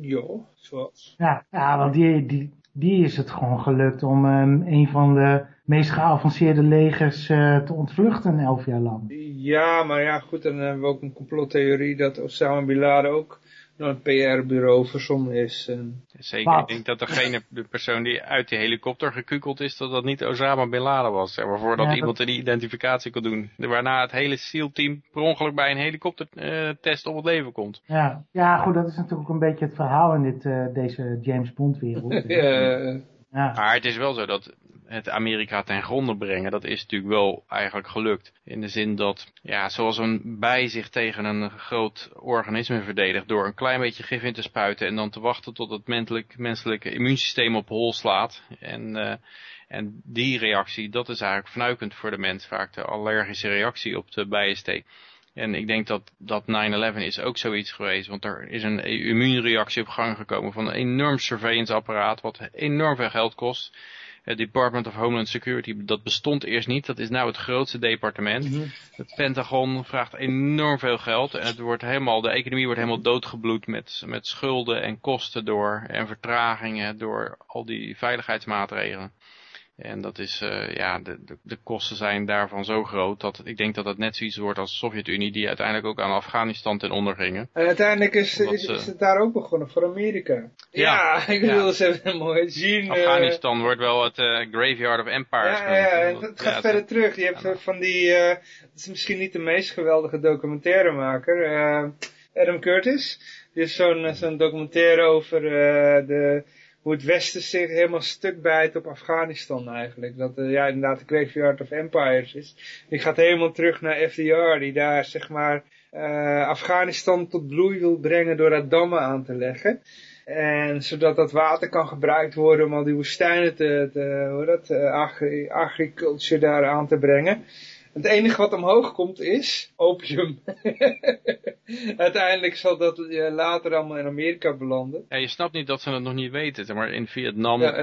Jo, zoals. Ja, ja want die, die, die is het gewoon gelukt om um, een van de meest geavanceerde legers uh, te ontvluchten elf jaar lang. Ja, maar ja, goed, dan hebben we ook een complottheorie dat Osama Bin Laden ook door een PR-bureau verzonnen is. En... Zeker, Wat? ik denk dat degene, de persoon die uit die helikopter gekukeld is, dat dat niet Osama Bin Laden was. Zeg maar, voordat ja, iemand dat... die identificatie kon doen. Waarna het hele SEAL-team per ongeluk bij een helikoptertest uh, op het leven komt. Ja. ja, goed, dat is natuurlijk ook een beetje het verhaal in dit, uh, deze James Bond-wereld. ja. Ja. Maar het is wel zo dat het Amerika ten gronde brengen, dat is natuurlijk wel eigenlijk gelukt. In de zin dat, ja, zoals een bij zich tegen een groot organisme verdedigt door een klein beetje gif in te spuiten en dan te wachten tot het menselijk, menselijke immuunsysteem op hol slaat. En, uh, en die reactie, dat is eigenlijk fnuikend voor de mens, vaak de allergische reactie op de bijensteek. En ik denk dat, dat 9-11 is ook zoiets geweest, want er is een immuunreactie op gang gekomen van een enorm surveillance apparaat, wat enorm veel geld kost. Het Department of Homeland Security, dat bestond eerst niet. Dat is nou het grootste departement. Mm -hmm. Het Pentagon vraagt enorm veel geld. En het wordt helemaal, de economie wordt helemaal doodgebloed met, met schulden en kosten door. En vertragingen door al die veiligheidsmaatregelen. En dat is, uh, ja, de, de, de, kosten zijn daarvan zo groot dat ik denk dat het net zoiets wordt als de Sovjet-Unie, die uiteindelijk ook aan Afghanistan ten onder gingen. En uiteindelijk is, is, is, het daar ook begonnen voor Amerika. Ja, ja ik bedoel, ja. ze hebben mooi zien. Afghanistan uh... wordt wel het uh, graveyard of empires. Ja, ja, en het gaat verder het, terug. Je hebt van die, het is misschien niet de meest geweldige documentairemaker, Adam Curtis. Die heeft zo'n zo'n documentaire over de hoe het Westen zich helemaal stuk bijt op Afghanistan eigenlijk. Dat uh, ja, inderdaad de Graveyard of Empires is. Die gaat helemaal terug naar FDR, die daar zeg maar uh, Afghanistan tot bloei wil brengen door daar dammen aan te leggen. En zodat dat water kan gebruikt worden om al die woestijnen te, te hoe dat, uh, agri agriculture daar aan te brengen. Het enige wat omhoog komt is opium. Uiteindelijk zal dat uh, later allemaal in Amerika belanden. Ja, je snapt niet dat ze het nog niet weten. Maar in Vietnam ja,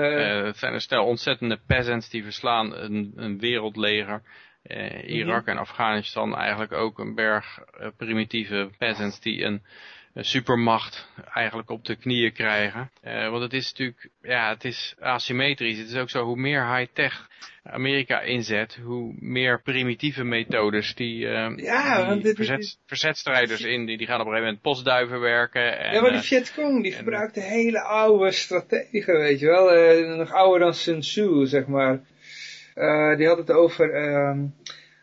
uh, zijn er stel ontzettende peasants die verslaan een, een wereldleger. Uh, Irak en Afghanistan eigenlijk ook een berg primitieve peasants die een supermacht eigenlijk op de knieën krijgen. Uh, want het is natuurlijk, ja, het is asymmetrisch. Het is ook zo, hoe meer high-tech Amerika inzet, hoe meer primitieve methodes die, uh, ja, die verzet, verzetstrijders in, die, die gaan op een gegeven moment postduiven werken. En, ja, maar die Vietcong, die gebruikte hele oude strategieën, weet je wel. Nog ouder dan Sun Tzu, zeg maar. die had het over... Ehm,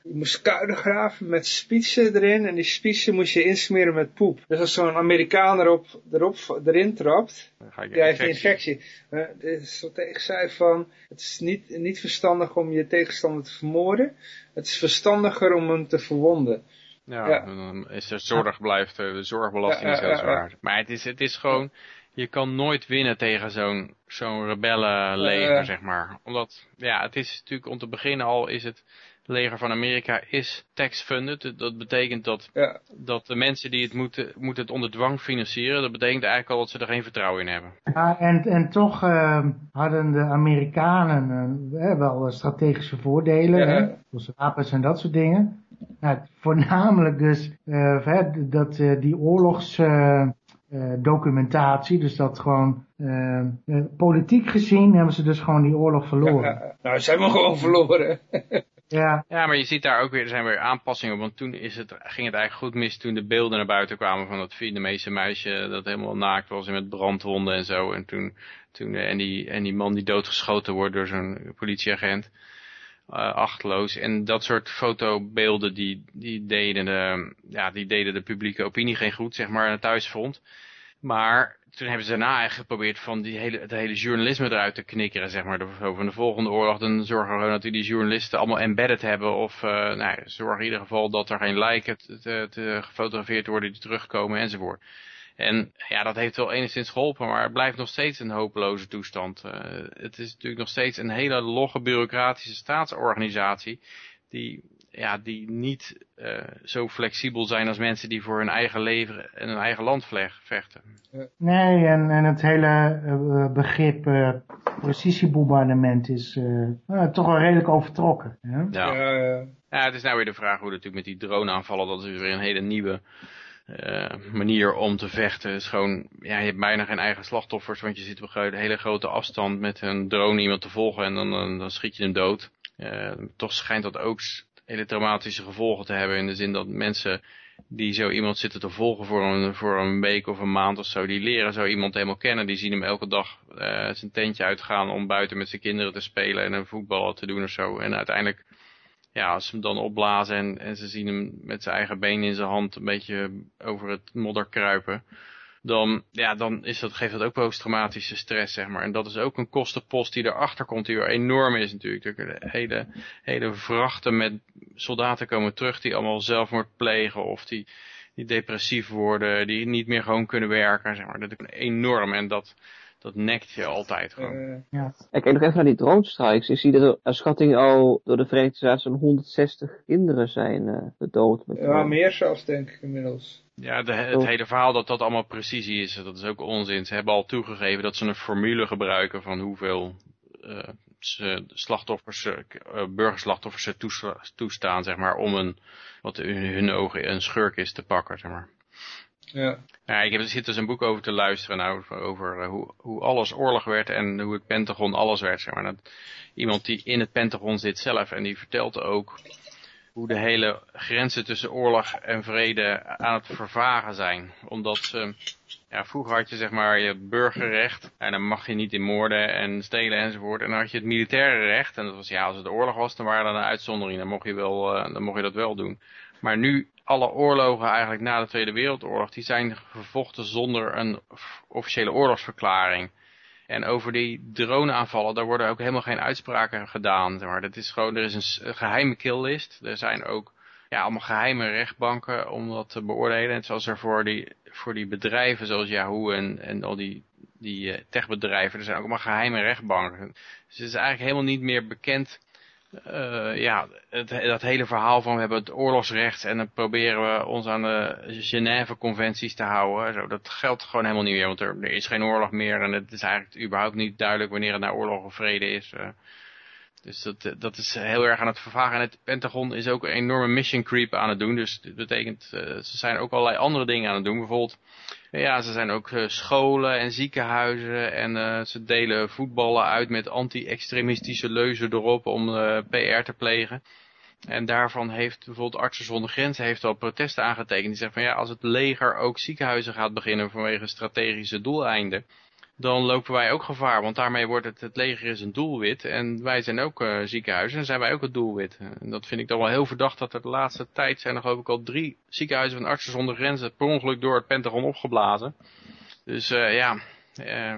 je moest kuilen graven met spitsen erin en die spitsen moest je insmeren met poep. Dus als zo'n Amerikaan erop, erop, erin trapt, dan krijg je infectie. Uh, stratege zei van, het is niet, niet verstandig om je tegenstander te vermoorden. Het is verstandiger om hem te verwonden. Ja, ja. dan is er zorg blijft, eh, de zorgbelasting is heel zwaar. Maar het is, het is gewoon, je kan nooit winnen tegen zo'n zo'n rebellenleger, zeg maar. Omdat, ja, het is natuurlijk om te beginnen al is het leger van Amerika is tax-funded. Dat betekent dat, ja. dat de mensen die het moeten, moeten het onder dwang financieren. Dat betekent eigenlijk al dat ze er geen vertrouwen in hebben. Ja, en, en toch uh, hadden de Amerikanen uh, wel strategische voordelen. Ja. Hè? Zoals wapens en dat soort dingen. Nou, voornamelijk dus uh, dat die oorlogs... documentatie, dus dat gewoon politiek gezien hebben ze dus gewoon die oorlog verloren. Ja, nou, ze hebben gewoon verloren. Ja. ja, maar je ziet daar ook weer, er zijn weer aanpassingen, want toen is het, ging het eigenlijk goed mis toen de beelden naar buiten kwamen van dat Vietnamese meisje dat helemaal naakt was en met brandwonden en zo. En toen, toen en, die, en die man die doodgeschoten wordt door zo'n politieagent, uh, achteloos. En dat soort fotobeelden die, die, deden de, ja, die deden de publieke opinie geen goed, zeg maar, aan het thuisfront. Maar toen hebben ze daarna eigenlijk geprobeerd van die hele, het hele journalisme eruit te knikkeren, zeg maar. De, van de volgende oorlog, dan zorgen we gewoon dat die journalisten allemaal embedded hebben. Of uh, nou, zorgen in ieder geval dat er geen lijken te, te, gefotografeerd worden die terugkomen enzovoort. En ja, dat heeft wel enigszins geholpen, maar het blijft nog steeds een hopeloze toestand. Uh, het is natuurlijk nog steeds een hele logge bureaucratische staatsorganisatie die ja, die niet uh, zo flexibel zijn als mensen die voor hun eigen leven en hun eigen land vechten. Nee, en, en het hele uh, begrip uh, precisiebombardement is toch wel redelijk overtrokken. Ja? Ja. ja, het is nou weer de vraag hoe natuurlijk met die droneaanvallen, dat is weer een hele nieuwe manier om te vechten. Het is gewoon, ja, je hebt bijna geen eigen slachtoffers, want je zit op een hele grote afstand met een drone iemand te volgen en dan, dan, dan schiet je hem dood. toch schijnt dat ook hele gevolgen te hebben. In de zin dat mensen die zo iemand zitten te volgen voor een, voor een week of een maand of zo, die leren zo iemand helemaal kennen. Die zien hem elke dag uh, zijn tentje uitgaan om buiten met zijn kinderen te spelen en een voetbal te doen of zo. En uiteindelijk, ja, als ze hem dan opblazen en, en ze zien hem met zijn eigen been in zijn hand een beetje over het modder kruipen dan, ja, dan is dat, geeft dat ook posttraumatische stress, zeg maar. En dat is ook een kostenpost die erachter komt, die weer enorm is natuurlijk. Er hele, hele vrachten met soldaten komen terug die allemaal zelfmoord plegen of die, die depressief worden, die niet meer gewoon kunnen werken, zeg maar. Dat is enorm en dat, dat nekt je altijd gewoon. Uh, ja. Ik kijk nog even naar die drone strikes. Ik zie dat er een schatting al door de Verenigde Staten zo'n 160 kinderen zijn uh, gedood. Met ja, meer zelfs denk ik inmiddels. Ja, de, het hele verhaal dat dat allemaal precisie is, dat is ook onzin. Ze hebben al toegegeven dat ze een formule gebruiken van hoeveel uh, ze slachtoffers, uh, burgerslachtoffers ze toestaan, zeg maar, om een, wat in hun ogen een schurk is te pakken, zeg maar. Ja. ja ik heb, er zit dus een boek over te luisteren nou, over hoe, hoe alles oorlog werd en hoe het Pentagon alles werd. Zeg maar. Dat, iemand die in het Pentagon zit zelf en die vertelt ook hoe de hele grenzen tussen oorlog en vrede aan het vervagen zijn. Omdat ze, ja, vroeger had je zeg maar je burgerrecht en dan mag je niet in moorden en stelen enzovoort. En dan had je het militaire recht en dat was ja, als het oorlog was dan waren er een uitzondering, dan mocht je, wel, uh, dan mocht je dat wel doen. Maar nu alle oorlogen eigenlijk na de Tweede Wereldoorlog, die zijn gevochten zonder een officiële oorlogsverklaring. En over die droneaanvallen, daar worden ook helemaal geen uitspraken gedaan. Maar dat is gewoon, er is een geheime killlist. Er zijn ook ja, allemaal geheime rechtbanken om dat te beoordelen. En zoals er voor die, voor die bedrijven zoals Yahoo en, en al die, die uh, techbedrijven, er zijn ook allemaal geheime rechtbanken. Dus het is eigenlijk helemaal niet meer bekend uh, ja, het, dat hele verhaal van we hebben het oorlogsrecht en dan proberen we ons aan de Genève-conventies te houden. Zo, dat geldt gewoon helemaal niet meer, want er, is geen oorlog meer en het is eigenlijk überhaupt niet duidelijk wanneer het nou oorlog of vrede is. Uh, dus dat, dat is heel erg aan het vervagen. En het Pentagon is ook een enorme mission creep aan het doen. Dus dat betekent, uh, ze zijn ook allerlei andere dingen aan het doen. Bijvoorbeeld, ja, ze zijn ook scholen en ziekenhuizen. En ze delen voetballen uit met anti-extremistische leuzen erop om PR te plegen. En daarvan heeft bijvoorbeeld Artsen zonder Grenzen heeft al protesten aangetekend. Die zeggen van ja, als het leger ook ziekenhuizen gaat beginnen vanwege strategische doeleinden dan lopen wij ook gevaar. Want daarmee wordt het, het leger is een doelwit. En wij zijn ook uh, ziekenhuizen en zijn wij ook het doelwit. En dat vind ik dan wel heel verdacht dat er de laatste tijd zijn er geloof ik al drie ziekenhuizen van artsen zonder grenzen per ongeluk door het Pentagon opgeblazen. Dus uh, ja, uh,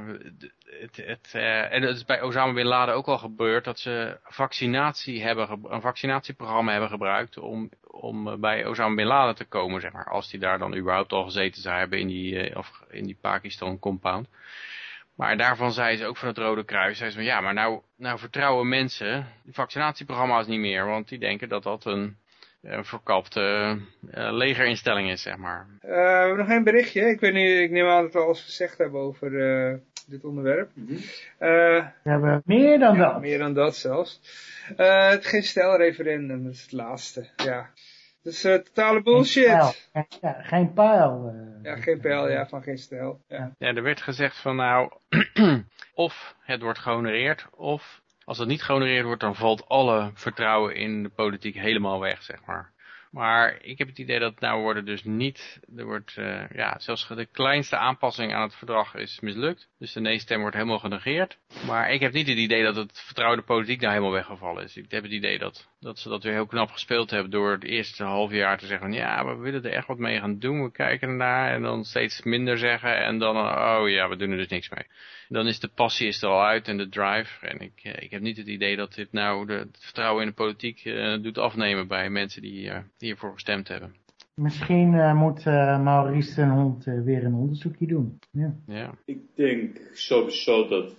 het, het, en het is bij Osama Bin Laden ook al gebeurd dat ze vaccinatie hebben, een vaccinatieprogramma hebben gebruikt om, om bij Osama Bin Laden te komen, zeg maar. Als die daar dan überhaupt al gezeten zou hebben in die, of in die Pakistan compound. Maar daarvan zei ze ook van het Rode Kruis, zei ze van ja, maar nou, nou vertrouwen mensen die vaccinatieprogramma's niet meer, want die denken dat dat een, een verkapte uh, legerinstelling is, zeg maar. Uh, we hebben nog een berichtje, ik weet niet, ik neem aan dat we alles gezegd hebben over uh, dit onderwerp. Mm -hmm. we hebben meer dan ja, dat. Meer dan dat zelfs. het geen stelreferendum, dat is het laatste, ja. Dat is uh, totale bullshit. Geen ja, geen pijl. Uh, ja, geen pijl, ja, van geen stijl. Ja. ja, er werd gezegd van nou, of het wordt gehonoreerd, of als het niet gehonoreerd wordt, dan valt alle vertrouwen in de politiek helemaal weg, zeg maar. Maar ik heb het idee dat nou worden dus niet, er wordt, uh, ja, zelfs de kleinste aanpassing aan het verdrag is mislukt. Dus de nee-stem wordt helemaal genegeerd. Maar ik heb niet het idee dat het vertrouwen in de politiek nou helemaal weggevallen is. Ik heb het idee dat, dat ze dat weer heel knap gespeeld hebben door het eerste half jaar te zeggen van ja, we willen er echt wat mee gaan doen, we kijken ernaar en dan steeds minder zeggen en dan, oh ja, we doen er dus niks mee. Dan is de passie is er al uit en de drive. En ik, ik heb niet het idee dat dit nou de, het vertrouwen in de politiek uh, doet afnemen bij mensen die, die hiervoor gestemd hebben. Misschien uh, moet uh, Maurice ten Hond uh, weer een onderzoekje doen. Ja. ja. Ik denk sowieso dat,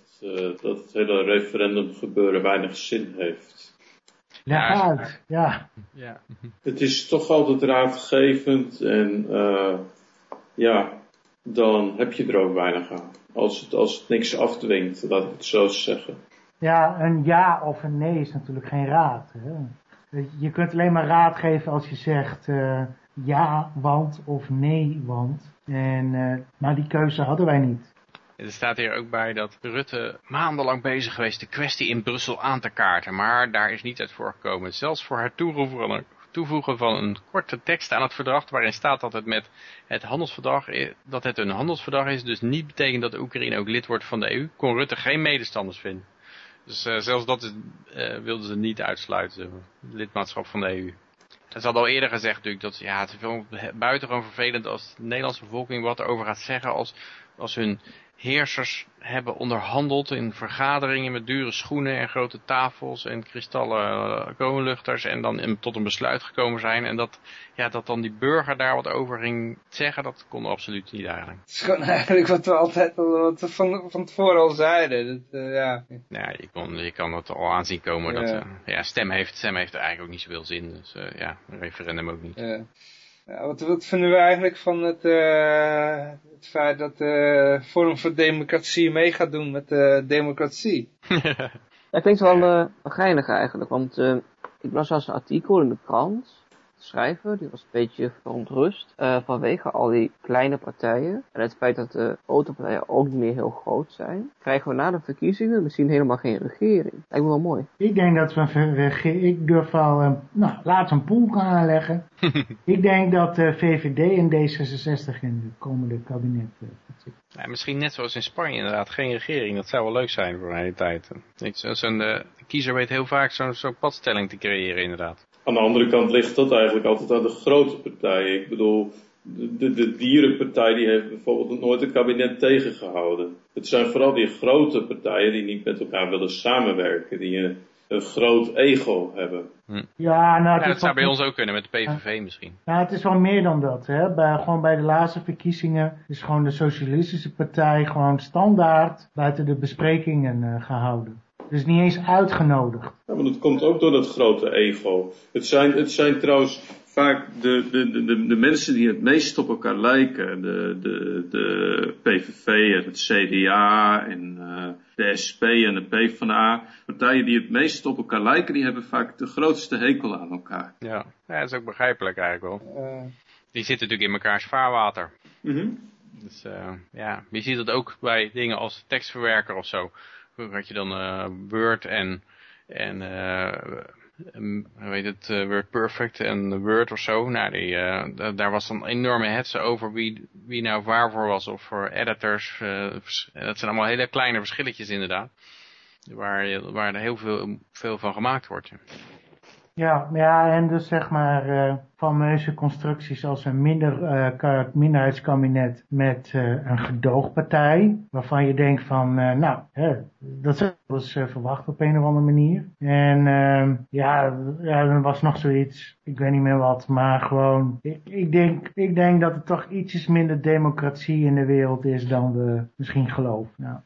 dat het hele referendum gebeuren weinig zin heeft. Leg ja, uit, ja. ja. Het is toch altijd raadgevend en ja, dan heb je er ook weinig aan. Als het, als het niks afdwingt, laat ik het zo zeggen. Ja, een ja of een nee is natuurlijk geen raad. Hè? Je kunt alleen maar raad geven als je zegt uh, ja, want of nee, want. En, maar die keuze hadden wij niet. Er staat hier ook bij dat Rutte maandenlang bezig geweest de kwestie in Brussel aan te kaarten. Maar daar is niet uit voorgekomen. Zelfs voor het toevoegen, van een korte tekst aan het verdrag waarin staat dat het met het handelsverdrag dat het een handelsverdrag is. Dus niet betekent dat Oekraïne ook lid wordt van de EU. Kon Rutte geen medestanders vinden. Dus uh, zelfs dat uh, wilden ze niet uitsluiten, lidmaatschap van de EU. Ze hadden al eerder gezegd natuurlijk dat ja, het is buitengewoon vervelend als de Nederlandse bevolking wat erover gaat zeggen als, als hun heersers hebben onderhandeld in vergaderingen met dure schoenen en grote tafels en kristallen kroonluchters en dan tot een besluit gekomen zijn en dat, ja, dat dan die burger daar wat over ging zeggen, dat kon absoluut niet eigenlijk. Het is gewoon eigenlijk wat we altijd wat we van, van tevoren al zeiden. Dat, uh, ja. ja, je, kon, je kan het al aanzien komen. Dat, uh, ja, stem, heeft, stem heeft eigenlijk ook niet zoveel zin, dus uh, ja, een referendum ook niet. Ja. Ja, wat, wat, vinden we eigenlijk van het, uh, het feit dat de uh, Forum voor Democratie mee gaat doen met de democratie? dat klinkt wel uh, geinig eigenlijk, want ik las als een artikel in de krant schrijver, die was een beetje verontrust uh, vanwege al die kleine partijen. En het feit dat de grote partijen ook niet meer heel groot zijn. Krijgen we na de verkiezingen misschien helemaal geen regering. Lijkt me wel mooi. Ik denk dat we ik durf al, uh, nou, laat een pool gaan aanleggen. ik denk dat uh, VVD en D66 in de komende kabinet uh, ja, misschien net zoals in Spanje inderdaad, geen regering. Dat zou wel leuk zijn voor een hele tijd. Zo'n de kiezer weet heel vaak zo'n zo padstelling te creëren inderdaad. Aan de andere kant ligt dat eigenlijk altijd aan de grote partijen. Ik bedoel, de, de, de, dierenpartij die heeft bijvoorbeeld nooit een kabinet tegengehouden. Het zijn vooral die grote partijen die niet met elkaar willen samenwerken, die een, een groot ego hebben. Hm. Ja, nou, ja, dat zou bij ons ook kunnen, met de PVV misschien. Nou, het is wel meer dan dat. Hè. Bij, gewoon bij de laatste verkiezingen is gewoon de socialistische partij gewoon standaard buiten de besprekingen uh, gehouden. Dus niet eens uitgenodigd. Ja, maar dat komt ook door dat grote ego. Het zijn, het zijn trouwens vaak de, de, de, de mensen die het meest op elkaar lijken. De, de, de PVV en het CDA en uh, de SP en de PvdA. Partijen die het meest op elkaar lijken, die hebben vaak de grootste hekel aan elkaar. Ja, ja dat is ook begrijpelijk eigenlijk wel. Uh. Die zitten natuurlijk in mekaars vaarwater. Mm -hmm. Dus uh, ja, je ziet het ook bij dingen als tekstverwerker of zo. Had je dan uh, Word en, en weet het, uh, Word Perfect en Word of zo. Nou, die, daar was dan enorme hetze over wie, wie nou waarvoor was of voor editors. dat zijn allemaal hele kleine verschilletjes inderdaad. Waar, waar er heel veel, veel van gemaakt wordt. Ja, ja, en dus zeg maar uh, fameuze constructies als een minder, uh, minderheidskabinet met uh, een gedoogpartij. Waarvan je denkt van, nou, dat is dus verwacht op een of andere manier. En ehm, ja, ja, er was nog zoiets, ik weet niet meer wat, maar gewoon, ik, ik, denk, ik denk dat er toch ietsjes minder democratie in de wereld is dan we misschien geloven. Nou.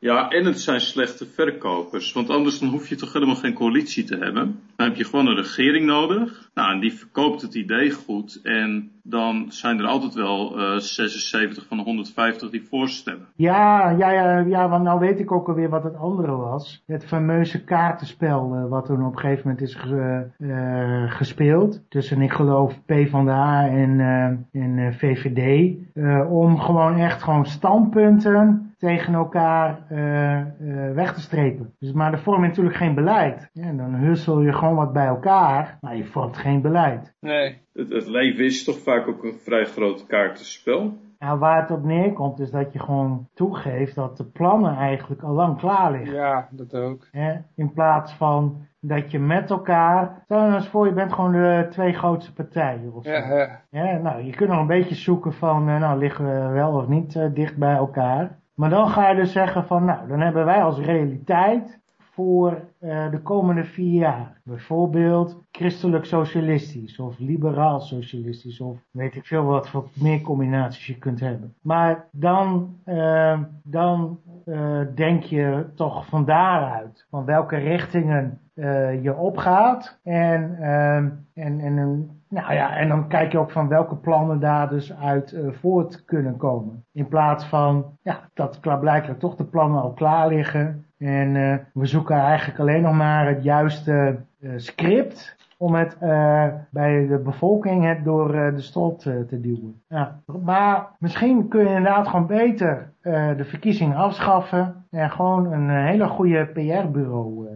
Ja, en het zijn slechte verkopers. Want anders dan hoef je toch helemaal geen coalitie te hebben. Dan heb je gewoon een regering nodig. Nou, en die verkoopt het idee goed. En dan zijn er altijd wel uh, 76 van de 150 die voorstemmen. Ja, ja, ja, ja, want nou weet ik ook alweer wat het andere was. Het fameuze kaartenspel uh, wat toen op een gegeven moment is ge, uh, gespeeld. Tussen, ik geloof, PvdA en, en VVD. om gewoon echt gewoon standpunten tegen elkaar uh, uh, weg te strepen. Dus, maar dan vorm je natuurlijk geen beleid. Ja, dan hussel je gewoon wat bij elkaar, maar je vormt geen beleid. Nee. Het, het leven is toch vaak ook een vrij groot kaartenspel. Nou, waar het op neerkomt is dat je gewoon toegeeft dat de plannen eigenlijk al lang klaar liggen. Ja, dat ook. Hè? In plaats van dat je met elkaar, stel je eens voor je bent gewoon de twee grootste partijen of zo. Ja, ja. ja nou, je kunt nog een beetje zoeken van, nou liggen we wel of niet uh, dicht bij elkaar. Maar dan ga je dus zeggen van, nou, dan hebben wij als realiteit voor uh, de komende vier jaar. Bijvoorbeeld christelijk socialistisch of liberaal socialistisch of weet ik veel wat voor meer combinaties je kunt hebben. Maar dan, uh, dan uh, denk je toch van daaruit, van welke richtingen je opgaat en, en, en nou ja, en dan kijk je ook van welke plannen daar dus uit voort kunnen komen. In plaats van, ja, dat blijkbaar toch de plannen al klaar liggen. En uh, we zoeken eigenlijk alleen nog maar het juiste uh, script om het uh, bij de bevolking het door de strot te duwen. Ja. Maar misschien kun je inderdaad gewoon beter de verkiezingen afschaffen en gewoon een hele goede PR-bureau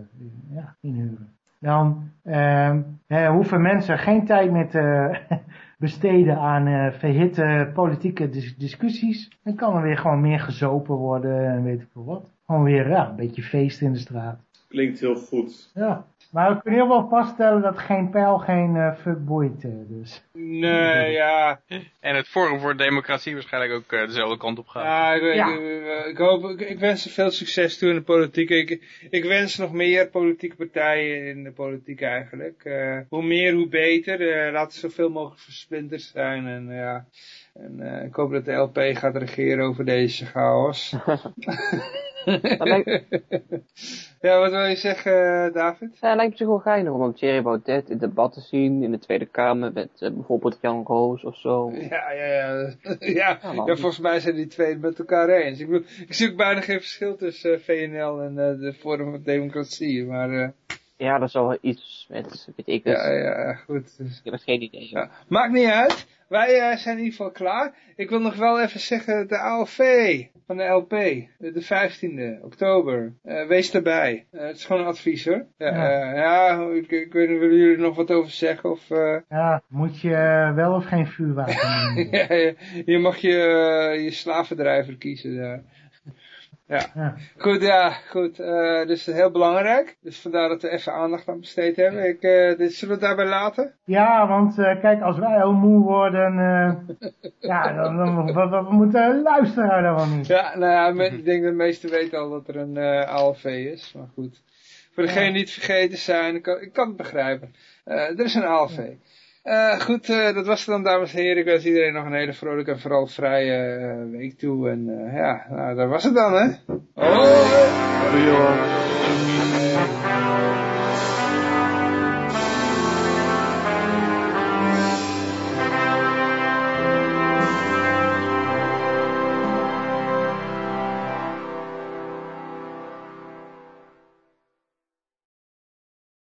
ja, inhuren. Dan uh, hoeven mensen geen tijd meer te besteden aan verhitte politieke dis discussies. Dan kan er weer gewoon meer gezopen worden en weet ik veel wat. Gewoon weer ja, een beetje feest in de straat. Klinkt heel goed. Ja. Maar we kunnen heel wel vaststellen dat geen pijl geen uh, fuck boeit, dus. Nee, ja. En het Forum voor Democratie waarschijnlijk ook uh, dezelfde kant op gaat. Ja, ik, ja. Ik, ik, hoop, ik, ik, wens ze veel succes toe in de politiek. Ik, ik wens nog meer politieke partijen in de politiek eigenlijk. Uh, hoe meer, hoe beter. Uh, laat zoveel mogelijk versplinterd zijn. En ja, en, uh, ik hoop dat de LP gaat regeren over deze chaos. ja, wat wil je zeggen, David? Ja, het lijkt me zich wel geinig om Thierry Baudet in debat te zien in de Tweede Kamer met uh, bijvoorbeeld Jan Roos of zo. Ja, ja, ja. ja, volgens mij zijn die twee het met elkaar eens. Ik, bedoel, ik zie ook bijna geen verschil tussen uh, VNL en de Forum van Democratie, maar... Ja, dat is wel iets met, weet ik het. Ja, ja, goed. Dus... Ik heb geen idee. Ja. Maakt niet uit. Wij uh, zijn in ieder geval klaar. Ik wil nog wel even zeggen, de ALV van de LP, de 15e oktober. Uh, wees erbij. Uh, het is gewoon een advies hoor. Ja, ja ik, ik, weet niet, willen jullie er nog wat over zeggen? Of, Ja, moet je wel of geen vuurwapen nemen? ja, je mag je, je slavendrijver kiezen daar. Ja. ja. Goed, ja, goed. Uh, dus heel belangrijk. Dus vandaar dat we even aandacht aan besteed hebben. Ik, uh, dit, zullen we het daarbij laten? Ja, want uh, kijk, als wij heel moe worden, ja, dan, dan we, we, we moeten luisteren wel niet. Ja, nou ja, ik denk dat de meesten weten al dat er een ALV is. Maar goed. Voor degenen die het vergeten zijn, ik kan, ik kan het begrijpen. er is een ALV. Ja. Uh, goed, uh, dat was het dan, dames en heren. Ik wens iedereen nog een hele vrolijke en vooral vrije uh, week toe. En ja, nou, dat was het dan, hè? Jongens.